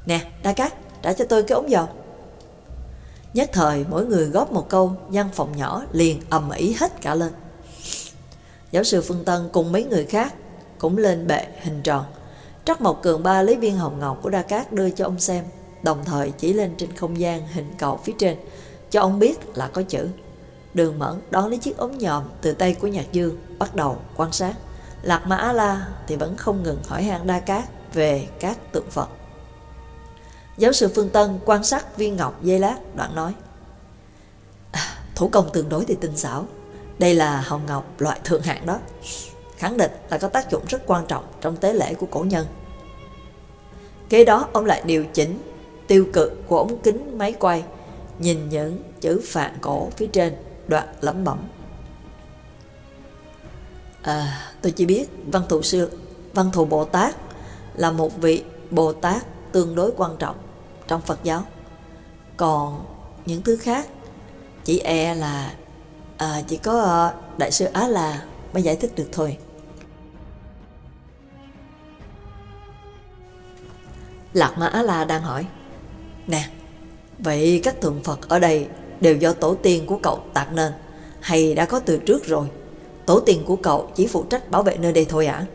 Nè, Đa Cát, trả cho tôi cái ống dầu Nhất thời, mỗi người góp một câu, Văn phòng nhỏ liền ầm ĩ hết cả lên Giáo sư Phương Tân cùng mấy người khác Cũng lên bệ hình tròn Trắc Mộc Cường Ba lấy viên hồng ngọc của Đa Cát đưa cho ông xem, Đồng thời chỉ lên trên không gian hình cầu phía trên, Cho ông biết là có chữ. Đường Mẫn đón lấy chiếc ống nhòm từ tay của Nhạc Dương, Bắt đầu quan sát. Lạc Mã La thì vẫn không ngừng hỏi han Đa Cát về các tượng Phật. Giáo sư Phương Tân quan sát viên ngọc dây lát, đoạn nói à, Thủ công tương đối thì tinh xảo. Đây là hồng ngọc loại thượng hạng đó. Khẳng định là có tác dụng rất quan trọng trong tế lễ của cổ nhân Kế đó ông lại điều chỉnh tiêu cực của ống kính máy quay Nhìn những chữ phạn cổ phía trên đoạn lẩm bẩm À, tôi chỉ biết văn thù sư văn thù Bồ Tát là một vị Bồ Tát tương đối quan trọng trong Phật giáo. Còn những thứ khác chỉ e là à, chỉ có ờ, Đại sư Á là mới giải thích được thôi. Lạc Ma Á La đang hỏi Nè, vậy các tượng Phật ở đây đều do tổ tiên của cậu tạc nên hay đã có từ trước rồi? Tổ tiên của cậu chỉ phụ trách bảo vệ nơi đây thôi ạ? À?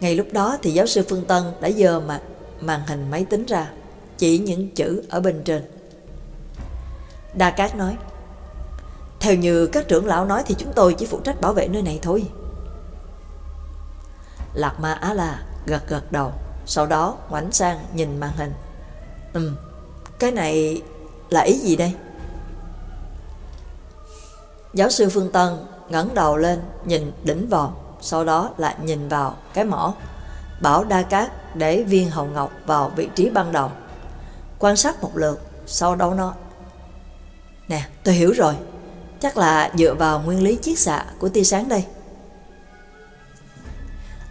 Ngay lúc đó thì giáo sư Phương Tân đã dơ mặt màn hình máy tính ra, chỉ những chữ ở bên trên. Đa Cát nói, Theo như các trưởng lão nói thì chúng tôi chỉ phụ trách bảo vệ nơi này thôi. Lạc Ma Á La gật gật đầu, sau đó ngoảnh sang nhìn màn hình. Ừm, cái này là ý gì đây? Giáo sư Phương Tân ngẩng đầu lên nhìn đỉnh vòm, sau đó lại nhìn vào cái mỏ. Bảo Đa Cát để viên hồng ngọc vào vị trí ban đầu. Quan sát một lượt, sau đó nó Nè, tôi hiểu rồi. Chắc là dựa vào nguyên lý chiết xạ của tia sáng đây.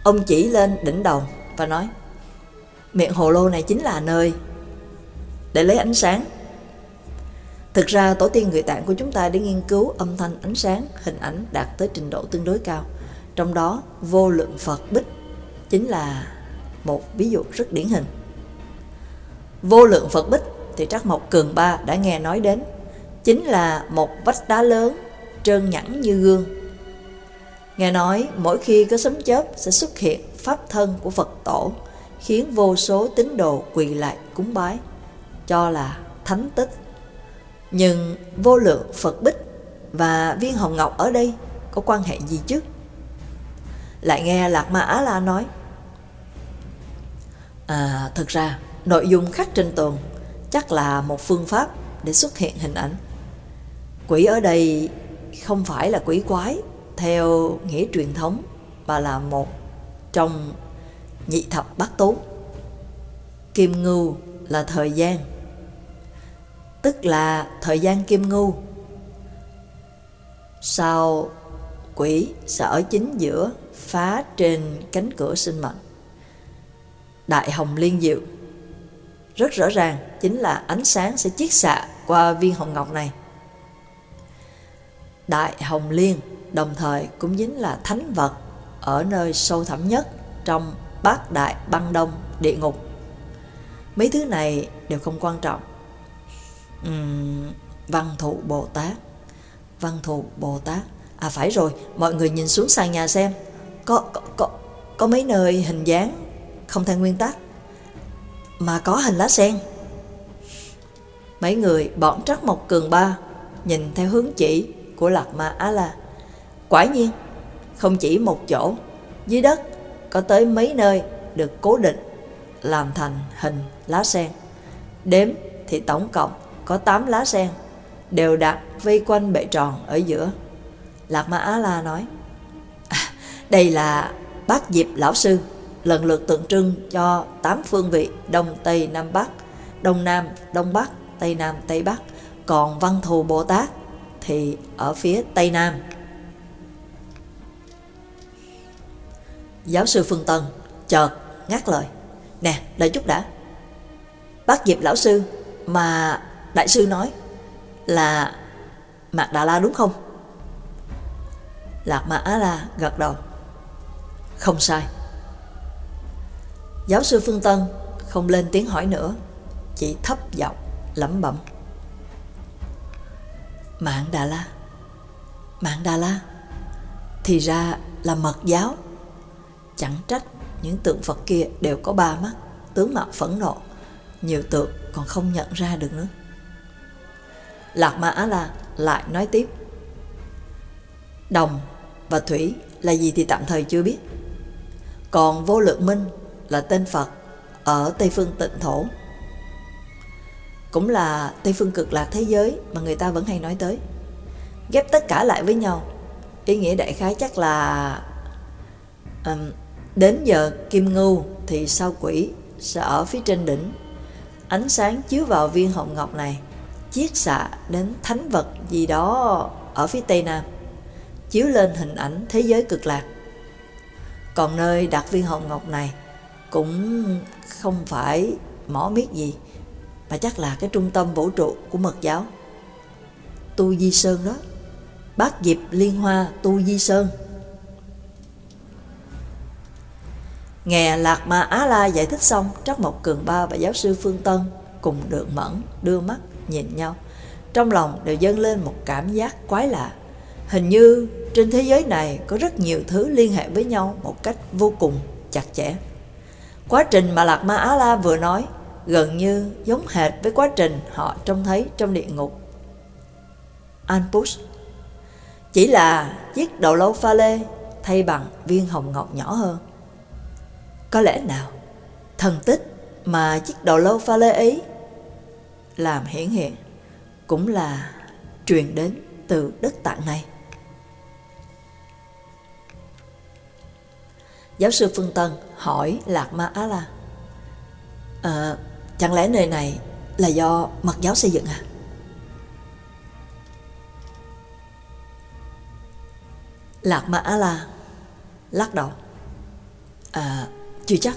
Ông chỉ lên đỉnh đầu và nói Miệng hồ lô này chính là nơi để lấy ánh sáng Thực ra tổ tiên người tạng của chúng ta đã nghiên cứu âm thanh ánh sáng, hình ảnh đạt tới trình độ tương đối cao. Trong đó vô lượng Phật bích chính là một ví dụ rất điển hình. Vô lượng Phật bích thì Trắc Mộc Cường Ba đã nghe nói đến, chính là một vách đá lớn trơn nhẵn như gương. Nghe nói mỗi khi có sấm chớp sẽ xuất hiện pháp thân của Phật tổ, khiến vô số tín đồ quỳ lại cúng bái, cho là thánh tích nhưng vô lượng Phật Bích và viên hồng ngọc ở đây có quan hệ gì chứ? Lại nghe Lạc Ma Á La nói À, thật ra nội dung khắc trên tường chắc là một phương pháp để xuất hiện hình ảnh. Quỷ ở đây không phải là quỷ quái theo nghĩa truyền thống mà là một trong nhị thập bát tú. Kim ngưu là thời gian, tức là thời gian kim ngưu. Sau quỷ sẽ ở chính giữa phá trên cánh cửa sinh mệnh. Đại hồng liên diệu rất rõ ràng, chính là ánh sáng sẽ chiết xạ qua viên hồng ngọc này. Đại hồng liên đồng thời cũng chính là thánh vật ở nơi sâu thẳm nhất trong bát đại băng đông địa ngục. Mấy thứ này đều không quan trọng. Uhm, văn thụ Bồ Tát. Văn thù Bồ Tát. À phải rồi mọi người nhìn xuống sàn nhà xem. Có có có, có mấy nơi hình dáng không theo nguyên tắc mà có hình lá sen. Mấy người bọn trắc mộc cường ba nhìn theo hướng chỉ của lạc ma á la quả nhiên không chỉ một chỗ, dưới đất có tới mấy nơi được cố định làm thành hình lá sen. Đếm thì tổng cộng có 8 lá sen đều đặt vây quanh bệ tròn ở giữa. Lạc Ma Á La nói, à, đây là bát diệp lão sư, lần lượt tượng trưng cho tám phương vị Đông Tây Nam Bắc, Đông Nam, Đông Bắc, Tây Nam, Tây Bắc. Còn Văn Thù Bồ Tát thì ở phía Tây Nam. Giáo sư Phương Tân chợt ngắt lời. Nè, đợi chút đã. Bác Diệp lão sư mà đại sư nói là Mạc Đà La đúng không? Lạc Mã Á La gật đầu. Không sai. Giáo sư Phương Tân không lên tiếng hỏi nữa, chỉ thấp giọng lẩm bẩm. Mạng Đà La Mạng Đà La Thì ra là mật giáo Chẳng trách những tượng Phật kia đều có ba mắt Tướng mạo phẫn nộ Nhiều tượng còn không nhận ra được nữa. Lạc Ma Á La lại nói tiếp. Đồng và Thủy là gì thì tạm thời chưa biết. Còn Vô Lượng Minh là tên Phật ở Tây Phương Tịnh Thổ. Cũng là Tây phương cực lạc thế giới mà người ta vẫn hay nói tới. Ghép tất cả lại với nhau, ý nghĩa đại khái chắc là um, đến giờ kim ngưu thì sao quỷ sẽ ở phía trên đỉnh. Ánh sáng chiếu vào viên hồng ngọc này, chiết xạ đến thánh vật gì đó ở phía tây nam, chiếu lên hình ảnh thế giới cực lạc. Còn nơi đặt viên hồng ngọc này cũng không phải mỏ miết gì, mà chắc là cái trung tâm vũ trụ của mật giáo tu di sơn đó bát diệp liên hoa tu di sơn nghe lạc ma á la giải thích xong trắc mộc cường ba và giáo sư phương tân cùng đường mẫn, đưa mắt nhìn nhau trong lòng đều dâng lên một cảm giác quái lạ hình như trên thế giới này có rất nhiều thứ liên hệ với nhau một cách vô cùng chặt chẽ quá trình mà lạc ma á la vừa nói gần như giống hệt với quá trình họ trông thấy trong địa ngục. Anpush chỉ là chiếc đầu lâu pha lê thay bằng viên hồng ngọc nhỏ hơn. Có lẽ nào thần tích mà chiếc đầu lâu pha lê ấy làm hiển hiện cũng là truyền đến từ đất tạng này. Giáo sư Phương Tân hỏi Lạc Ma Á La. À, Chẳng lẽ nơi này là do mật giáo xây dựng à? Lạc Mã La lắc đầu. Chưa chắc.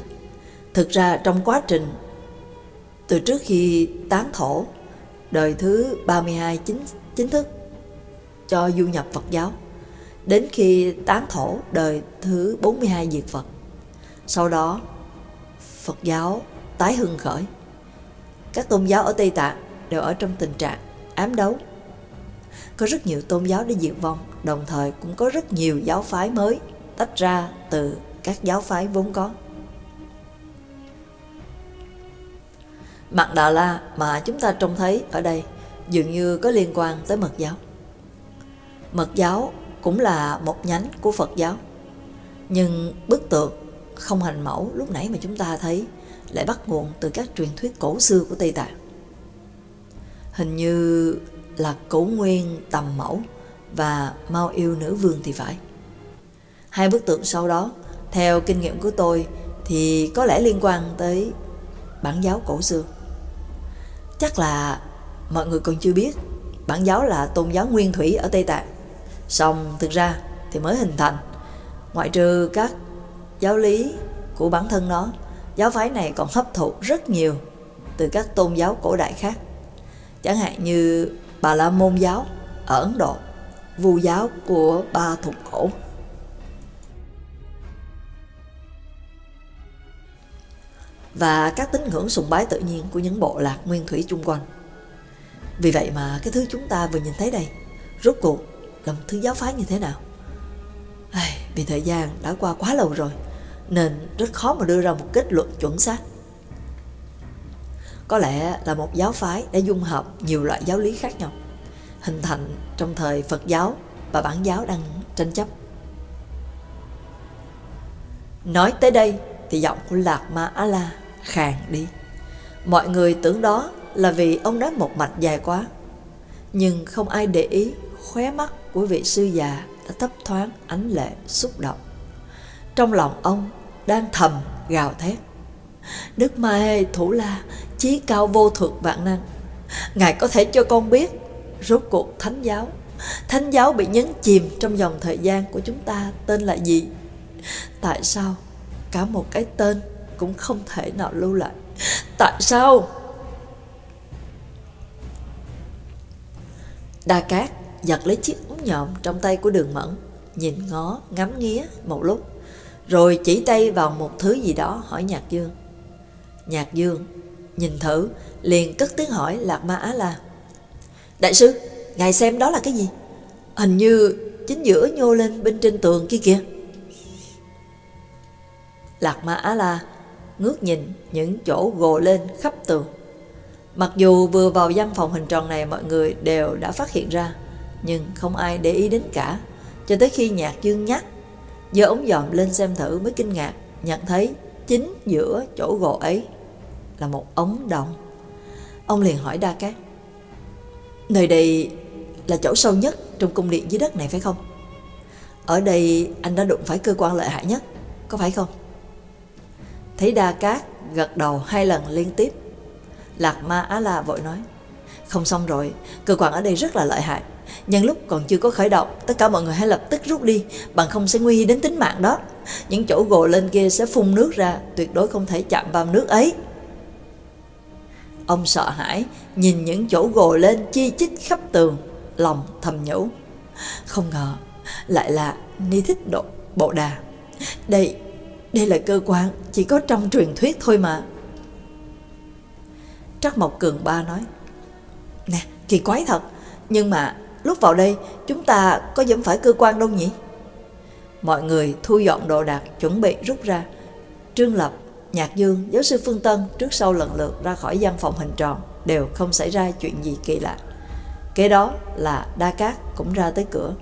Thực ra trong quá trình từ trước khi tán thổ đời thứ 32 chính chính thức cho du nhập Phật giáo đến khi tán thổ đời thứ 42 diệt Phật. Sau đó Phật giáo tái hưng khởi các tôn giáo ở Tây Tạng đều ở trong tình trạng ám đấu. Có rất nhiều tôn giáo đã diệt vong, đồng thời cũng có rất nhiều giáo phái mới tách ra từ các giáo phái vốn có. Mặt Đà La mà chúng ta trông thấy ở đây dường như có liên quan tới mật giáo. Mật giáo cũng là một nhánh của Phật giáo. Nhưng bức tượng không hành mẫu lúc nãy mà chúng ta thấy lại bắt nguồn từ các truyền thuyết cổ xưa của Tây Tạng. Hình như là cổ nguyên tầm mẫu và mau yêu nữ vương thì phải. Hai bức tượng sau đó, theo kinh nghiệm của tôi, thì có lẽ liên quan tới bản giáo cổ xưa. Chắc là mọi người còn chưa biết bản giáo là tôn giáo nguyên thủy ở Tây Tạng. Xong thực ra thì mới hình thành, ngoại trừ các giáo lý của bản thân nó giáo phái này còn hấp thụ rất nhiều từ các tôn giáo cổ đại khác. Chẳng hạn như Bà La Môn giáo ở Ấn Độ, vu giáo của ba thuộc cổ. Và các tín ngưỡng sùng bái tự nhiên của những bộ lạc nguyên thủy chung quanh. Vì vậy mà cái thứ chúng ta vừa nhìn thấy đây, rốt cuộc là một thứ giáo phái như thế nào? Ai, vì thời gian đã qua quá lâu rồi, nên rất khó mà đưa ra một kết luận chuẩn xác. Có lẽ là một giáo phái đã dung hợp nhiều loại giáo lý khác nhau, hình thành trong thời Phật giáo và bản giáo đang tranh chấp. Nói tới đây thì giọng của Lạc Ma A-la khàn đi. Mọi người tưởng đó là vì ông nói một mạch dài quá. Nhưng không ai để ý khóe mắt của vị sư già đã thấp thoáng ánh lệ xúc động. Trong lòng ông đang thầm gào thét. Đức Ma Hê Thủ La, chí cao vô thượng vạn năng. Ngài có thể cho con biết rốt cuộc thánh giáo. Thánh giáo bị nhấn chìm trong dòng thời gian của chúng ta tên là gì? Tại sao cả một cái tên cũng không thể nào lưu lại? Tại sao? Đa Cát giật lấy chiếc ống nhòm trong tay của đường mẫn, nhìn ngó, ngắm nghía một lúc, rồi chỉ tay vào một thứ gì đó hỏi Nhạc Dương. Nhạc Dương nhìn thử, liền cất tiếng hỏi Lạc Ma Á La. Đại sư, ngài xem đó là cái gì? Hình như chính giữa nhô lên bên trên tường kia kìa. Lạc Ma Á La ngước nhìn những chỗ gồ lên khắp tường. Mặc dù vừa vào văn phòng hình tròn này mọi người đều đã phát hiện ra, nhưng không ai để ý đến cả. Cho tới khi nhạc dương nhắc, giờ ống dòm lên xem thử mới kinh ngạc, nhận thấy chính giữa chỗ gồ ấy là một ống đồng. Ông liền hỏi Đa Cát, nơi đây là chỗ sâu nhất trong cung điện dưới đất này phải không? Ở đây anh đã đụng phải cơ quan lợi hại nhất, có phải không? Thấy Đa Cát gật đầu hai lần liên tiếp. Lạc Ma Á La vội nói, không xong rồi, cơ quan ở đây rất là lợi hại. Nhân lúc còn chưa có khởi động, tất cả mọi người hãy lập tức rút đi, bằng không sẽ nguy đến tính mạng đó. Những chỗ gồ lên kia sẽ phun nước ra, tuyệt đối không thể chạm vào nước ấy. Ông sợ hãi, nhìn những chỗ gồ lên chi chít khắp tường, lòng thầm nhủ. Không ngờ, lại là ni thích độ bộ đà. Đây, đây là cơ quan chỉ có trong truyền thuyết thôi mà. Trắc Mộc Cường Ba nói, Nè, kỳ quái thật, nhưng mà lúc vào đây chúng ta có dẫm phải cơ quan đâu nhỉ? Mọi người thu dọn đồ đạc chuẩn bị rút ra. Trương Lập, Nhạc Dương, giáo sư Phương Tân trước sau lần lượt ra khỏi văn phòng hình tròn đều không xảy ra chuyện gì kỳ lạ. Kế đó là Đa Cát cũng ra tới cửa.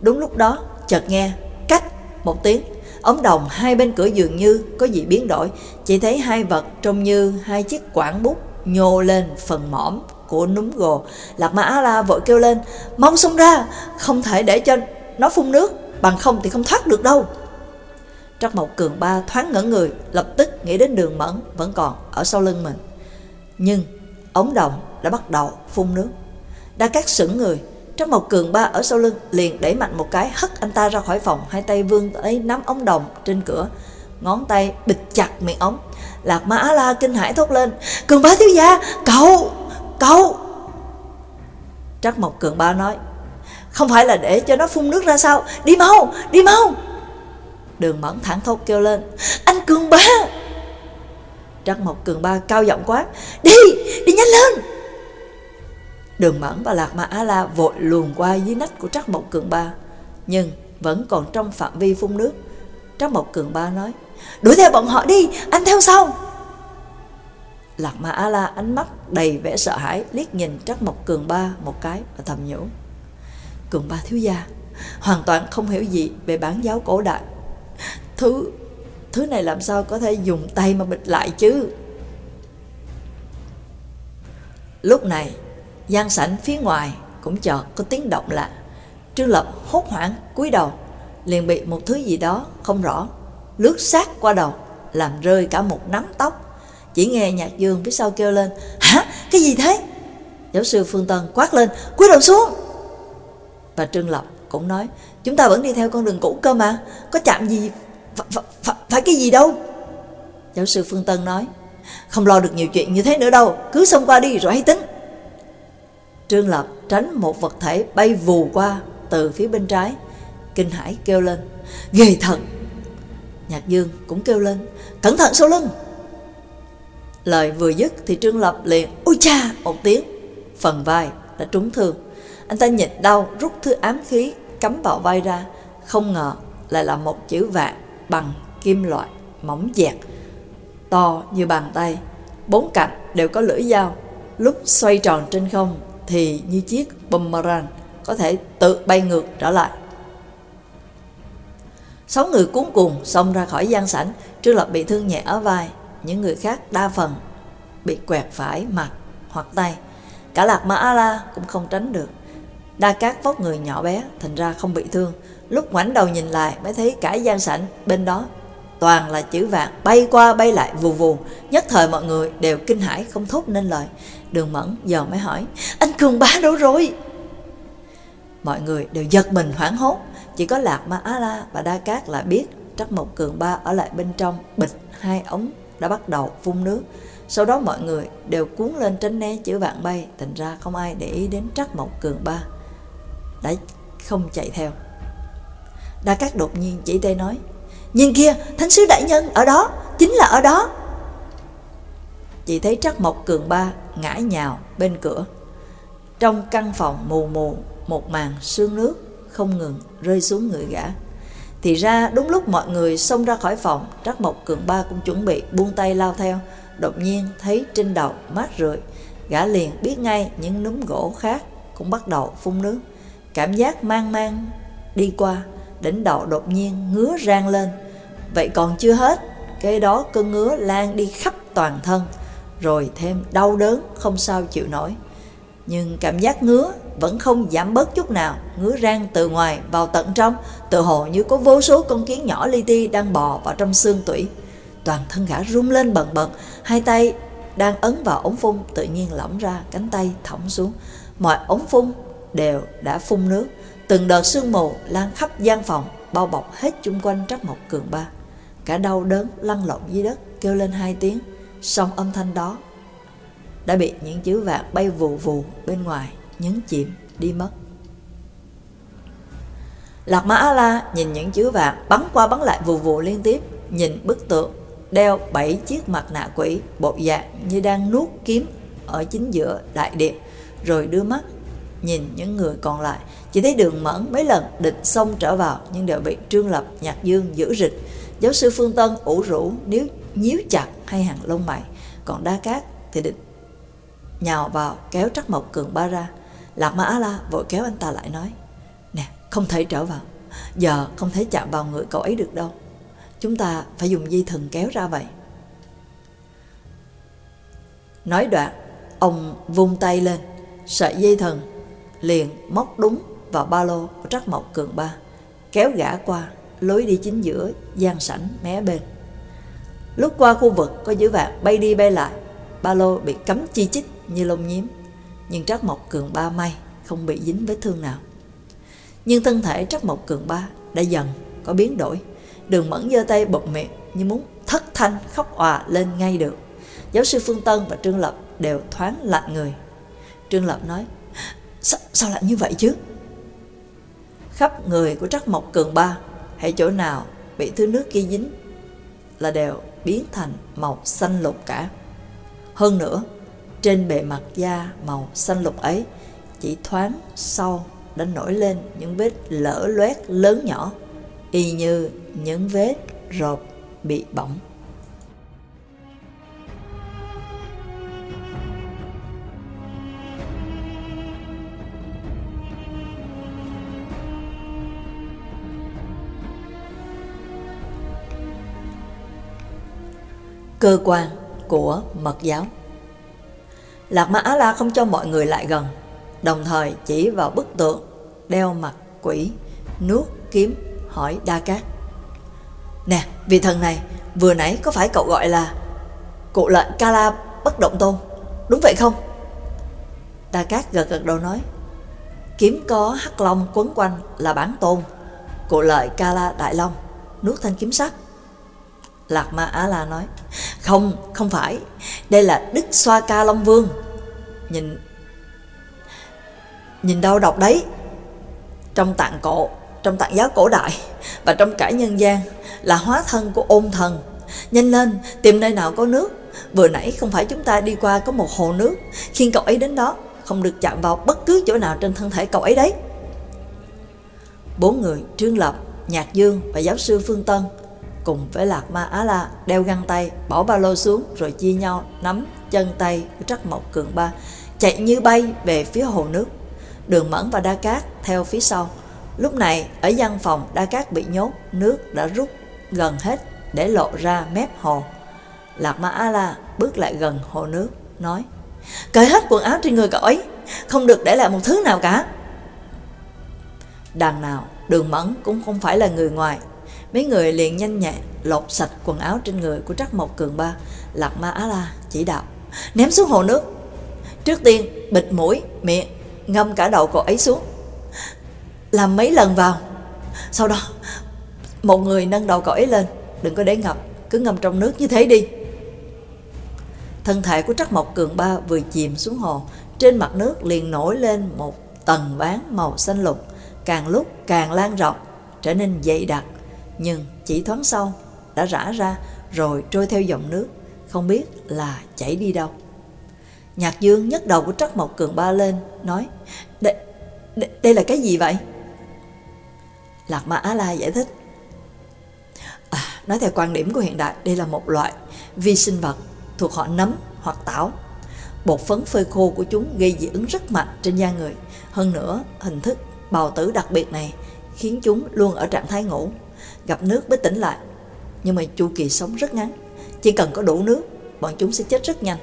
Đúng lúc đó, chợt nghe cách một tiếng, ống đồng hai bên cửa dường như có gì biến đổi, chỉ thấy hai vật trông như hai chiếc quảng bút nhô lên phần mỏm của núm gồ. Lạc Ma Á La vội kêu lên, mau xông ra, không thể để cho nó phun nước, bằng không thì không thoát được đâu. Trắc Mộc Cường Ba thoáng ngẩn người, lập tức nghĩ đến đường mẫn vẫn còn ở sau lưng mình. Nhưng ống đồng đã bắt đầu phun nước. Đa Cát sững người, Trắc Mộc Cường Ba ở sau lưng liền đẩy mạnh một cái hất anh ta ra khỏi phòng, hai tay vươn tới nắm ống đồng trên cửa, ngón tay bịt chặt miệng ống. Lạc Ma Á La kinh hãi thốt lên, Cường Ba thiếu gia, cậu, cậu. Trắc Mộc Cường Ba nói, không phải là để cho nó phun nước ra sao, đi mau, đi mau. Đường Mẫn thẳng thốt kêu lên, anh Cường Ba. Trắc Mộc Cường Ba cao giọng quát, đi, đi nhanh lên. Đường Mẫn và Lạc Ma Á La vội luồn qua dưới nách của Trắc Mộc Cường Ba, nhưng vẫn còn trong phạm vi phun nước. Trắc Mộc Cường Ba nói, đuổi theo bọn họ đi, anh theo sau. Lạc Ma Á La ánh mắt đầy vẻ sợ hãi liếc nhìn Trắc Mộc Cường Ba một cái và thầm nhủ. Cường Ba thiếu gia, hoàn toàn không hiểu gì về bản giáo cổ đại. Thứ thứ này làm sao có thể dùng tay mà bịt lại chứ? Lúc này, gian sảnh phía ngoài cũng chợt có tiếng động lạ. Trương Lập hốt hoảng cúi đầu, liền bị một thứ gì đó không rõ lướt sát qua đầu, làm rơi cả một nắm tóc. Chỉ nghe Nhạc Dương phía sau kêu lên: "Hả? Cái gì thế?" Giáo sư Phương Tân quát lên: "Cúi đầu xuống!" Và Trương Lập cũng nói: "Chúng ta vẫn đi theo con đường cũ cơ mà, có chạm gì phải, phải, phải cái gì đâu?" Giáo sư Phương Tân nói: "Không lo được nhiều chuyện như thế nữa đâu, cứ xông qua đi rồi hãy tính." Trương Lập tránh một vật thể bay vù qua từ phía bên trái, kinh Hải kêu lên, ghê thật. Nhạc Dương cũng kêu lên, cẩn thận sau lưng. Lời vừa dứt thì Trương Lập liền, ôi cha, một tiếng, phần vai đã trúng thương. Anh ta nhịn đau rút thứ ám khí cắm vào vai ra, không ngờ lại là một chữ vạn bằng kim loại mỏng dẹt, to như bàn tay, bốn cạnh đều có lưỡi dao, lúc xoay tròn trên không thì như chiếc boomerang có thể tự bay ngược trở lại. Sáu người cuốn cùng xông ra khỏi gian sảnh, Trương Lập bị thương nhẹ ở vai, những người khác đa phần bị quẹt phải mặt hoặc tay. Cả Lạc Ma A-la cũng không tránh được. Đa Cát vóc người nhỏ bé, thành ra không bị thương. Lúc ngoảnh đầu nhìn lại mới thấy cả gian sảnh bên đó toàn là chữ vàng bay qua bay lại vù vù. Nhất thời mọi người đều kinh hãi không thốt nên lời. Đường Mẫn giờ mới hỏi, anh Cường Bá đâu rồi? Mọi người đều giật mình hoảng hốt, chỉ có Lạc Ma Á La và Đa Cát là biết Trắc Mộc Cường Ba ở lại bên trong bịch hai ống đã bắt đầu phun nước. Sau đó mọi người đều cuốn lên tránh né chữ vạn bay, thành ra không ai để ý đến Trắc Mộc Cường Ba đã không chạy theo. Đa Cát đột nhiên chỉ tay nói, Nhìn kia, thánh sứ đại nhân ở đó, chính là ở đó. Chị thấy Trắc Mộc Cường Ba ngã nhào bên cửa. Trong căn phòng mù mù, một màn sương nước không ngừng rơi xuống người gã. Thì ra đúng lúc mọi người xông ra khỏi phòng, Trắc Mộc Cường Ba cũng chuẩn bị buông tay lao theo. Đột nhiên thấy trên đầu mát rượi, gã liền biết ngay những núm gỗ khác cũng bắt đầu phun nước. Cảm giác mang mang đi qua, đỉnh đầu đột nhiên ngứa rang lên. Vậy còn chưa hết, cái đó cơn ngứa lan đi khắp toàn thân, rồi thêm đau đớn không sao chịu nổi. Nhưng cảm giác ngứa vẫn không giảm bớt chút nào, ngứa rang từ ngoài vào tận trong, tự hồ như có vô số con kiến nhỏ li ti đang bò vào trong xương tủy. Toàn thân gã rung lên bần bật, hai tay đang ấn vào ống phun tự nhiên lỏng ra, cánh tay thõng xuống. Mọi ống phun đều đã phun nước, từng đợt sương mù lan khắp gian phòng, bao bọc hết chung quanh Trắc Mộc Cường Ba. Cả đau đớn lăn lộn dưới đất, kêu lên hai tiếng, song âm thanh đó đã bị những chữ vạc bay vù vù bên ngoài nhấn chìm đi mất. Lạc Mã A-la nhìn những chữ vạc bắn qua bắn lại vù vù liên tiếp, nhìn bức tượng đeo bảy chiếc mặt nạ quỷ bộ dạng như đang nuốt kiếm ở chính giữa đại điện, rồi đưa mắt nhìn những người còn lại, chỉ thấy đường mẫn mấy lần định xông trở vào nhưng đều bị Trương Lập, Nhạc Dương giữ rịch. Giáo sư Phương Tân ủ rũ nếu nhíu chặt hai hàng lông mày, còn Đa Cát thì định nhào vào kéo Trắc Mộc Cường ba ra. Lạc Ma Á La vội kéo anh ta lại nói, nè, không thể trở vào, giờ không thể chạm vào người cậu ấy được đâu. Chúng ta phải dùng dây thần kéo ra vậy. Nói đoạn, ông vung tay lên, sợi dây thần liền móc đúng vào ba lô của Trắc Mộc Cường Ba, kéo gã qua lối đi chính giữa gian sảnh mé bên. Lúc qua khu vực có dữ vạn bay đi bay lại, ba lô bị cấm chi chít như lông nhiếm, nhưng Trắc Mộc Cường Ba may không bị dính vết thương nào. Nhưng thân thể Trắc Mộc Cường Ba đã dần có biến đổi, đường mẫn giơ tay bật miệng như muốn thất thanh khóc òa lên ngay được. Giáo sư Phương Tân và Trương Lập đều thoáng lạnh người. Trương Lập nói, sao, sao lại như vậy chứ? Khắp người của Trắc Mộc Cường Ba, hay chỗ nào bị thứ nước kia dính là đều biến thành màu xanh lục cả. Hơn nữa, trên bề mặt da màu xanh lục ấy chỉ thoáng sau đã nổi lên những vết lở loét lớn nhỏ, y như những vết rộp bị bỏng. Cơ quan của mật giáo Lạc Ma Á La không cho mọi người lại gần, đồng thời chỉ vào bức tượng đeo mặt quỷ, nuốt kiếm, hỏi Đa Cát. Nè, vị thần này, vừa nãy có phải cậu gọi là cụ lệnh Kala bất động tôn, đúng vậy không? Đa Cát gật gật đầu nói, kiếm có hắc long quấn quanh là bản tôn, cụ lợi Kala đại long, nuốt thanh kiếm sắt Lạc Ma Á La nói, không, không phải, đây là Đức Xoa Ca Long Vương. Nhìn, nhìn đâu đọc đấy. Trong tạng cổ, trong tạng giáo cổ đại và trong cả nhân gian là hóa thân của ôn thần. Nhanh lên, tìm nơi nào có nước. Vừa nãy không phải chúng ta đi qua có một hồ nước, khi cậu ấy đến đó, không được chạm vào bất cứ chỗ nào trên thân thể cậu ấy đấy. Bốn người, Trương Lập, Nhạc Dương và giáo sư Phương Tân cùng với Lạc Ma Á La đeo găng tay, bỏ ba lô xuống rồi chia nhau nắm chân tay của Trắc Mộc Cường Ba, chạy như bay về phía hồ nước. Đường Mẫn và Đa Cát theo phía sau. Lúc này, ở văn phòng Đa Cát bị nhốt, nước đã rút gần hết để lộ ra mép hồ. Lạc Ma Á La bước lại gần hồ nước, nói Cởi hết quần áo trên người cậu ấy, không được để lại một thứ nào cả. Đằng nào, đường mẫn cũng không phải là người ngoài. Mấy người liền nhanh nhẹn lột sạch quần áo trên người của Trắc Mộc Cường Ba. Lạc Ma Á-la chỉ đạo, ném xuống hồ nước. Trước tiên, bịt mũi, miệng, ngâm cả đầu cậu ấy xuống. Làm mấy lần vào. Sau đó, một người nâng đầu cậu ấy lên, đừng có để ngập, cứ ngâm trong nước như thế đi. Thân thể của Trắc Mộc Cường Ba vừa chìm xuống hồ, trên mặt nước liền nổi lên một tầng ván màu xanh lục, càng lúc càng lan rộng, trở nên dày đặc, nhưng chỉ thoáng sau đã rã ra rồi trôi theo dòng nước, không biết là chảy đi đâu. Nhạc Dương nhấc đầu của Trắc Mộc Cường Ba lên, nói, đây, đây, đây là cái gì vậy? Lạc Ma Á La giải thích, à, nói theo quan điểm của hiện đại, đây là một loại vi sinh vật thuộc họ nấm hoặc tảo. Bột phấn phơi khô của chúng gây dị ứng rất mạnh trên da người. Hơn nữa, hình thức bào tử đặc biệt này khiến chúng luôn ở trạng thái ngủ, gặp nước mới tỉnh lại. Nhưng mà chu kỳ sống rất ngắn, chỉ cần có đủ nước, bọn chúng sẽ chết rất nhanh.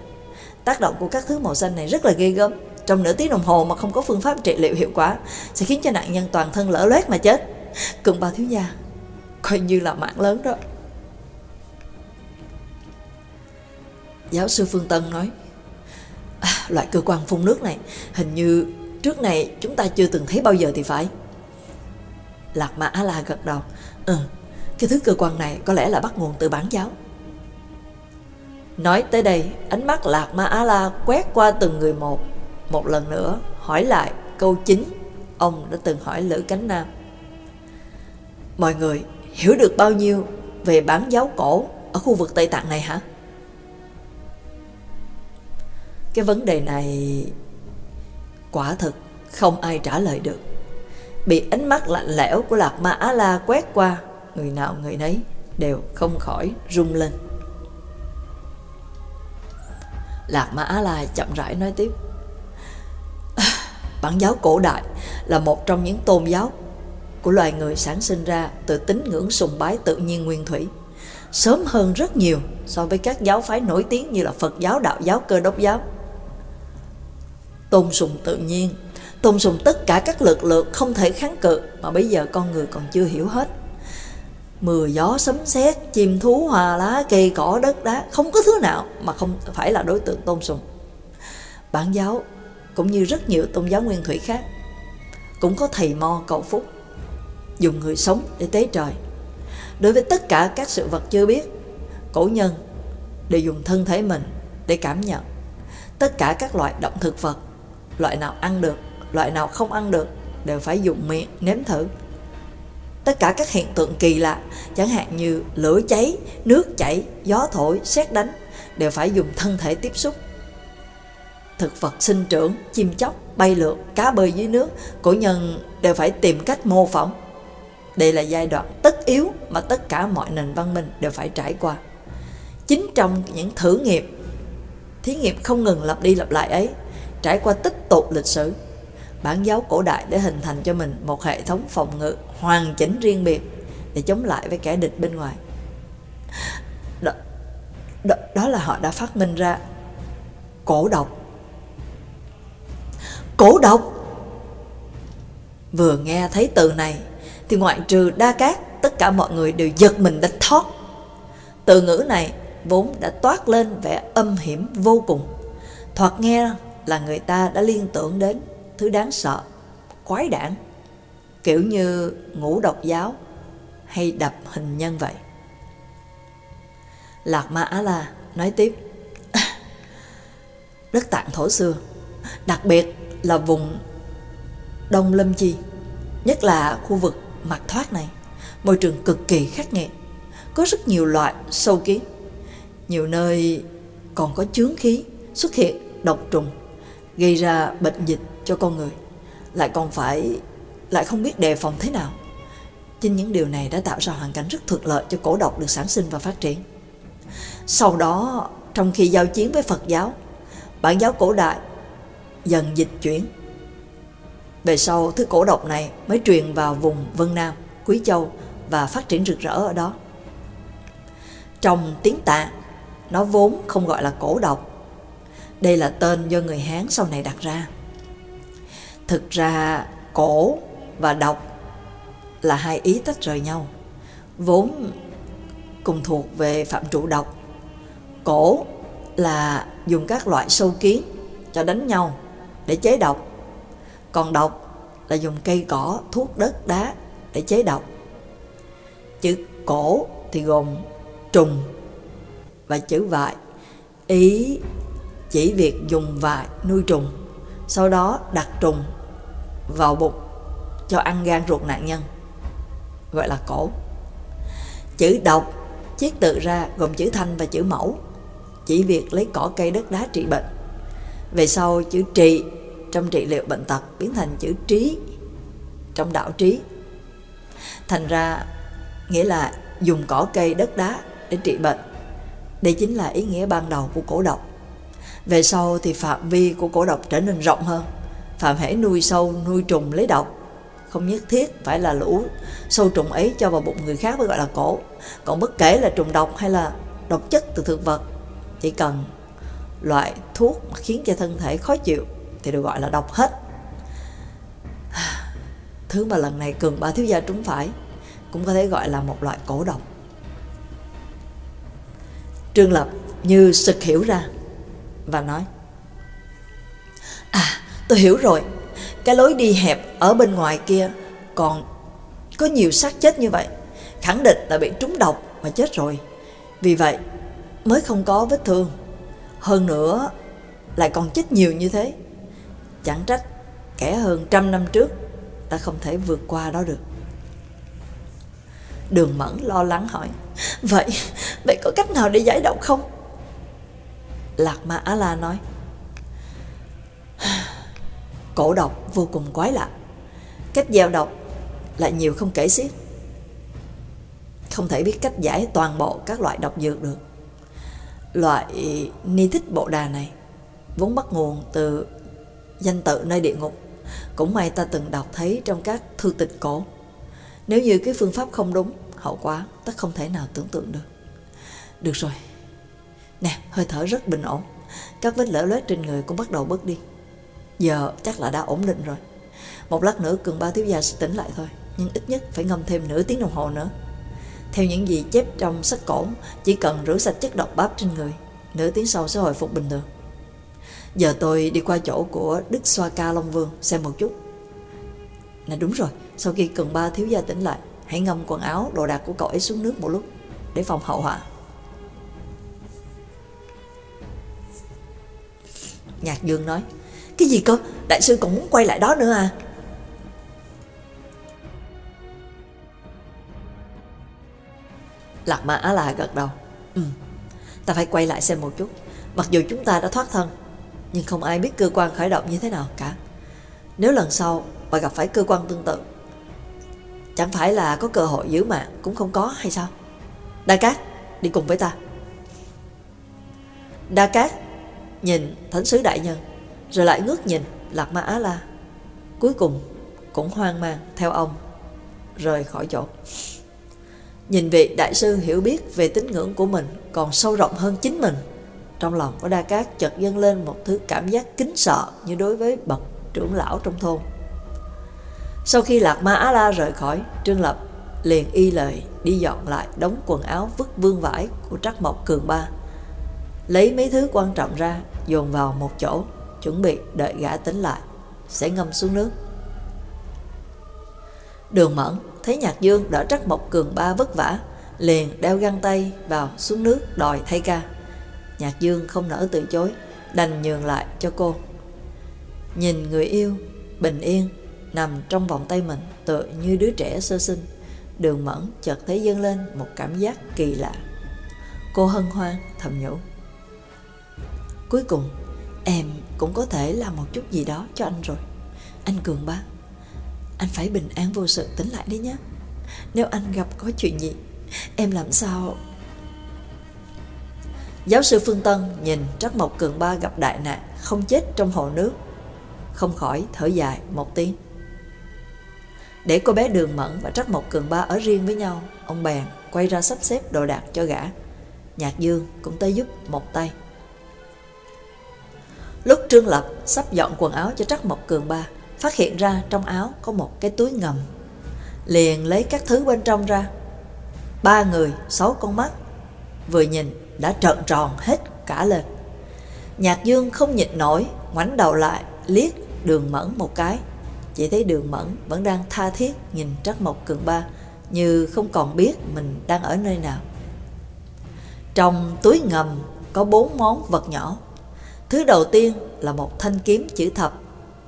Tác động của các thứ màu xanh này rất là ghê gớm. Trong nửa tiếng đồng hồ mà không có phương pháp trị liệu hiệu quả sẽ khiến cho nạn nhân toàn thân lỡ loét mà chết. Cường bà thiếu gia, coi như là mạng lớn đó. Giáo sư Phương Tân nói, à, loại cơ quan phun nước này hình như trước này chúng ta chưa từng thấy bao giờ thì phải. Lạc mã La gật đầu, ừ, cái thứ cơ quan này có lẽ là bắt nguồn từ bản giáo. Nói tới đây, ánh mắt Lạc Ma A-la quét qua từng người một, một lần nữa hỏi lại câu chính ông đã từng hỏi Lữ Cánh Nam. Mọi người hiểu được bao nhiêu về bản giáo cổ ở khu vực Tây Tạng này hả? Cái vấn đề này quả thực không ai trả lời được. Bị ánh mắt lạnh lẽo của Lạc Ma Á La quét qua, người nào người nấy đều không khỏi rung lên. Lạc Ma Á La chậm rãi nói tiếp. *sighs* Bản giáo cổ đại là một trong những tôn giáo của loài người sản sinh ra từ tín ngưỡng sùng bái tự nhiên nguyên thủy sớm hơn rất nhiều so với các giáo phái nổi tiếng như là Phật giáo, Đạo giáo, Cơ đốc giáo tôn sùng tự nhiên, tôn sùng tất cả các lực lượng không thể kháng cự mà bây giờ con người còn chưa hiểu hết. Mưa gió sấm sét, chim thú hòa lá, cây cỏ đất đá, không có thứ nào mà không phải là đối tượng tôn sùng. Bản giáo cũng như rất nhiều tôn giáo nguyên thủy khác cũng có thầy mo cầu phúc, dùng người sống để tế trời. Đối với tất cả các sự vật chưa biết, cổ nhân đều dùng thân thể mình để cảm nhận. Tất cả các loại động thực vật loại nào ăn được, loại nào không ăn được đều phải dùng miệng nếm thử. Tất cả các hiện tượng kỳ lạ, chẳng hạn như lửa cháy, nước chảy, gió thổi, sét đánh, đều phải dùng thân thể tiếp xúc. Thực vật sinh trưởng, chim chóc, bay lượn, cá bơi dưới nước, cổ nhân đều phải tìm cách mô phỏng. Đây là giai đoạn tất yếu mà tất cả mọi nền văn minh đều phải trải qua. Chính trong những thử nghiệm, thí nghiệm không ngừng lặp đi lặp lại ấy trải qua tích tụ lịch sử. Bản giáo cổ đại để hình thành cho mình một hệ thống phòng ngự hoàn chỉnh riêng biệt để chống lại với kẻ địch bên ngoài. Đó, đó, đó là họ đã phát minh ra cổ độc. Cổ độc! Vừa nghe thấy từ này thì ngoại trừ đa cát tất cả mọi người đều giật mình đánh thoát. Từ ngữ này vốn đã toát lên vẻ âm hiểm vô cùng. Thoạt nghe là người ta đã liên tưởng đến thứ đáng sợ, quái đản, kiểu như ngũ độc giáo hay đập hình nhân vậy. Lạc Ma Á La nói tiếp, *laughs* đất tạng thổ xưa, đặc biệt là vùng Đông Lâm Chi, nhất là khu vực mặt thoát này, môi trường cực kỳ khắc nghiệt, có rất nhiều loại sâu kiến, nhiều nơi còn có chướng khí xuất hiện độc trùng gây ra bệnh dịch cho con người lại còn phải lại không biết đề phòng thế nào chính những điều này đã tạo ra hoàn cảnh rất thuận lợi cho cổ độc được sản sinh và phát triển sau đó trong khi giao chiến với phật giáo bản giáo cổ đại dần dịch chuyển Về sau, thứ cổ độc này mới truyền vào vùng Vân Nam, Quý Châu và phát triển rực rỡ ở đó. Trong tiếng Tạng, nó vốn không gọi là cổ độc. Đây là tên do người Hán sau này đặt ra. Thực ra, cổ và độc là hai ý tách rời nhau, vốn cùng thuộc về phạm trụ độc. Cổ là dùng các loại sâu kiến cho đánh nhau để chế độc. Còn độc là dùng cây cỏ, thuốc đất, đá để chế độc. Chữ cổ thì gồm trùng và chữ vại. Ý chỉ việc dùng vại nuôi trùng, sau đó đặt trùng vào bụng cho ăn gan ruột nạn nhân, gọi là cổ. Chữ độc chiết tự ra gồm chữ thanh và chữ mẫu, chỉ việc lấy cỏ cây đất đá trị bệnh. Về sau chữ trị trong trị liệu bệnh tật biến thành chữ trí trong đạo trí. Thành ra nghĩa là dùng cỏ cây đất đá để trị bệnh. Đây chính là ý nghĩa ban đầu của cổ độc. Về sau thì phạm vi của cổ độc trở nên rộng hơn. Phạm hễ nuôi sâu, nuôi trùng lấy độc. Không nhất thiết phải là lũ sâu trùng ấy cho vào bụng người khác mới gọi là cổ. Còn bất kể là trùng độc hay là độc chất từ thực vật, chỉ cần loại thuốc mà khiến cho thân thể khó chịu thì được gọi là độc hết. *sighs* Thứ mà lần này cường ba thiếu gia trúng phải cũng có thể gọi là một loại cổ độc. Trương Lập như sực hiểu ra và nói À, tôi hiểu rồi. Cái lối đi hẹp ở bên ngoài kia còn có nhiều xác chết như vậy. Khẳng định là bị trúng độc mà chết rồi. Vì vậy mới không có vết thương. Hơn nữa lại còn chết nhiều như thế. Chẳng trách kẻ hơn trăm năm trước ta không thể vượt qua đó được. Đường Mẫn lo lắng hỏi Vậy, vậy có cách nào để giải độc không? Lạc Ma Á La nói. *sighs* Cổ độc vô cùng quái lạ. Cách gieo độc lại nhiều không kể xiết. Không thể biết cách giải toàn bộ các loại độc dược được. Loại ni thích bộ đà này Vốn bắt nguồn từ danh tự nơi địa ngục, Cũng may ta từng đọc thấy trong các thư tịch cổ. Nếu như cái phương pháp không đúng, Hậu quả ta không thể nào tưởng tượng được. Được rồi Nè hơi thở rất bình ổn. Các vết lở loét trên người cũng bắt đầu bớt đi. Giờ chắc là đã ổn định rồi. Một lát nữa cường ba thiếu gia sẽ tỉnh lại thôi Nhưng ít nhất phải ngâm thêm nửa tiếng đồng hồ nữa. Theo những gì chép trong sách cổ Chỉ cần rửa sạch chất độc bám trên người Nửa tiếng sau sẽ hồi phục bình thường. Giờ tôi đi qua chỗ của Đức Xoa Ca Long Vương xem một chút. Nè đúng rồi Sau khi cường ba thiếu gia tỉnh lại Hãy ngâm quần áo, đồ đạc của cậu ấy xuống nước một lúc Để phòng hậu họa. Nhạc Dương nói. Cái gì cơ? Đại sư còn muốn quay lại đó nữa à? Lạc Ma Á La gật đầu. Ừ, ta phải quay lại xem một chút. Mặc dù chúng ta đã thoát thân Nhưng không ai biết cơ quan khởi động như thế nào cả. Nếu lần sau bà gặp phải cơ quan tương tự Chẳng phải là có cơ hội giữ mạng Cũng không có hay sao? Đa Cát đi cùng với ta. Đa Cát nhìn thánh sứ đại nhân, rồi lại ngước nhìn lạc ma á la. Cuối cùng cũng hoang mang theo ông, rời khỏi chỗ. Nhìn vị đại sư hiểu biết về tín ngưỡng của mình còn sâu rộng hơn chính mình, trong lòng của đa cát chợt dâng lên một thứ cảm giác kính sợ như đối với bậc trưởng lão trong thôn. Sau khi lạc ma á la rời khỏi, trương lập liền y lời đi dọn lại đống quần áo vứt vương vải của trắc mộc cường ba, lấy mấy thứ quan trọng ra dồn vào một chỗ, chuẩn bị đợi gã tính lại, sẽ ngâm xuống nước. Đường mẫn thấy nhạc dương đỡ trắc một cường ba vất vả, liền đeo găng tay vào xuống nước đòi thay ca. Nhạc dương không nỡ từ chối, đành nhường lại cho cô. Nhìn người yêu, bình yên, nằm trong vòng tay mình, tựa như đứa trẻ sơ sinh, đường mẫn chợt thấy dâng lên một cảm giác kỳ lạ. Cô hân hoan, thầm nhủ. Cuối cùng Em cũng có thể làm một chút gì đó cho anh rồi Anh Cường ba Anh phải bình an vô sự tính lại đi nhé Nếu anh gặp có chuyện gì Em làm sao Giáo sư Phương Tân nhìn Trắc Mộc Cường Ba gặp đại nạn Không chết trong hồ nước Không khỏi thở dài một tiếng Để cô bé Đường Mẫn và Trắc Mộc Cường Ba ở riêng với nhau, ông bèn quay ra sắp xếp đồ đạc cho gã. Nhạc Dương cũng tới giúp một tay. Lúc Trương Lập sắp dọn quần áo cho Trắc Mộc Cường Ba, phát hiện ra trong áo có một cái túi ngầm. Liền lấy các thứ bên trong ra. Ba người, sáu con mắt, vừa nhìn đã trợn tròn hết cả lên. Nhạc Dương không nhịn nổi, ngoảnh đầu lại, liếc đường mẫn một cái. Chỉ thấy đường mẫn vẫn đang tha thiết nhìn Trắc Mộc Cường Ba như không còn biết mình đang ở nơi nào. Trong túi ngầm có bốn món vật nhỏ. Thứ đầu tiên là một thanh kiếm chữ thập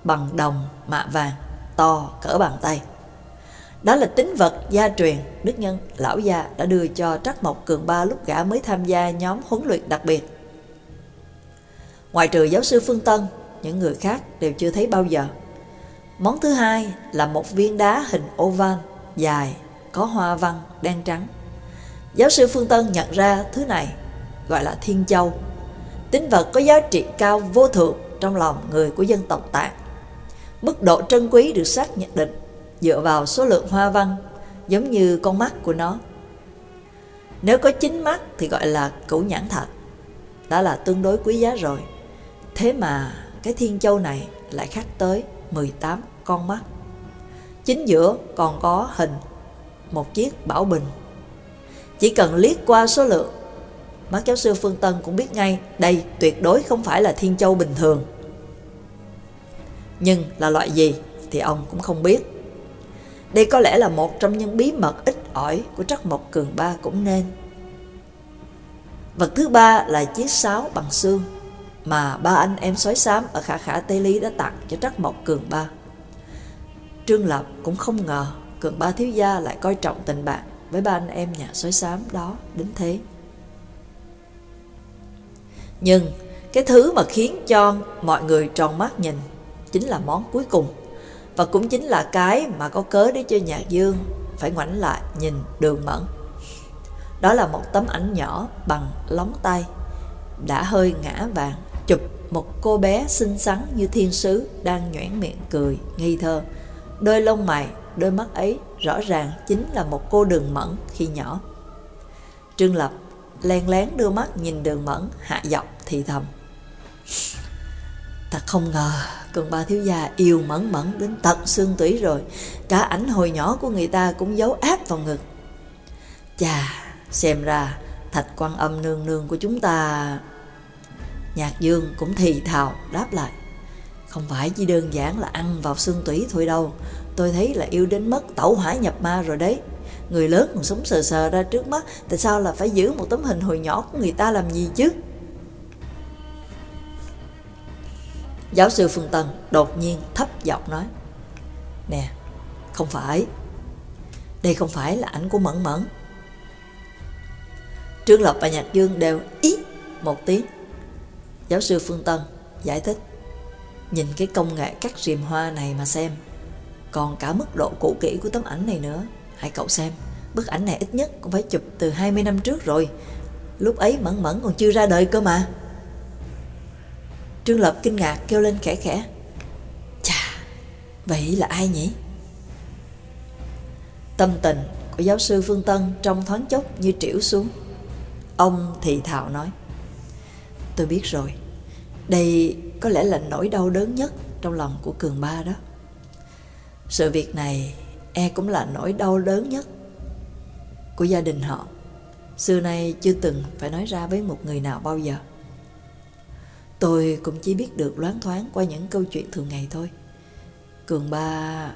bằng đồng mạ vàng, to cỡ bàn tay. Đó là tính vật gia truyền Đức Nhân Lão Gia đã đưa cho Trắc Mộc Cường Ba lúc gã mới tham gia nhóm huấn luyện đặc biệt. Ngoài trừ giáo sư Phương Tân, những người khác đều chưa thấy bao giờ. Món thứ hai là một viên đá hình oval dài, có hoa văn đen trắng. Giáo sư Phương Tân nhận ra thứ này gọi là Thiên Châu. Tính vật có giá trị cao vô thượng trong lòng người của dân tộc Tạng. Mức độ trân quý được xác nhận định dựa vào số lượng hoa văn giống như con mắt của nó. Nếu có chín mắt thì gọi là cửu nhãn thạch. Đã là tương đối quý giá rồi. Thế mà cái thiên châu này lại khác tới 18 con mắt. Chính giữa còn có hình một chiếc bảo bình. Chỉ cần liếc qua số lượng, mắt giáo sư Phương Tân cũng biết ngay, đây tuyệt đối không phải là thiên châu bình thường. Nhưng là loại gì thì ông cũng không biết. Đây có lẽ là một trong những bí mật ít ỏi của Trắc Mộc Cường Ba cũng nên. Vật thứ ba là chiếc sáo bằng xương mà ba anh em sói xám ở Khả Khả Tây Lý đã tặng cho Trắc Mộc Cường Ba. Trương Lập cũng không ngờ Cường Ba Thiếu Gia lại coi trọng tình bạn với ba anh em nhà sói xám đó đến thế. Nhưng cái thứ mà khiến cho mọi người tròn mắt nhìn chính là món cuối cùng và cũng chính là cái mà có cớ để cho Nhạc Dương phải ngoảnh lại nhìn đường mẫn. Đó là một tấm ảnh nhỏ bằng lóng tay, đã hơi ngã vàng, chụp một cô bé xinh xắn như thiên sứ đang nhoẻn miệng cười, nghi thơ. Đôi lông mày, đôi mắt ấy rõ ràng chính là một cô đường mẫn khi nhỏ. Trương Lập len lén đưa mắt nhìn đường mẫn hạ giọng thì thầm. Ta không ngờ cường ba thiếu gia yêu mẫn mẫn đến tận xương tủy rồi. Cả ảnh hồi nhỏ của người ta cũng giấu áp vào ngực. Chà, xem ra thạch quan âm nương nương của chúng ta... Nhạc dương cũng thì thào đáp lại. Không phải chỉ đơn giản là ăn vào xương tủy thôi đâu. Tôi thấy là yêu đến mất tẩu hỏa nhập ma rồi đấy. Người lớn còn sống sờ sờ ra trước mắt, tại sao là phải giữ một tấm hình hồi nhỏ của người ta làm gì chứ? Giáo sư Phương Tân đột nhiên thấp giọng nói Nè, không phải. Đây không phải là ảnh của Mẫn Mẫn. Trương Lập và Nhạc Dương đều ý một tiếng. Giáo sư Phương Tân giải thích Nhìn cái công nghệ cắt rìm hoa này mà xem Còn cả mức độ cũ kỹ của tấm ảnh này nữa. Hãy cậu xem Bức ảnh này ít nhất cũng phải chụp từ 20 năm trước rồi Lúc ấy Mẫn Mẫn còn chưa ra đời cơ mà Trương Lập kinh ngạc kêu lên khẽ khẽ. Chà, vậy là ai nhỉ? Tâm tình của giáo sư Phương Tân trong thoáng chốc như triểu xuống. Ông thì thào nói. Tôi biết rồi, đây có lẽ là nỗi đau đớn nhất trong lòng của Cường Ba đó. Sự việc này e cũng là nỗi đau lớn nhất của gia đình họ. Xưa nay chưa từng phải nói ra với một người nào bao giờ. Tôi cũng chỉ biết được loáng thoáng qua những câu chuyện thường ngày thôi. Cường ba...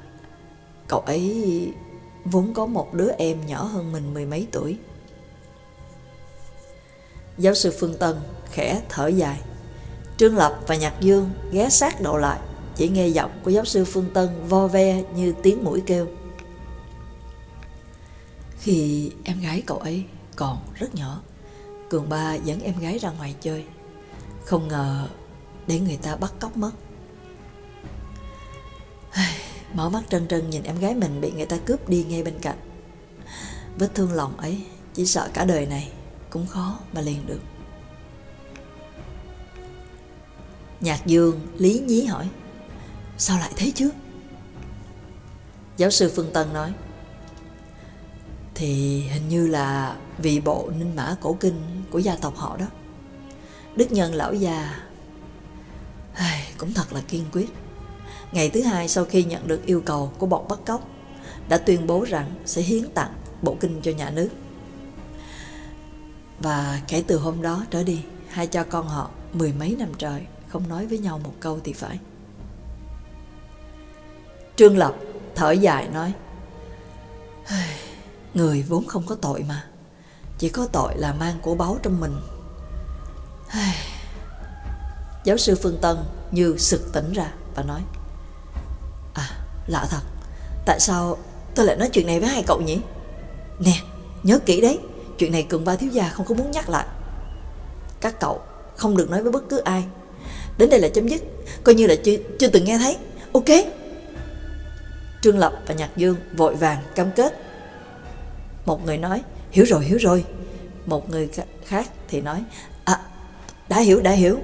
Cậu ấy vốn có một đứa em nhỏ hơn mình mười mấy tuổi. Giáo sư Phương Tân khẽ thở dài. Trương Lập và Nhạc Dương ghé sát đầu lại, chỉ nghe giọng của giáo sư Phương Tân vo ve như tiếng mũi kêu. Khi em gái cậu ấy còn rất nhỏ, Cường ba dẫn em gái ra ngoài chơi. Không ngờ để người ta bắt cóc mất. *sighs* Mở mắt trân trân nhìn em gái mình bị người ta cướp đi ngay bên cạnh. Vết thương lòng ấy chỉ sợ cả đời này cũng khó mà liền được. Nhạc dương lý nhí hỏi Sao lại thế chứ? Giáo sư Phương Tân nói thì hình như là vì bộ ninh mã cổ kinh của gia tộc họ đó. Đức nhân lão già cũng thật là kiên quyết. Ngày thứ hai sau khi nhận được yêu cầu của bọn bắt cóc, Đã tuyên bố rằng sẽ hiến tặng bộ kinh cho nhà nước. Và kể từ hôm đó trở đi, Hai cha con họ mười mấy năm trời Không nói với nhau một câu thì phải. Trương Lập thở dài nói Người vốn không có tội mà. Chỉ có tội là mang của báu trong mình. Giáo sư Phương Tân như sực tỉnh ra và nói À lạ thật. Tại sao tôi lại nói chuyện này với hai cậu nhỉ? Nè nhớ kỹ đấy. Chuyện này cường ba thiếu gia không có muốn nhắc lại. Các cậu không được nói với bất cứ ai. Đến đây là chấm dứt. Coi như là chưa, chưa từng nghe thấy. Ok? Trương Lập và Nhạc Dương vội vàng cam kết. Một người nói, Hiểu rồi hiểu rồi Một người khác thì nói À đã hiểu đã hiểu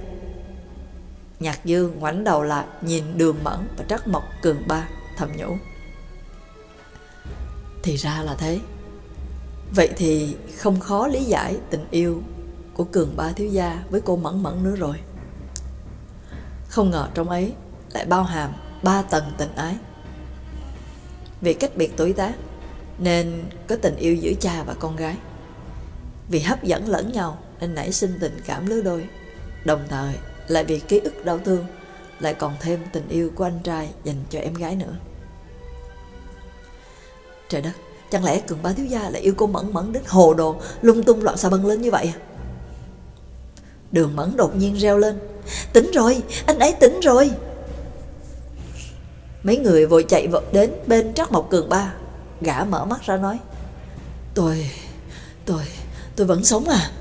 Nhạc Dương ngoảnh đầu lại, nhìn đường mẫn và trắc mộc cường ba thầm nhủ. Thì ra là thế. Vậy thì không khó lý giải tình yêu của cường ba thiếu gia với cô mẫn mẫn nữa rồi. Không ngờ trong ấy lại bao hàm ba tầng tình ái. Vì cách biệt tuổi tác nên có tình yêu giữa cha và con gái. Vì hấp dẫn lẫn nhau nên nảy sinh tình cảm lứa đôi. Đồng thời lại vì ký ức đau thương, lại còn thêm tình yêu của anh trai dành cho em gái nữa. Trời đất, chẳng lẽ cường bá thiếu gia lại yêu cô mẫn mẫn đến hồ đồ, lung tung loạn xà băng lên như vậy à? Đường mẫn đột nhiên reo lên, tỉnh rồi, anh ấy tỉnh rồi. Mấy người vội chạy vội đến bên Trác Mộc Cường Ba, gã mở mắt ra nói, tôi, tôi, tôi vẫn sống à?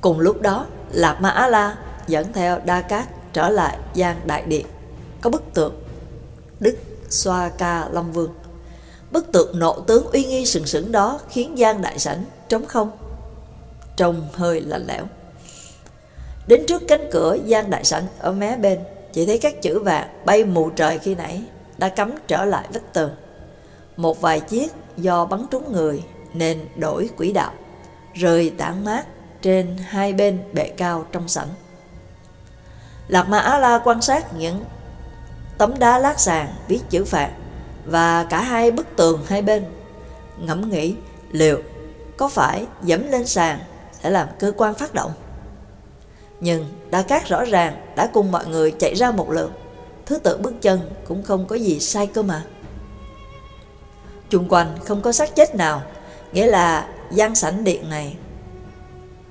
Cùng lúc đó, Lạp Ma Á La dẫn theo Đa Cát trở lại Giang Đại Điện. Có bức tượng Đức Xoa Ca Long Vương. Bức tượng nộ tướng uy nghi sừng sững đó khiến Giang Đại Sảnh trống không. Trông hơi lạnh lẽo. Đến trước cánh cửa Giang Đại Sảnh ở mé bên, chỉ thấy các chữ vàng bay mù trời khi nãy đã cắm trở lại vách tường. Một vài chiếc do bắn trúng người nên đổi quỹ đạo, rời tản mát trên hai bên bệ cao trong sảnh. Lạc Ma Á La quan sát những tấm đá lát sàn viết chữ phạt và cả hai bức tường hai bên. Ngẫm nghĩ liệu có phải dẫm lên sàn sẽ làm cơ quan phát động. Nhưng Đa Cát rõ ràng đã cùng mọi người chạy ra một lượt, thứ tự bước chân cũng không có gì sai cơ mà. Chung quanh không có xác chết nào, nghĩa là gian sảnh điện này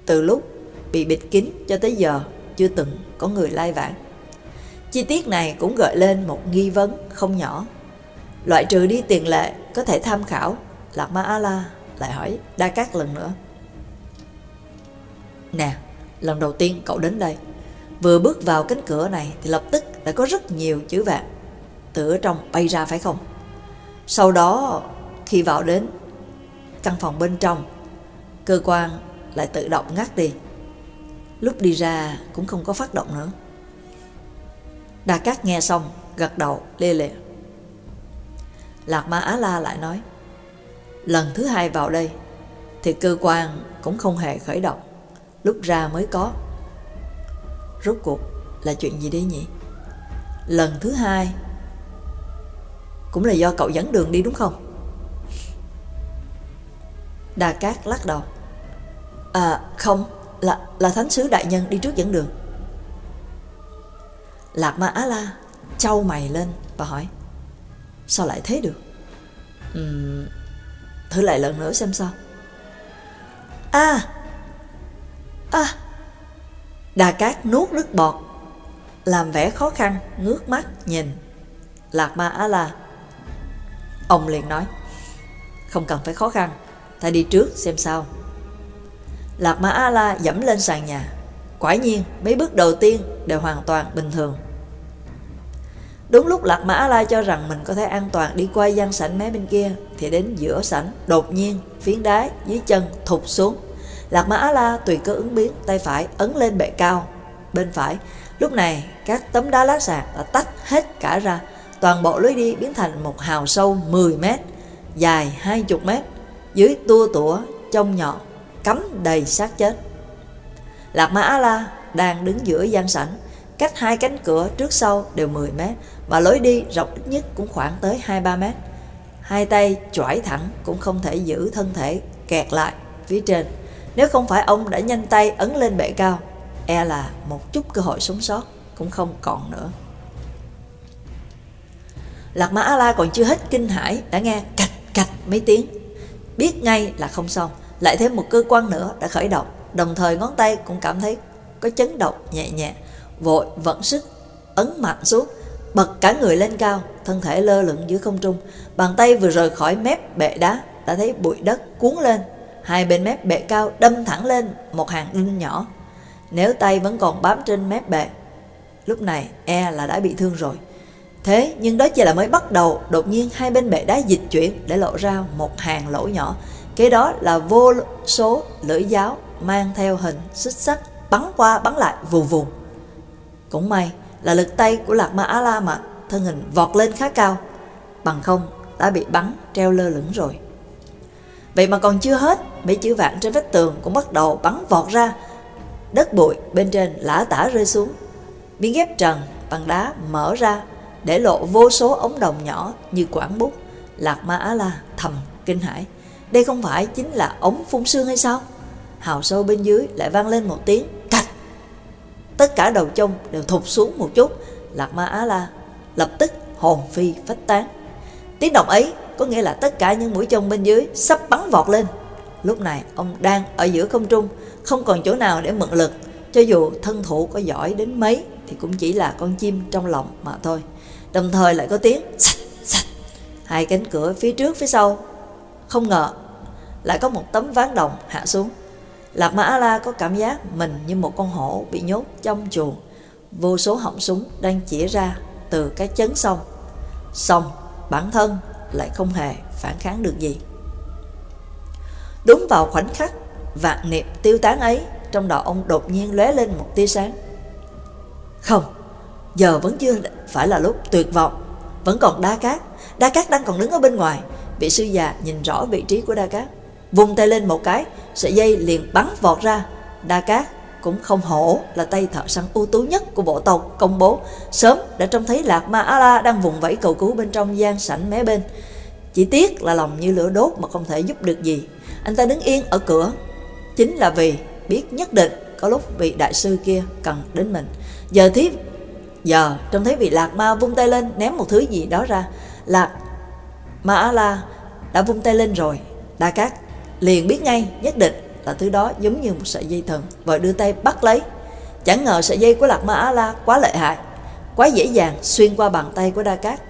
từ lúc bị bịt kín cho tới giờ chưa từng có người lai vãng. Chi tiết này cũng gợi lên một nghi vấn không nhỏ. Loại trừ đi tiền lệ có thể tham khảo, Lạc Ma A-la lại hỏi Đa Cát lần nữa. Nè, lần đầu tiên cậu đến đây, vừa bước vào cánh cửa này thì lập tức đã có rất nhiều chữ vạn từ ở trong bay ra phải không? Sau đó khi vào đến căn phòng bên trong, cơ quan lại tự động ngắt đi. Lúc đi ra cũng không có phát động nữa. Đa Cát nghe xong, gật đầu, lê lệ. Lạc Ma Á La lại nói, lần thứ hai vào đây, thì cơ quan cũng không hề khởi động, lúc ra mới có. Rốt cuộc là chuyện gì đấy nhỉ? Lần thứ hai cũng là do cậu dẫn đường đi đúng không? Đà Cát lắc đầu. À không Là là thánh sứ đại nhân đi trước dẫn đường Lạc Ma Á La Châu mày lên và hỏi Sao lại thế được uhm, Thử lại lần nữa xem sao À À Đà Cát nuốt nước bọt Làm vẻ khó khăn Ngước mắt nhìn Lạc Ma Á La Ông liền nói Không cần phải khó khăn Ta đi trước xem sao Lạc Ma A-la dẫm lên sàn nhà. Quả nhiên, mấy bước đầu tiên đều hoàn toàn bình thường. Đúng lúc Lạc Ma A-la cho rằng mình có thể an toàn đi qua gian sảnh mé bên kia, thì đến giữa sảnh, đột nhiên, phiến đá dưới chân thụt xuống. Lạc Mã A-la tùy cơ ứng biến, tay phải ấn lên bệ cao, bên phải. Lúc này, các tấm đá lá sàn đã tách hết cả ra, toàn bộ lối đi biến thành một hào sâu 10 mét, dài 20 mét, dưới tua tủa, trong nhọn, cắm đầy xác chết. Lạc Mã A-la đang đứng giữa gian sảnh, cách hai cánh cửa trước sau đều 10 mét và lối đi rộng ít nhất cũng khoảng tới 2-3 mét. Hai tay chỏi thẳng cũng không thể giữ thân thể kẹt lại phía trên. Nếu không phải ông đã nhanh tay ấn lên bệ cao, e là một chút cơ hội sống sót cũng không còn nữa. Lạc Mã A-la còn chưa hết kinh hãi đã nghe cạch cạch mấy tiếng. Biết ngay là không xong, lại thêm một cơ quan nữa đã khởi động, đồng thời ngón tay cũng cảm thấy có chấn động nhẹ nhẹ, vội vận sức ấn mạnh xuống, bật cả người lên cao, thân thể lơ lửng giữa không trung, bàn tay vừa rời khỏi mép bệ đá đã thấy bụi đất cuốn lên, hai bên mép bệ cao đâm thẳng lên một hàng đinh nhỏ. Nếu tay vẫn còn bám trên mép bệ, lúc này e là đã bị thương rồi. Thế nhưng đó chỉ là mới bắt đầu, đột nhiên hai bên bệ đá dịch chuyển để lộ ra một hàng lỗ nhỏ. Kế đó là vô số lưỡi giáo mang theo hình xích sắt bắn qua bắn lại vù vù. Cũng may là lực tay của Lạc Ma Á La mà thân hình vọt lên khá cao, bằng không đã bị bắn treo lơ lửng rồi. Vậy mà còn chưa hết, mấy chữ vạn trên vách tường cũng bắt đầu bắn vọt ra. Đất bụi bên trên lã tả rơi xuống. Miếng ghép trần bằng đá mở ra để lộ vô số ống đồng nhỏ như quảng bút. Lạc Ma Á La thầm kinh hãi. Đây không phải chính là ống phun sương hay sao? Hào sâu bên dưới lại vang lên một tiếng cạch. Tất cả đầu trông đều thụt xuống một chút. Lạc Ma Á La lập tức hồn phi phách tán. Tiếng động ấy có nghĩa là tất cả những mũi trông bên dưới sắp bắn vọt lên. Lúc này ông đang ở giữa không trung, không còn chỗ nào để mượn lực. Cho dù thân thủ có giỏi đến mấy thì cũng chỉ là con chim trong lòng mà thôi. Đồng thời lại có tiếng sạch sạch. Hai cánh cửa phía trước phía sau. Không ngờ lại có một tấm ván đồng hạ xuống. Lạc mã A-la có cảm giác mình như một con hổ bị nhốt trong chuồng. Vô số họng súng đang chỉ ra từ cái chấn sông. Xong, bản thân lại không hề phản kháng được gì. Đúng vào khoảnh khắc vạn niệm tiêu tán ấy, trong đầu ông đột nhiên lóe lên một tia sáng. Không, giờ vẫn chưa phải là lúc tuyệt vọng, vẫn còn đa cát. Đa cát đang còn đứng ở bên ngoài. Vị sư già nhìn rõ vị trí của đa cát, vùng tay lên một cái, sợi dây liền bắn vọt ra. Đa cát cũng không hổ là tay thợ săn ưu tú nhất của bộ tộc công bố sớm đã trông thấy lạc ma a la đang vùng vẫy cầu cứu bên trong gian sảnh mé bên chỉ tiếc là lòng như lửa đốt mà không thể giúp được gì anh ta đứng yên ở cửa. Chính là vì biết nhất định có lúc vị đại sư kia cần đến mình. Giờ thiếp giờ trông thấy vị lạc ma vung tay lên ném một thứ gì đó ra. Lạc ma a la đã vung tay lên rồi. Đa cát liền biết ngay, nhất định là thứ đó giống như một sợi dây thần và đưa tay bắt lấy. Chẳng ngờ sợi dây của lạc ma á la quá lợi hại, quá dễ dàng xuyên qua bàn tay của đa cát,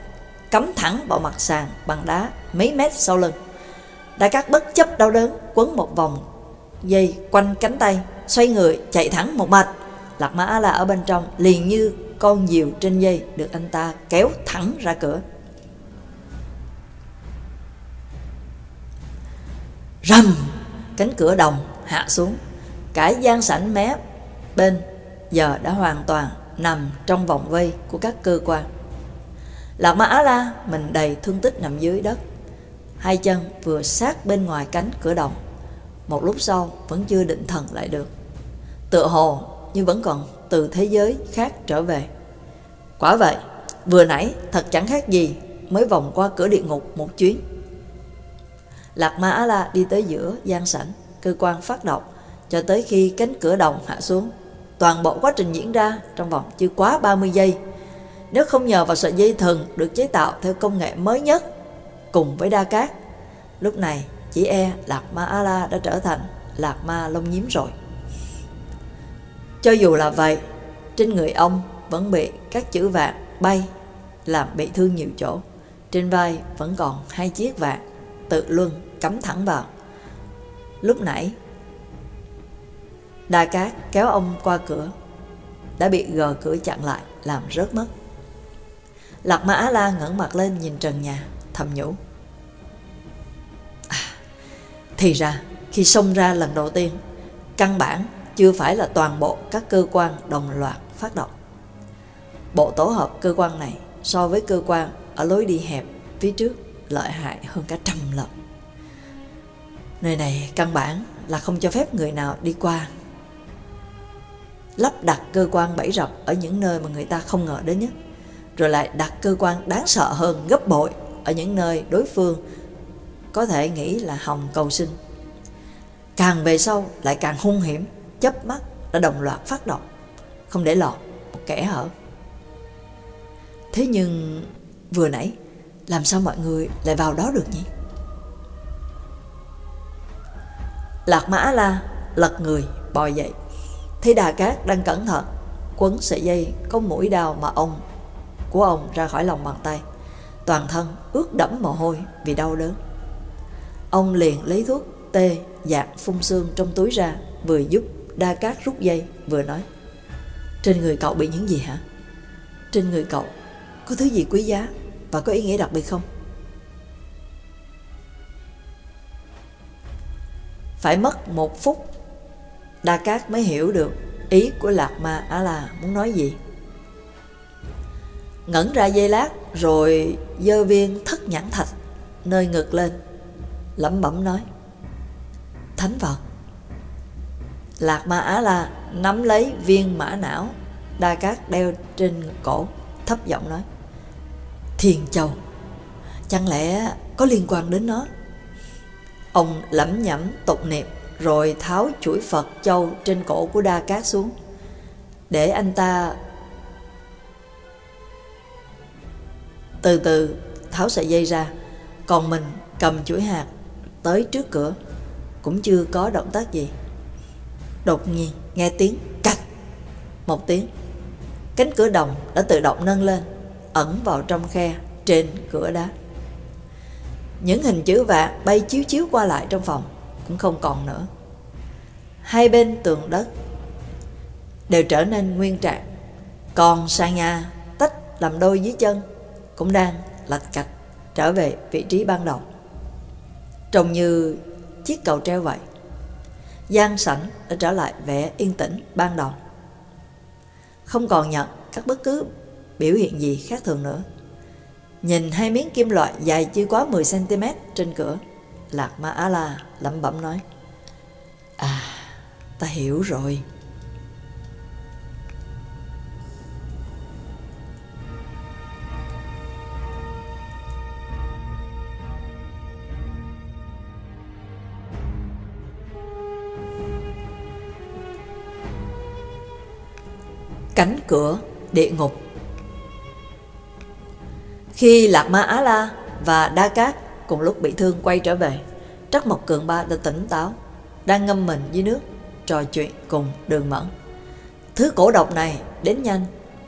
cắm thẳng vào mặt sàn bằng đá mấy mét sau lưng. Đại cát bất chấp đau đớn, quấn một vòng dây quanh cánh tay, xoay người, chạy thẳng một mạch lạc Mã là la ở bên trong, liền như con diều trên dây được anh ta kéo thẳng ra cửa rầm cánh cửa đồng hạ xuống. Cả gian sảnh mé bên giờ đã hoàn toàn nằm trong vòng vây của các cơ quan. Lạc mã La mình đầy thương tích nằm dưới đất. Hai chân vừa sát bên ngoài cánh cửa đồng. Một lúc sau vẫn chưa định thần lại được. Tựa hồ như vẫn còn từ thế giới khác trở về. Quả vậy, vừa nãy thật chẳng khác gì mới vòng qua cửa địa ngục một chuyến. Lạc Ma Á La đi tới giữa gian sảnh, cơ quan phát động, cho tới khi cánh cửa đồng hạ xuống. Toàn bộ quá trình diễn ra trong vòng chưa quá 30 giây. Nếu không nhờ vào sợi dây thần được chế tạo theo công nghệ mới nhất, cùng với đa cát, lúc này chỉ e Lạc Ma A La đã trở thành Lạc Ma Long Nhiếm rồi. Cho dù là vậy, trên người ông vẫn bị các chữ vạn bay làm bị thương nhiều chỗ. Trên vai vẫn còn hai chiếc vạn tự luân cắm thẳng vào. Lúc nãy, Đa Cát kéo ông qua cửa, đã bị gờ cửa chặn lại, làm rớt mất. Lạc Ma Á La ngẩng mặt lên nhìn trần nhà, thầm nhủ. À, thì ra, khi xông ra lần đầu tiên, căn bản chưa phải là toàn bộ các cơ quan đồng loạt phát động. Bộ tổ hợp cơ quan này so với cơ quan ở lối đi hẹp phía trước lợi hại hơn cả trăm lần. Nơi này căn bản là không cho phép người nào đi qua. Lắp đặt cơ quan bẫy rập ở những nơi mà người ta không ngờ đến nhất, rồi lại đặt cơ quan đáng sợ hơn gấp bội ở những nơi đối phương có thể nghĩ là hồng cầu sinh. Càng về sau lại càng hung hiểm, chấp mắt đã đồng loạt phát động, không để lọt một kẻ hở. Thế nhưng vừa nãy làm sao mọi người lại vào đó được nhỉ? Lạc Mã La lật người bò dậy. Thấy Đà Cát đang cẩn thận quấn sợi dây có mũi đào mà ông của ông ra khỏi lòng bàn tay. Toàn thân ướt đẫm mồ hôi vì đau đớn. Ông liền lấy thuốc tê dạng phun xương trong túi ra, vừa giúp Đa Cát rút dây, vừa nói. Trên người cậu bị những gì hả? Trên người cậu có thứ gì quý giá và có ý nghĩa đặc biệt không? Phải mất một phút Đa Cát mới hiểu được ý của Lạc Ma Á La muốn nói gì. Ngẩn ra dây lát rồi dơ viên thất nhãn thạch nơi ngực lên, lẩm bẩm nói. Thánh vật. Lạc Ma Á La nắm lấy viên mã não Đa Cát đeo trên cổ, thấp giọng nói. Thiền Châu, chẳng lẽ có liên quan đến nó? Ông lẩm nhẩm tục niệm rồi tháo chuỗi Phật châu trên cổ của Đa Cát xuống để anh ta từ từ tháo sợi dây ra. Còn mình cầm chuỗi hạt tới trước cửa cũng chưa có động tác gì. Đột nhiên nghe tiếng cạch một tiếng. Cánh cửa đồng đã tự động nâng lên ẩn vào trong khe trên cửa đá. Những hình chữ vạn bay chiếu chiếu qua lại trong phòng cũng không còn nữa. Hai bên tường đất đều trở nên nguyên trạng, còn sàn nhà tách làm đôi dưới chân cũng đang lạch cạch trở về vị trí ban đầu. Trông như chiếc cầu treo vậy. gian sảnh đã trở lại vẻ yên tĩnh ban đầu. Không còn nhận các bất cứ biểu hiện gì khác thường nữa. Nhìn hai miếng kim loại dài chưa quá 10cm trên cửa, Lạc Ma Á La lẩm bẩm nói. À, ta hiểu rồi. Cánh cửa địa ngục Khi Lạc Ma Á La và Đa Cát cùng lúc bị thương quay trở về, Trắc Mộc Cường Ba đã tỉnh táo, đang ngâm mình dưới nước, trò chuyện cùng đường mẫn. Thứ cổ độc này đến nhanh,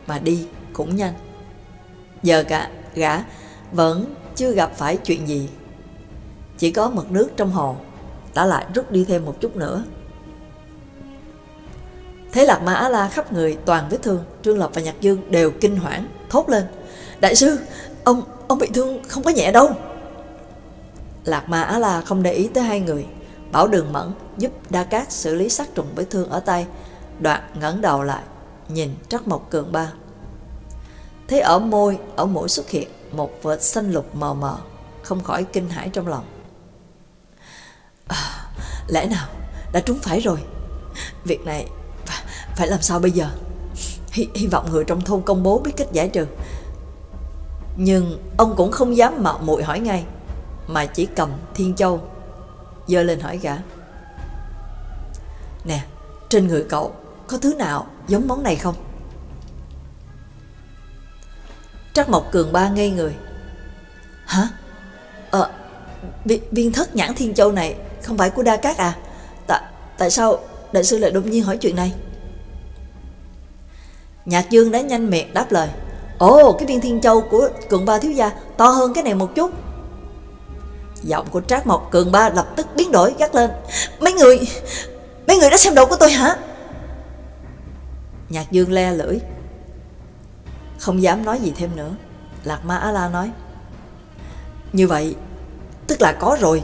mà đi cũng nhanh. Giờ cả gã vẫn chưa gặp phải chuyện gì. Chỉ có mực nước trong hồ đã lại rút đi thêm một chút nữa. Thế Lạc Ma Á La khắp người toàn vết thương, Trương Lập và Nhạc Dương đều kinh hoảng, thốt lên. Đại sư, ông ông bị thương không có nhẹ đâu. Lạc Ma Á La không để ý tới hai người, bảo đường mẫn giúp Đa Cát xử lý sát trùng vết thương ở tay, đoạn ngẩng đầu lại, nhìn Trắc Mộc Cường Ba. Thấy ở môi, ở mũi xuất hiện một vệt xanh lục mờ mờ, không khỏi kinh hãi trong lòng. À, lẽ nào đã trúng phải rồi? Việc này phải làm sao bây giờ? Hy, hy vọng người trong thôn công bố biết cách giải trừ. Nhưng ông cũng không dám mạo muội hỏi ngay mà chỉ cầm Thiên Châu giơ lên hỏi gã. Nè, trên người cậu có thứ nào giống món này không? Trắc Mộc Cường Ba ngây người. Hả? Ờ, viên, viên thất nhãn Thiên Châu này không phải của Đa Cát à? Tại, tại sao đại sư lại đột nhiên hỏi chuyện này? Nhạc Dương đã nhanh miệng đáp lời. Ồ, cái viên Thiên Châu của Cường Ba thiếu gia to hơn cái này một chút. Giọng của Trác Mộc Cường Ba lập tức biến đổi gắt lên. Mấy người Mấy người đã xem đồ của tôi hả? Nhạc Dương le lưỡi. Không dám nói gì thêm nữa. Lạc Ma Á-la nói. Như vậy Tức là có rồi.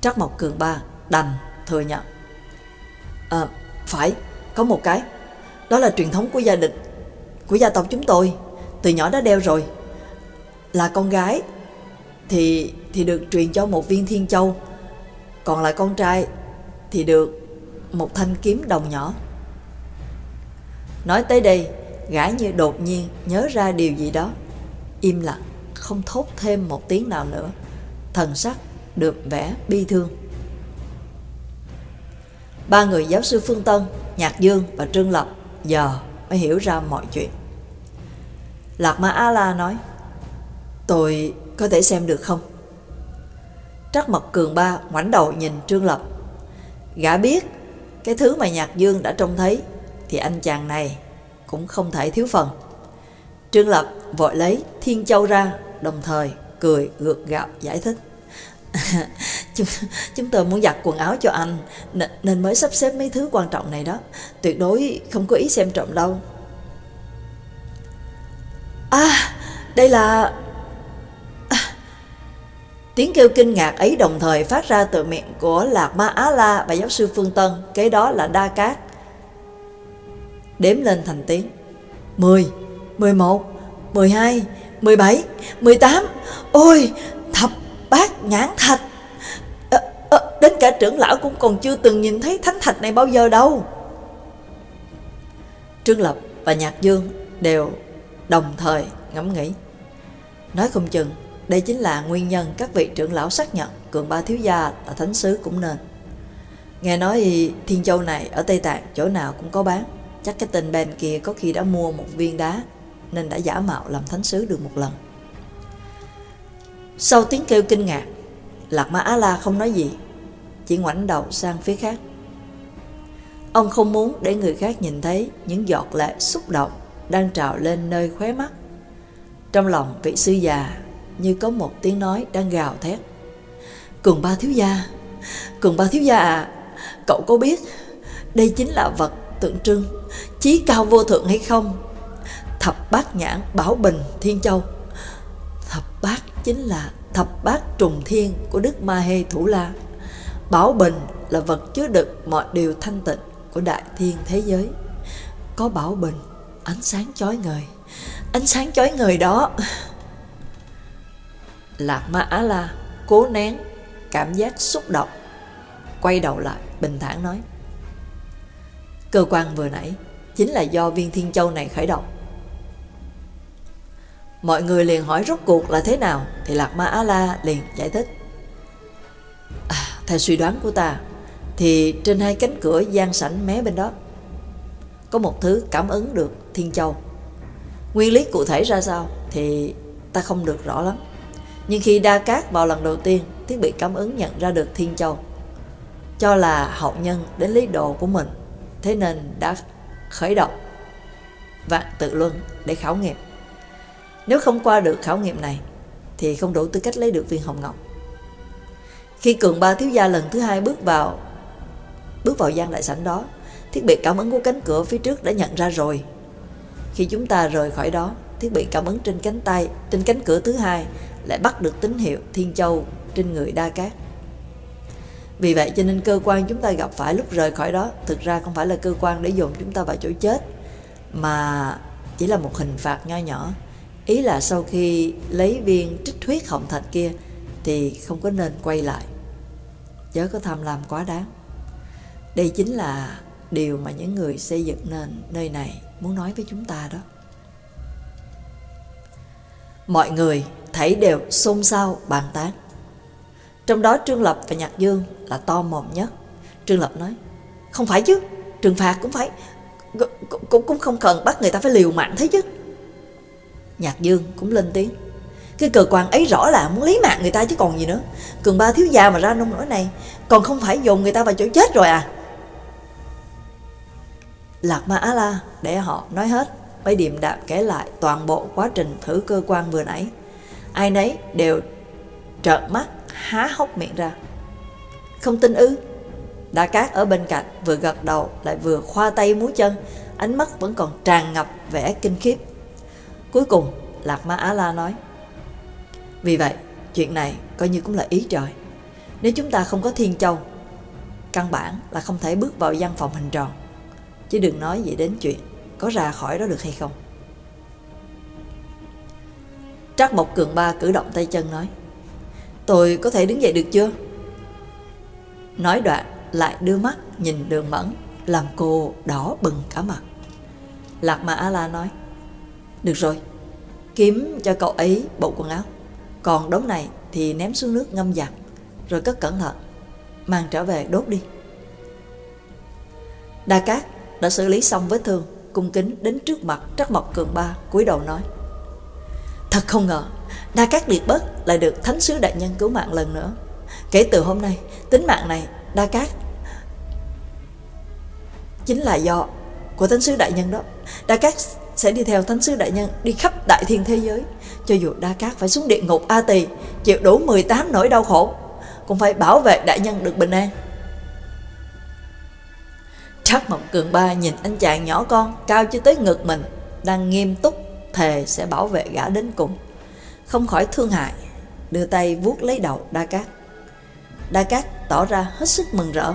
Trác Mộc Cường Ba đành thừa nhận. À phải Có một cái. Đó là truyền thống của gia đình Của gia tộc chúng tôi. Từ nhỏ đã đeo rồi. Là con gái thì thì được truyền cho một viên thiên châu, còn là con trai thì được một thanh kiếm đồng nhỏ. Nói tới đây, gã như đột nhiên nhớ ra điều gì đó, im lặng, không thốt thêm một tiếng nào nữa, thần sắc được vẽ bi thương. Ba người giáo sư Phương Tân, Nhạc Dương và Trương Lập giờ mới hiểu ra mọi chuyện. Lạc Ma A-la nói, tôi có thể xem được không? Trắc mật cường ba ngoảnh đầu nhìn Trương Lập. Gã biết cái thứ mà Nhạc Dương đã trông thấy thì anh chàng này cũng không thể thiếu phần. Trương Lập vội lấy Thiên Châu ra, đồng thời cười gượng gạo giải thích. *laughs* chúng, chúng tôi muốn giặt quần áo cho anh nên mới sắp xếp mấy thứ quan trọng này đó. Tuyệt đối không có ý xem trộm đâu. À, đây là... À. Tiếng kêu kinh ngạc ấy đồng thời phát ra từ miệng của Lạc Ma Á La và giáo sư Phương Tân, kế đó là Đa Cát. Đếm lên thành tiếng. 10, 11, 12, 17, 18. Ôi, thập bát nhãn thạch. À, đến cả trưởng lão cũng còn chưa từng nhìn thấy thánh thạch này bao giờ đâu. Trương Lập và Nhạc Dương đều đồng thời ngẫm nghĩ. Nói không chừng, đây chính là nguyên nhân các vị trưởng lão xác nhận cường ba thiếu gia là thánh sứ cũng nên. Nghe nói Thiên Châu này ở Tây Tạng chỗ nào cũng có bán. Chắc cái tên Ben kia có khi đã mua một viên đá nên đã giả mạo làm thánh sứ được một lần. Sau tiếng kêu kinh ngạc, Lạc Ma Á-la không nói gì, chỉ ngoảnh đầu sang phía khác. Ông không muốn để người khác nhìn thấy những giọt lệ xúc động đang trào lên nơi khóe mắt. Trong lòng vị sư già như có một tiếng nói đang gào thét. Cường ba thiếu gia, cường ba thiếu gia à, cậu có biết đây chính là vật tượng trưng chí cao vô thượng hay không? Thập bát nhãn bảo bình thiên châu. Thập bát chính là thập bát trùng thiên của Đức Ma Hê Thủ La. Bảo bình là vật chứa đựng mọi điều thanh tịnh của đại thiên thế giới. Có bảo bình, ánh sáng chói ngời ánh sáng chói ngời đó lạc ma á la cố nén cảm giác xúc động, quay đầu lại bình thản nói, cơ quan vừa nãy chính là do viên thiên châu này khởi động mọi người liền hỏi rốt cuộc là thế nào thì lạc ma a la liền giải thích à, theo suy đoán của ta thì trên hai cánh cửa gian sảnh mé bên đó có một thứ cảm ứng được Thiên Châu. Nguyên lý cụ thể ra sao thì ta không được rõ lắm. Nhưng khi đa cát vào lần đầu tiên, thiết bị cảm ứng nhận ra được Thiên Châu. Cho là hậu nhân đến lý đồ của mình, thế nên đã khởi động vạn tự luân để khảo nghiệm. Nếu không qua được khảo nghiệm này, thì không đủ tư cách lấy được viên hồng ngọc. Khi cường ba thiếu gia lần thứ hai bước vào bước vào gian đại sảnh đó, thiết bị cảm ứng của cánh cửa phía trước đã nhận ra rồi khi chúng ta rời khỏi đó, thiết bị cảm ứng trên cánh tay, trên cánh cửa thứ hai lại bắt được tín hiệu Thiên Châu trên người Đa Cát. Vì vậy cho nên cơ quan chúng ta gặp phải lúc rời khỏi đó thực ra không phải là cơ quan để dồn chúng ta vào chỗ chết mà chỉ là một hình phạt nho nhỏ. Ý là sau khi lấy viên trích huyết hồng thạch kia thì không có nên quay lại. Chớ có tham lam quá đáng. Đây chính là điều mà những người xây dựng nên nơi này muốn nói với chúng ta đó. Mọi người thấy đều xôn xao bàn tán. Trong đó Trương Lập và Nhạc Dương là to mồm nhất. Trương Lập nói, không phải chứ, trừng phạt cũng phải, cũng cũng không cần bắt người ta phải liều mạng thế chứ. Nhạc Dương cũng lên tiếng. Cái cơ quan ấy rõ là muốn lấy mạng người ta chứ còn gì nữa. Cường ba thiếu gia mà ra nông nỗi này, còn không phải dồn người ta vào chỗ chết rồi à. Lạc Ma Á La để họ nói hết, Mấy điềm đạm kể lại toàn bộ quá trình thử cơ quan vừa nãy. Ai nấy đều trợn mắt, há hốc miệng ra. Không tin ư? Đa Cát ở bên cạnh vừa gật đầu lại vừa khoa tay múa chân, ánh mắt vẫn còn tràn ngập vẻ kinh khiếp. Cuối cùng, Lạc Ma Á La nói, Vì vậy, chuyện này coi như cũng là ý trời. Nếu chúng ta không có Thiên Châu, căn bản là không thể bước vào văn phòng hình tròn chứ đừng nói gì đến chuyện có ra khỏi đó được hay không. Trác Mộc Cường Ba cử động tay chân nói Tôi có thể đứng dậy được chưa? Nói đoạn lại đưa mắt nhìn đường mẫn Làm cô đỏ bừng cả mặt Lạc Mà A-la nói được rồi, Kiếm cho cậu ấy bộ quần áo. Còn đống này thì ném xuống nước ngâm giặt Rồi cất cẩn thận. Mang trở về đốt đi. Đa Cát đã xử lý xong vết thương, Cung kính đến trước mặt Trắc Mộc Cường Ba, cúi đầu nói. Thật không ngờ, Đa Cát Liệt Bất lại được Thánh Sứ Đại Nhân cứu mạng lần nữa. Kể từ hôm nay, Tính mạng này, Đa Cát Chính là do Của Thánh Sứ Đại Nhân đó. Đa Cát sẽ đi theo Thánh Sứ Đại Nhân Đi khắp đại thiên thế giới. Cho dù Đa Cát phải xuống địa ngục A Tỳ, Chịu đủ 18 nỗi đau khổ, Cũng phải bảo vệ Đại Nhân được bình an. Trác Mộng Cường Ba nhìn anh chàng nhỏ con Cao chưa tới ngực mình, Đang nghiêm túc, thề sẽ bảo vệ gã đến cùng. Không khỏi thương hại, Đưa tay vuốt lấy đầu Đa Cát. Đa Cát tỏ ra hết sức mừng rỡ,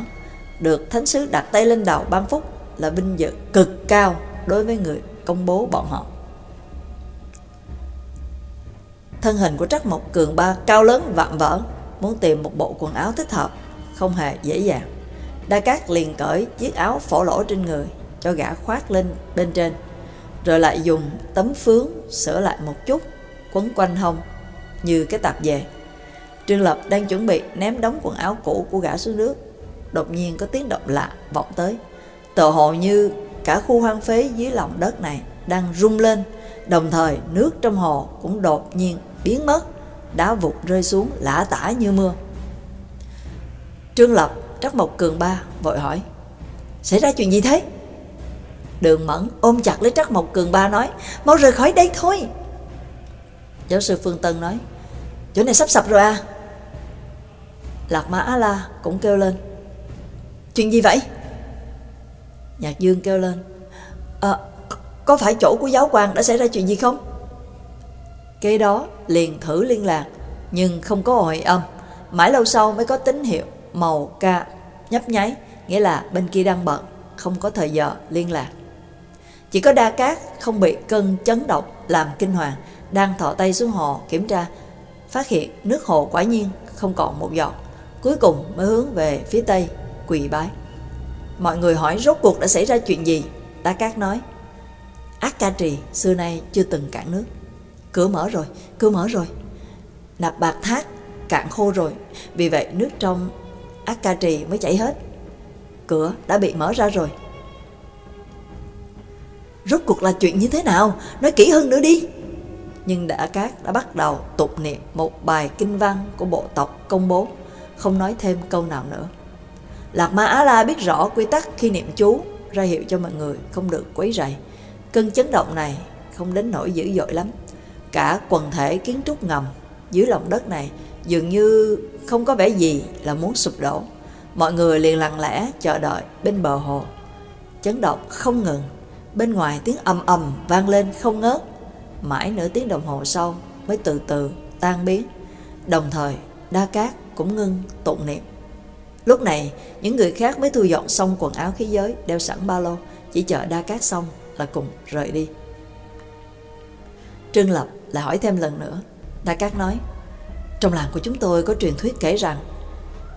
Được Thánh Sứ đặt tay lên đầu ban phúc Là vinh dự cực cao đối với người công bố bọn họ. Thân hình của Trắc Mộc Cường Ba cao lớn, vạm vỡ, Muốn tìm một bộ quần áo thích hợp, Không hề dễ dàng. Đa Cát liền cởi chiếc áo phổ lỗ trên người, Cho gã khoác lên bên trên, Rồi lại dùng tấm phướng sửa lại một chút, Quấn quanh hông, Như cái tạp dề Trương Lập đang chuẩn bị ném đống quần áo cũ của gã xuống nước, Đột nhiên có tiếng động lạ vọng tới Tờ hồ như cả khu hoang phế dưới lòng đất này đang rung lên Đồng thời, nước trong hồ cũng đột nhiên biến mất, Đá vụt rơi xuống lã tả như mưa Trương Lập, Trắc Mộc Cường Ba vội hỏi, Xảy ra chuyện gì thế? Đường Mẫn ôm chặt lấy Trắc Mộc Cường Ba nói, Mau rời khỏi đây thôi Giáo sư Phương Tân nói, Chỗ này sắp sập rồi à Lạc Mã A-La cũng kêu lên, Chuyện gì vậy? Nhạc Dương kêu lên. À, Có phải chỗ của giáo quan đã xảy ra chuyện gì không? Kế đó liền thử liên lạc Nhưng không có hồi âm. Mãi lâu sau mới có tín hiệu màu ca nhấp nháy Nghĩa là bên kia đang bận Không có thời giờ liên lạc. Chỉ có đa cát không bị cơn chấn động Làm kinh hoàng Đang thọ tay xuống hồ kiểm tra Phát hiện nước hồ quả nhiên không còn một giọt. Cuối cùng mới hướng về phía tây Quỳ bái. Mọi người hỏi rốt cuộc đã xảy ra chuyện gì? Tá Cát nói Ác ca trì xưa nay chưa từng cạn nước. Cửa mở rồi, cửa mở rồi. Nạp bạc thác cạn khô rồi. Vì vậy nước trong ác ca trì mới chảy hết. Cửa đã bị mở ra rồi. Rốt cuộc là chuyện như thế nào? Nói kỹ hơn nữa đi. Nhưng đã cát đã bắt đầu tụt niệm Một bài kinh văn của bộ tộc công bố Không nói thêm câu nào nữa. Lạc Ma Á La biết rõ quy tắc khi niệm chú Ra hiệu cho mọi người không được quấy rầy Cơn chấn động này không đến nỗi dữ dội lắm Cả quần thể kiến trúc ngầm dưới lòng đất này dường như không có vẻ gì là muốn sụp đổ. Mọi người liền lặng lẽ chờ đợi bên bờ hồ. Chấn động không ngừng, bên ngoài tiếng ầm ầm vang lên không ngớt. Mãi nửa tiếng đồng hồ sau mới từ từ tan biến. Đồng thời, Đa Cát cũng ngưng tụng niệm. Lúc này, những người khác mới thu dọn xong quần áo khí giới, đeo sẵn ba lô, chỉ chờ Đa Cát xong là cùng rời đi. Trương Lập lại hỏi thêm lần nữa. Đa Cát nói, trong làng của chúng tôi có truyền thuyết kể rằng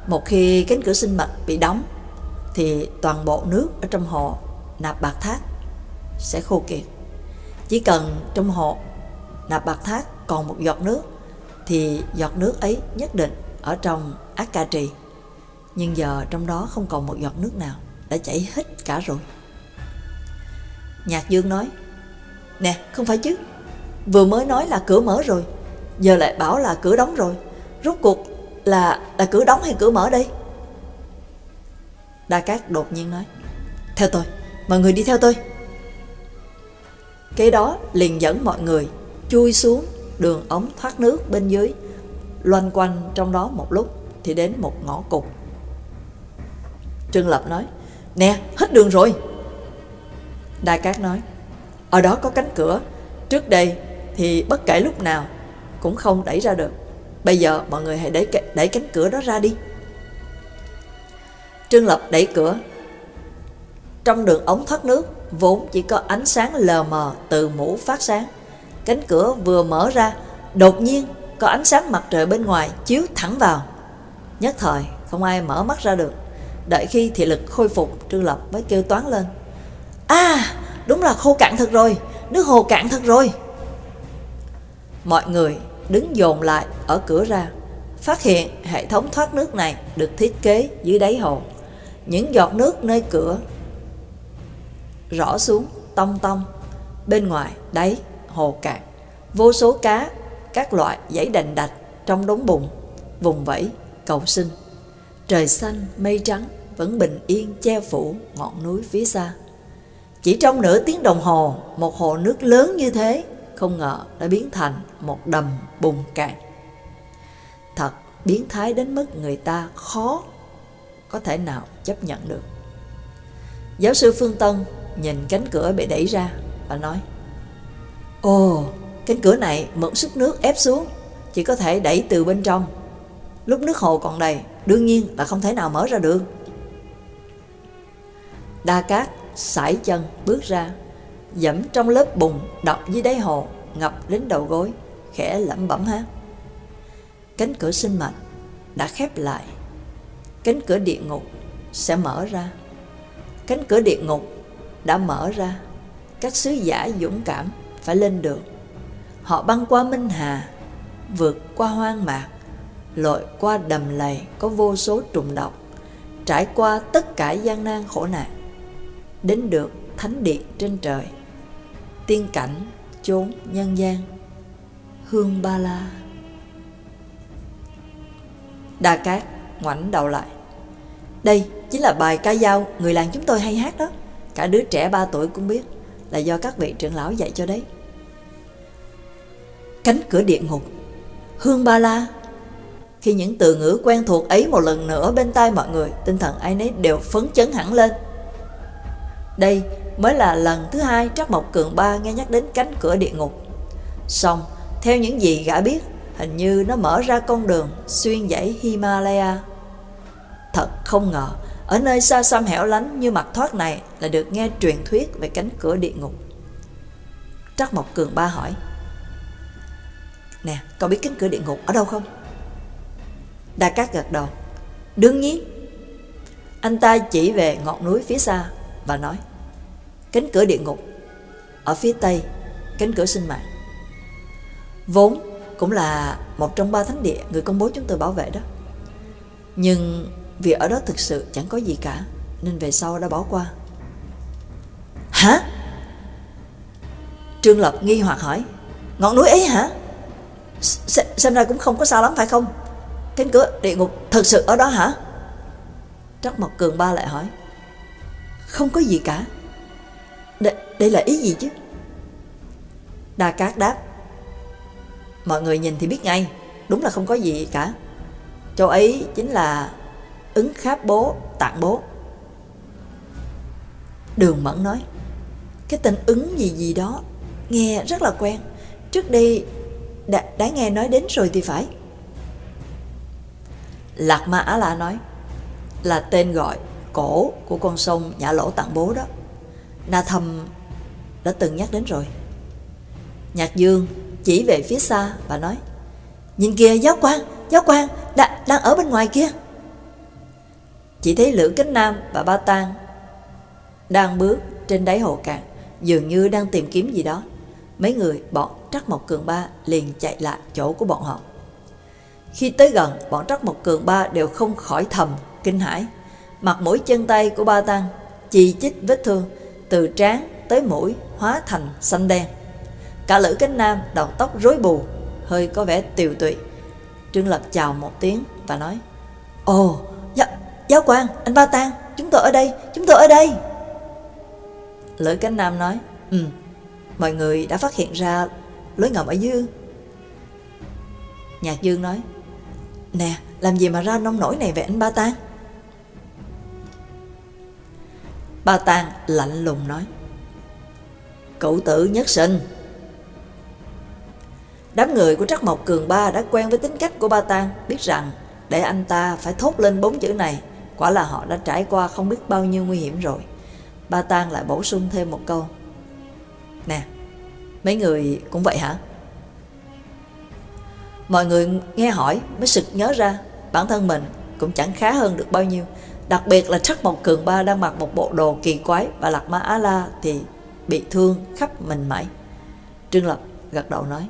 một khi cánh cửa sinh mệnh bị đóng thì toàn bộ nước ở trong hồ nạp bạc thác sẽ khô kiệt. Chỉ cần trong hồ nạp bạc thác còn một giọt nước thì giọt nước ấy nhất định ở trong ác ca trì. Nhưng giờ trong đó không còn một giọt nước nào đã chảy hết cả rồi. Nhạc Dương nói Nè không phải chứ. Vừa mới nói là cửa mở rồi Giờ lại bảo là cửa đóng rồi. Rốt cuộc là là cửa đóng hay cửa mở đây? Đa Cát đột nhiên nói Theo tôi, mọi người đi theo tôi. Cái đó liền dẫn mọi người Chui xuống đường ống thoát nước bên dưới. Loanh quanh trong đó một lúc Thì đến một ngõ cụt. Trương Lập nói Nè, hết đường rồi Đa Cát nói Ở đó có cánh cửa Trước đây thì bất kể lúc nào cũng không đẩy ra được. Bây giờ mọi người hãy đẩy, đẩy cánh cửa đó ra đi. Trương Lập đẩy cửa. Trong đường ống thoát nước, vốn chỉ có ánh sáng lờ mờ từ mũ phát sáng. Cánh cửa vừa mở ra, Đột nhiên có ánh sáng mặt trời bên ngoài chiếu thẳng vào. Nhất thời không ai mở mắt ra được. Đợi khi thị lực khôi phục, Trương Lập mới kêu toán lên. À, đúng là khô cạn thật rồi, nước hồ cạn thật rồi. Mọi người đứng dồn lại ở cửa ra, phát hiện hệ thống thoát nước này được thiết kế dưới đáy hồ. Những giọt nước nơi cửa rõ xuống tông tông, bên ngoài đáy hồ cạn, vô số cá, các loại giấy đành đạch trong đống bùn, vùng vẫy, cầu sinh. Trời xanh, mây trắng vẫn bình yên che phủ ngọn núi phía xa. Chỉ trong nửa tiếng đồng hồ, một hồ nước lớn như thế không ngờ đã biến thành một đầm bùn cạn. Thật biến thái đến mức người ta khó có thể nào chấp nhận được. Giáo sư Phương Tân nhìn cánh cửa bị đẩy ra và nói Ồ, cánh cửa này mượn sức nước ép xuống, chỉ có thể đẩy từ bên trong. Lúc nước hồ còn đầy, đương nhiên là không thể nào mở ra được. Đa Cát sải chân bước ra, dẫm trong lớp bùn đọc dưới đáy hồ, ngập đến đầu gối, khẽ lẩm bẩm hát. Cánh cửa sinh mệnh đã khép lại, cánh cửa địa ngục sẽ mở ra. Cánh cửa địa ngục đã mở ra, các sứ giả dũng cảm phải lên đường. Họ băng qua Minh Hà, vượt qua hoang mạc, lội qua đầm lầy có vô số trùng độc, trải qua tất cả gian nan khổ nạn, đến được thánh điện trên trời, tiên cảnh chốn nhân gian, hương ba la. Đa Cát ngoảnh đầu lại. Đây chính là bài ca dao người làng chúng tôi hay hát đó. Cả đứa trẻ 3 tuổi cũng biết là do các vị trưởng lão dạy cho đấy. Cánh cửa địa ngục, hương ba la. Khi những từ ngữ quen thuộc ấy một lần nữa bên tai mọi người, tinh thần ai nấy đều phấn chấn hẳn lên. Đây mới là lần thứ hai Trắc Mộc Cường Ba nghe nhắc đến cánh cửa địa ngục. Xong, theo những gì gã biết, hình như nó mở ra con đường xuyên dãy Himalaya. Thật không ngờ, ở nơi xa xăm hẻo lánh như mặt thoát này là được nghe truyền thuyết về cánh cửa địa ngục. Trắc Mộc Cường Ba hỏi, Nè, cậu biết cánh cửa địa ngục ở đâu không? Đa Cát gật đầu. Đương nhiên. Anh ta chỉ về ngọn núi phía xa và nói, Cánh cửa địa ngục Ở phía tây Cánh cửa sinh mạng Vốn cũng là một trong ba thánh địa Người công bố chúng tôi bảo vệ đó Nhưng vì ở đó thực sự chẳng có gì cả Nên về sau đã bỏ qua Hả? Trương Lập nghi hoặc hỏi Ngọn núi ấy hả? S xem ra cũng không có sao lắm phải không? Cánh cửa địa ngục thật sự ở đó hả? Trắc Mộc Cường Ba lại hỏi. Không có gì cả. Đây, đây là ý gì chứ? Đa Cát đáp. Mọi người nhìn thì biết ngay. Đúng là không có gì cả. Chỗ ấy chính là ứng kháp bố, tạng bố. Đường Mẫn nói Cái tên ứng gì gì đó Nghe rất là quen. Trước đây đã, đã nghe nói đến rồi thì phải. Lạc Ma Á La nói Là tên gọi cổ của con sông Nhã Lỗ Tạng Bố đó Na Thầm đã từng nhắc đến rồi. Nhạc Dương chỉ về phía xa và nói Nhìn kìa giáo quan, giáo quan đã, đang ở bên ngoài kia. Chỉ thấy Lữ Kính Nam và Ba Tang đang bước trên đáy hồ cạn, dường như đang tìm kiếm gì đó. Mấy người bọn Trắc Mộc Cường Ba liền chạy lại chỗ của bọn họ. Khi tới gần, bọn Trắc một Cường Ba đều không khỏi thầm, kinh hãi. Mặt mũi chân tay của Ba Tăng chì chích vết thương, từ trán tới mũi hóa thành xanh đen. Cả lữ cánh nam đầu tóc rối bù, hơi có vẻ tiều tụy. Trương Lập chào một tiếng và nói Ồ, giáo, giáo quan, anh Ba Tang, chúng tôi ở đây, chúng tôi ở đây. Lữ cánh nam nói Ừ, mọi người đã phát hiện ra lối ngầm ở dưới Nhạc Dương nói Nè, làm gì mà ra nông nổi này về anh Ba Tang? Ba Tàng lạnh lùng nói. Cậu tử nhất sinh. Đám người của Trắc Mộc Cường Ba đã quen với tính cách của Ba Tàng, biết rằng để anh ta phải thốt lên bốn chữ này, quả là họ đã trải qua không biết bao nhiêu nguy hiểm rồi. Ba Tàng lại bổ sung thêm một câu. Nè, mấy người cũng vậy hả? Mọi người nghe hỏi mới sực nhớ ra bản thân mình cũng chẳng khá hơn được bao nhiêu. Đặc biệt là Trắc Mộc Cường Ba đang mặc một bộ đồ kỳ quái và Lạc Ma Á La thì bị thương khắp mình mẩy. Trương Lập gật đầu nói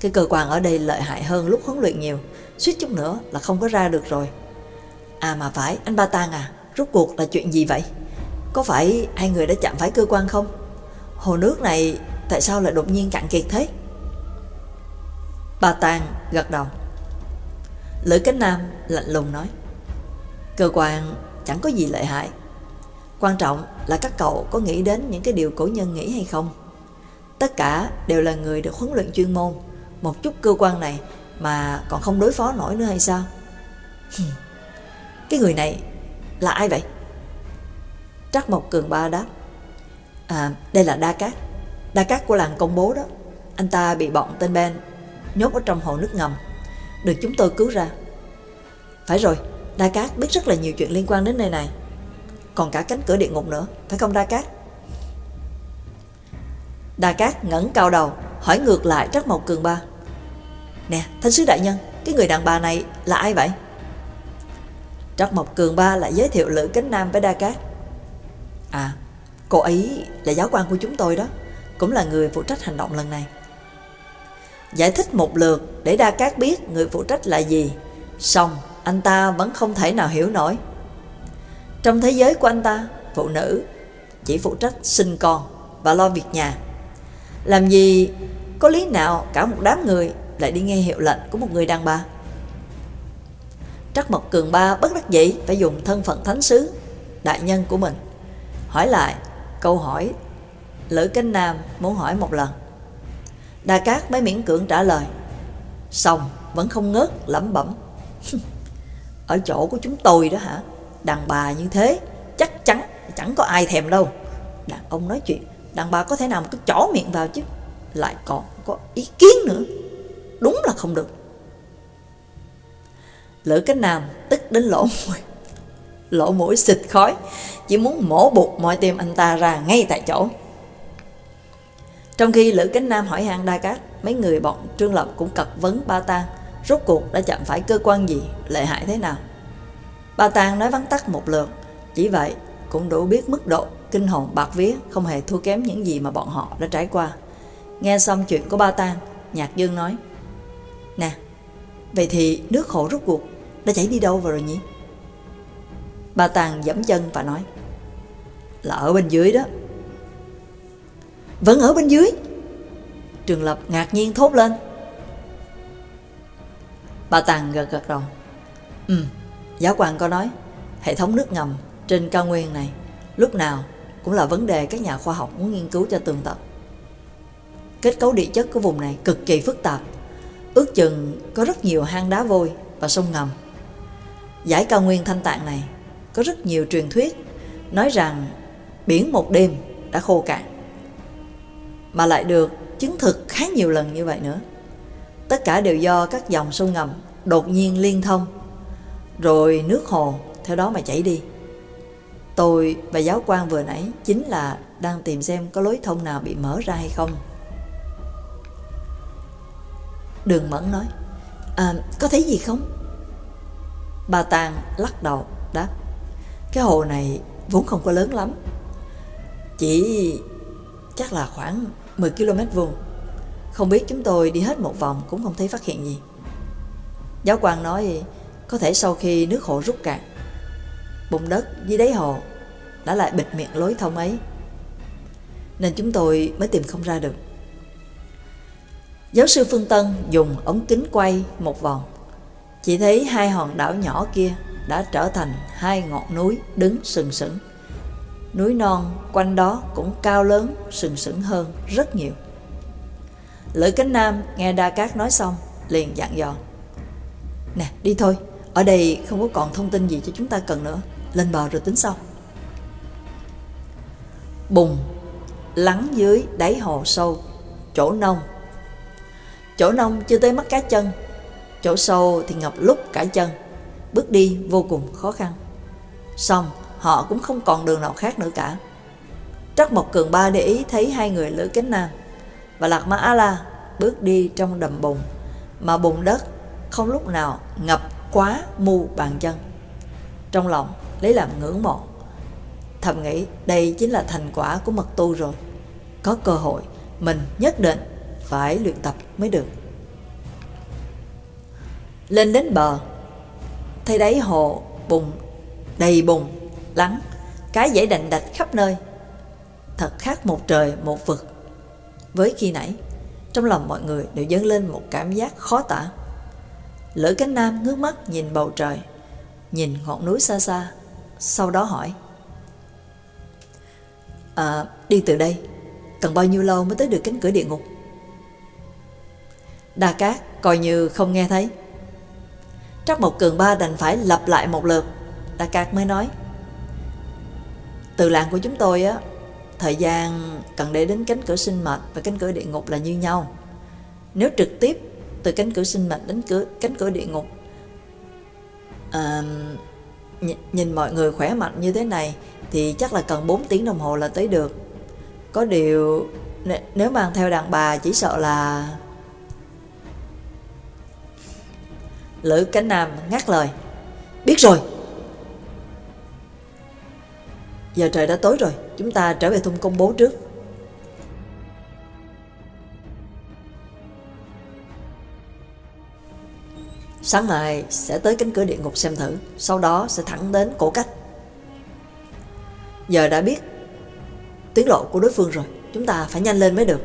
Cái cơ quan ở đây lợi hại hơn lúc huấn luyện nhiều Suýt chút nữa là không có ra được rồi À mà phải, anh Ba Tang à Rốt cuộc là chuyện gì vậy? Có phải hai người đã chạm phải cơ quan không? Hồ nước này tại sao lại đột nhiên cạn kiệt thế? Bà Tàng gật đầu Lữ Cánh Nam lạnh lùng nói, Cơ quan chẳng có gì lợi hại Quan trọng là các cậu có nghĩ đến những cái điều cổ nhân nghĩ hay không? Tất cả đều là người được huấn luyện chuyên môn Một chút cơ quan này mà còn không đối phó nổi nữa hay sao? Cái người này là ai vậy? Trắc Mộc Cường Ba đáp À đây là Đa Cát Đa Cát của làng công bố đó Anh ta bị bọn tên Ben Nhốt ở trong hồ nước ngầm. Được chúng tôi cứu ra. Phải rồi, Đa Cát biết rất là nhiều chuyện liên quan đến nơi này. Còn cả cánh cửa địa ngục nữa, Phải không Đa Cát? Đa Cát ngẩng cao đầu, Hỏi ngược lại Trắc Mộc Cường Ba. Nè thanh sứ đại nhân, Cái người đàn bà này là ai vậy? Trắc Mộc Cường Ba lại giới thiệu Lữ Cánh Nam với Đa Cát. À cô ấy là giáo quan của chúng tôi đó, Cũng là người phụ trách hành động lần này. Giải thích một lượt để Đa Cát biết người phụ trách là gì Xong anh ta vẫn không thể nào hiểu nổi Trong thế giới của anh ta Phụ nữ chỉ phụ trách sinh con và lo việc nhà làm gì có lý nào cả một đám người lại đi nghe hiệu lệnh của một người đàn bà? Trắc Mộc Cường Ba bất đắc dĩ phải dùng thân phận thánh sứ, đại nhân của mình. Hỏi lại câu hỏi Lữ Cánh Nam muốn hỏi một lần. Đa Cát mới miễn cưỡng trả lời. Xong, vẫn không ngớt lẩm bẩm. *laughs* Ở chỗ của chúng tôi đó hả? Đàn bà như thế, chắc chắn chẳng có ai thèm đâu. Đàn ông nói chuyện, đàn bà có thể nào mà cứ chỏ miệng vào chứ lại còn có ý kiến nữa đúng là không được lữ cái nam tức đến lỗ mũi *laughs* lỗ mũi xịt khói, chỉ muốn mổ bụt mọi tim anh ta ra ngay tại chỗ trong khi lữ cánh nam hỏi hàng đa cát mấy người bọn trương lập cũng cật vấn ba tang rốt cuộc đã chạm phải cơ quan gì lệ hại thế nào ba tang nói vắn tắt một lượt chỉ vậy cũng đủ biết mức độ kinh hồn bạc vía không hề thua kém những gì mà bọn họ đã trải qua. Nghe xong chuyện của ba tang, Nhạc Dương nói, Nè, vậy thì nước khổ rút cuộc đã chảy đi đâu vào rồi nhỉ? Ba tàng dẫm chân và nói, là ở bên dưới đó. Vẫn ở bên dưới? Trường Lập ngạc nhiên thốt lên. Bà Tàng gật gật đầu. Ừ, giáo quan có nói, hệ thống nước ngầm trên cao nguyên này lúc nào cũng là vấn đề các nhà khoa học muốn nghiên cứu cho tường tận. Kết cấu địa chất của vùng này cực kỳ phức tạp, ước chừng có rất nhiều hang đá vôi và sông ngầm. Giải cao nguyên thanh tạng này có rất nhiều truyền thuyết nói rằng biển một đêm đã khô cạn, mà lại được chứng thực khá nhiều lần như vậy nữa. Tất cả đều do các dòng sông ngầm đột nhiên liên thông, rồi nước hồ theo đó mà chảy đi. Tôi và giáo quan vừa nãy chính là đang tìm xem có lối thông nào bị mở ra hay không. Đường Mẫn nói, à, có thấy gì không? Bà Tàng lắc đầu, đáp, cái hồ này vốn không có lớn lắm. Chỉ chắc là khoảng 10 km vuông. Không biết chúng tôi đi hết một vòng cũng không thấy phát hiện gì. Giáo quan nói, có thể sau khi nước hồ rút cạn, bùn đất dưới đáy hồ đã lại bịt miệng lối thông ấy. Nên chúng tôi mới tìm không ra được. Giáo sư Phương Tân dùng ống kính quay một vòng. Chỉ thấy hai hòn đảo nhỏ kia đã trở thành hai ngọn núi đứng sừng sững. Núi non quanh đó cũng cao lớn, sừng sững hơn rất nhiều. Lữ Cánh Nam nghe Đa Cát nói xong, liền dặn dò. Nè, đi thôi, ở đây không có còn thông tin gì cho chúng ta cần nữa lên bờ rồi tính sau bùng lắng dưới đáy hồ sâu chỗ nông chỗ nông chưa tới mắt cá chân chỗ sâu thì ngập lúc cả chân bước đi vô cùng khó khăn xong họ cũng không còn đường nào khác nữa cả Trắc Mộc Cường Ba để ý thấy hai người lữ cánh nam và Lạc Ma A La bước đi trong đầm bùn mà bùn đất không lúc nào ngập quá mu bàn chân. Trong lòng lấy làm ngưỡng mộ, thầm nghĩ đây chính là thành quả của mật tu rồi. Có cơ hội, mình nhất định phải luyện tập mới được. Lên đến bờ, thấy đáy hồ bùn, đầy bùn, lắng, cái dãy đành đạch khắp nơi. Thật khác một trời, một vực. Với khi nãy, trong lòng mọi người đều dâng lên một cảm giác khó tả. Lữ cánh nam ngước mắt nhìn bầu trời, nhìn ngọn núi xa xa, sau đó hỏi. À, đi từ đây, cần bao nhiêu lâu mới tới được cánh cửa địa ngục? Đa Cát coi như không nghe thấy. Trắc một cường ba đành phải lặp lại một lượt. Đa Cát mới nói. Từ làng của chúng tôi á, thời gian cần để đến cánh cửa sinh mệnh và cánh cửa địa ngục là như nhau. Nếu trực tiếp từ cánh cửa sinh mệnh đến cửa cánh cửa địa ngục à, nhìn mọi người khỏe mạnh như thế này thì chắc là cần 4 tiếng đồng hồ là tới được. Có điều nếu mang theo đàn bà chỉ sợ là Lữ Cánh Nam ngắt lời Biết rồi Giờ trời đã tối rồi, Chúng ta trở về thung công bố trước. Sáng mai sẽ tới cánh cửa địa ngục xem thử, Sau đó sẽ thẳng đến cổ cách. Giờ đã biết Tiến lộ của đối phương rồi, Chúng ta phải nhanh lên mới được.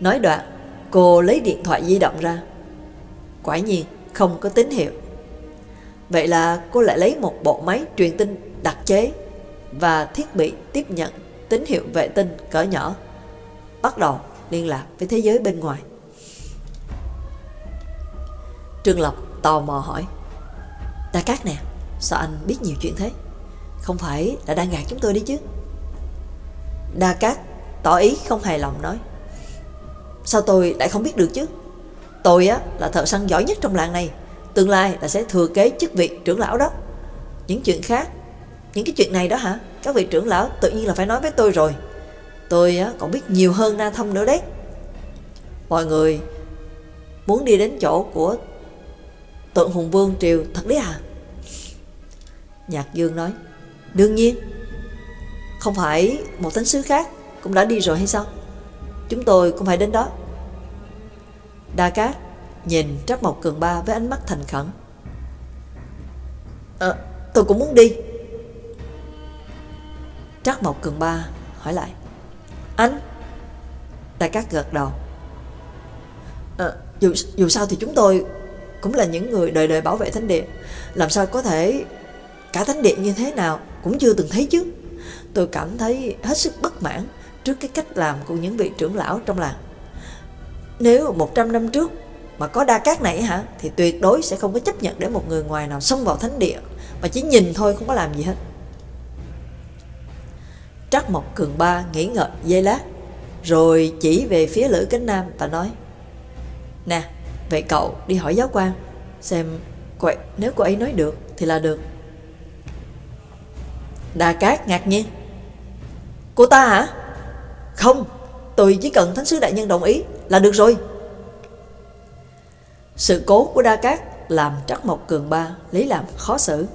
Nói đoạn, Cô lấy điện thoại di động ra. Quả nhiên, không có tín hiệu. Vậy là cô lại lấy một bộ máy truyền tin đặc chế. Và thiết bị tiếp nhận tín hiệu vệ tinh cỡ nhỏ, Bắt đầu liên lạc với thế giới bên ngoài. Trương Lộc tò mò hỏi Đa Cát nè, Sao anh biết nhiều chuyện thế? Không phải là đang gạt chúng tôi đi chứ? Đa Cát tỏ ý không hài lòng nói, Sao tôi lại không biết được chứ? Tôi á là thợ săn giỏi nhất trong làng này, Tương lai là sẽ thừa kế chức vị trưởng lão đó. Những chuyện khác những cái chuyện này đó hả? Các vị trưởng lão tự nhiên là phải nói với tôi rồi. Tôi á còn biết nhiều hơn Na Thông nữa đấy. Mọi người Muốn đi đến chỗ của Tượng Hùng Vương Triều thật đấy à Nhạc Dương nói Đương nhiên. Không phải một thánh sứ khác Cũng đã đi rồi hay sao? Chúng tôi cũng phải đến đó. Đa Cát nhìn Trắc Mộc Cường Ba với ánh mắt thành khẩn. à, tôi cũng muốn đi. Trắc Mộc Cường Ba hỏi lại. Anh? Đa Cát gật đầu. à, dù, dù sao thì chúng tôi cũng là những người đời đời bảo vệ thánh địa. Làm sao có thể cả thánh địa như thế nào cũng chưa từng thấy chứ. Tôi cảm thấy hết sức bất mãn trước cái cách làm của những vị trưởng lão trong làng. Nếu 100 năm trước mà có đa cát này hả thì tuyệt đối sẽ không có chấp nhận để một người ngoài nào xông vào thánh địa mà chỉ nhìn thôi không có làm gì hết. Trắc Mộc Cường Ba nghĩ ngợi dây lát rồi chỉ về phía Lữ Cánh Nam và nói Nè, vậy cậu đi hỏi giáo quan xem cô ấy, nếu cô ấy nói được thì là được. Đa Cát ngạc nhiên Cô ta hả? Không, tôi chỉ cần Thánh sứ Đại Nhân đồng ý là được rồi. Sự cố của Đa Cát làm Trắc Mộc Cường Ba lấy làm khó xử.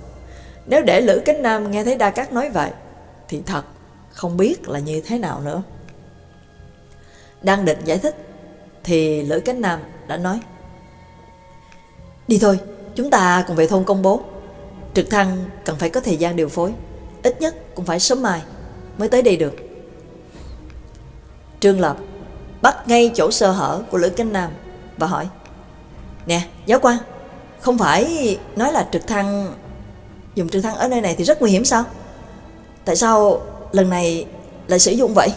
Nếu để Lữ Cánh Nam nghe thấy Đa Cát nói vậy, thì thật không biết là như thế nào nữa. Đang định giải thích, thì Lữ Cánh Nam đã nói Đi thôi, chúng ta cùng về thôn công bố. Trực thăng cần phải có thời gian điều phối, ít nhất cũng phải sớm mai mới tới đây được. Trương Lập bắt ngay chỗ sơ hở của Lữ Cánh Nam và hỏi Nè, giáo quan, không phải nói là trực thăng dùng trực thăng ở nơi này thì rất nguy hiểm sao? Tại sao lần này lại sử dụng vậy?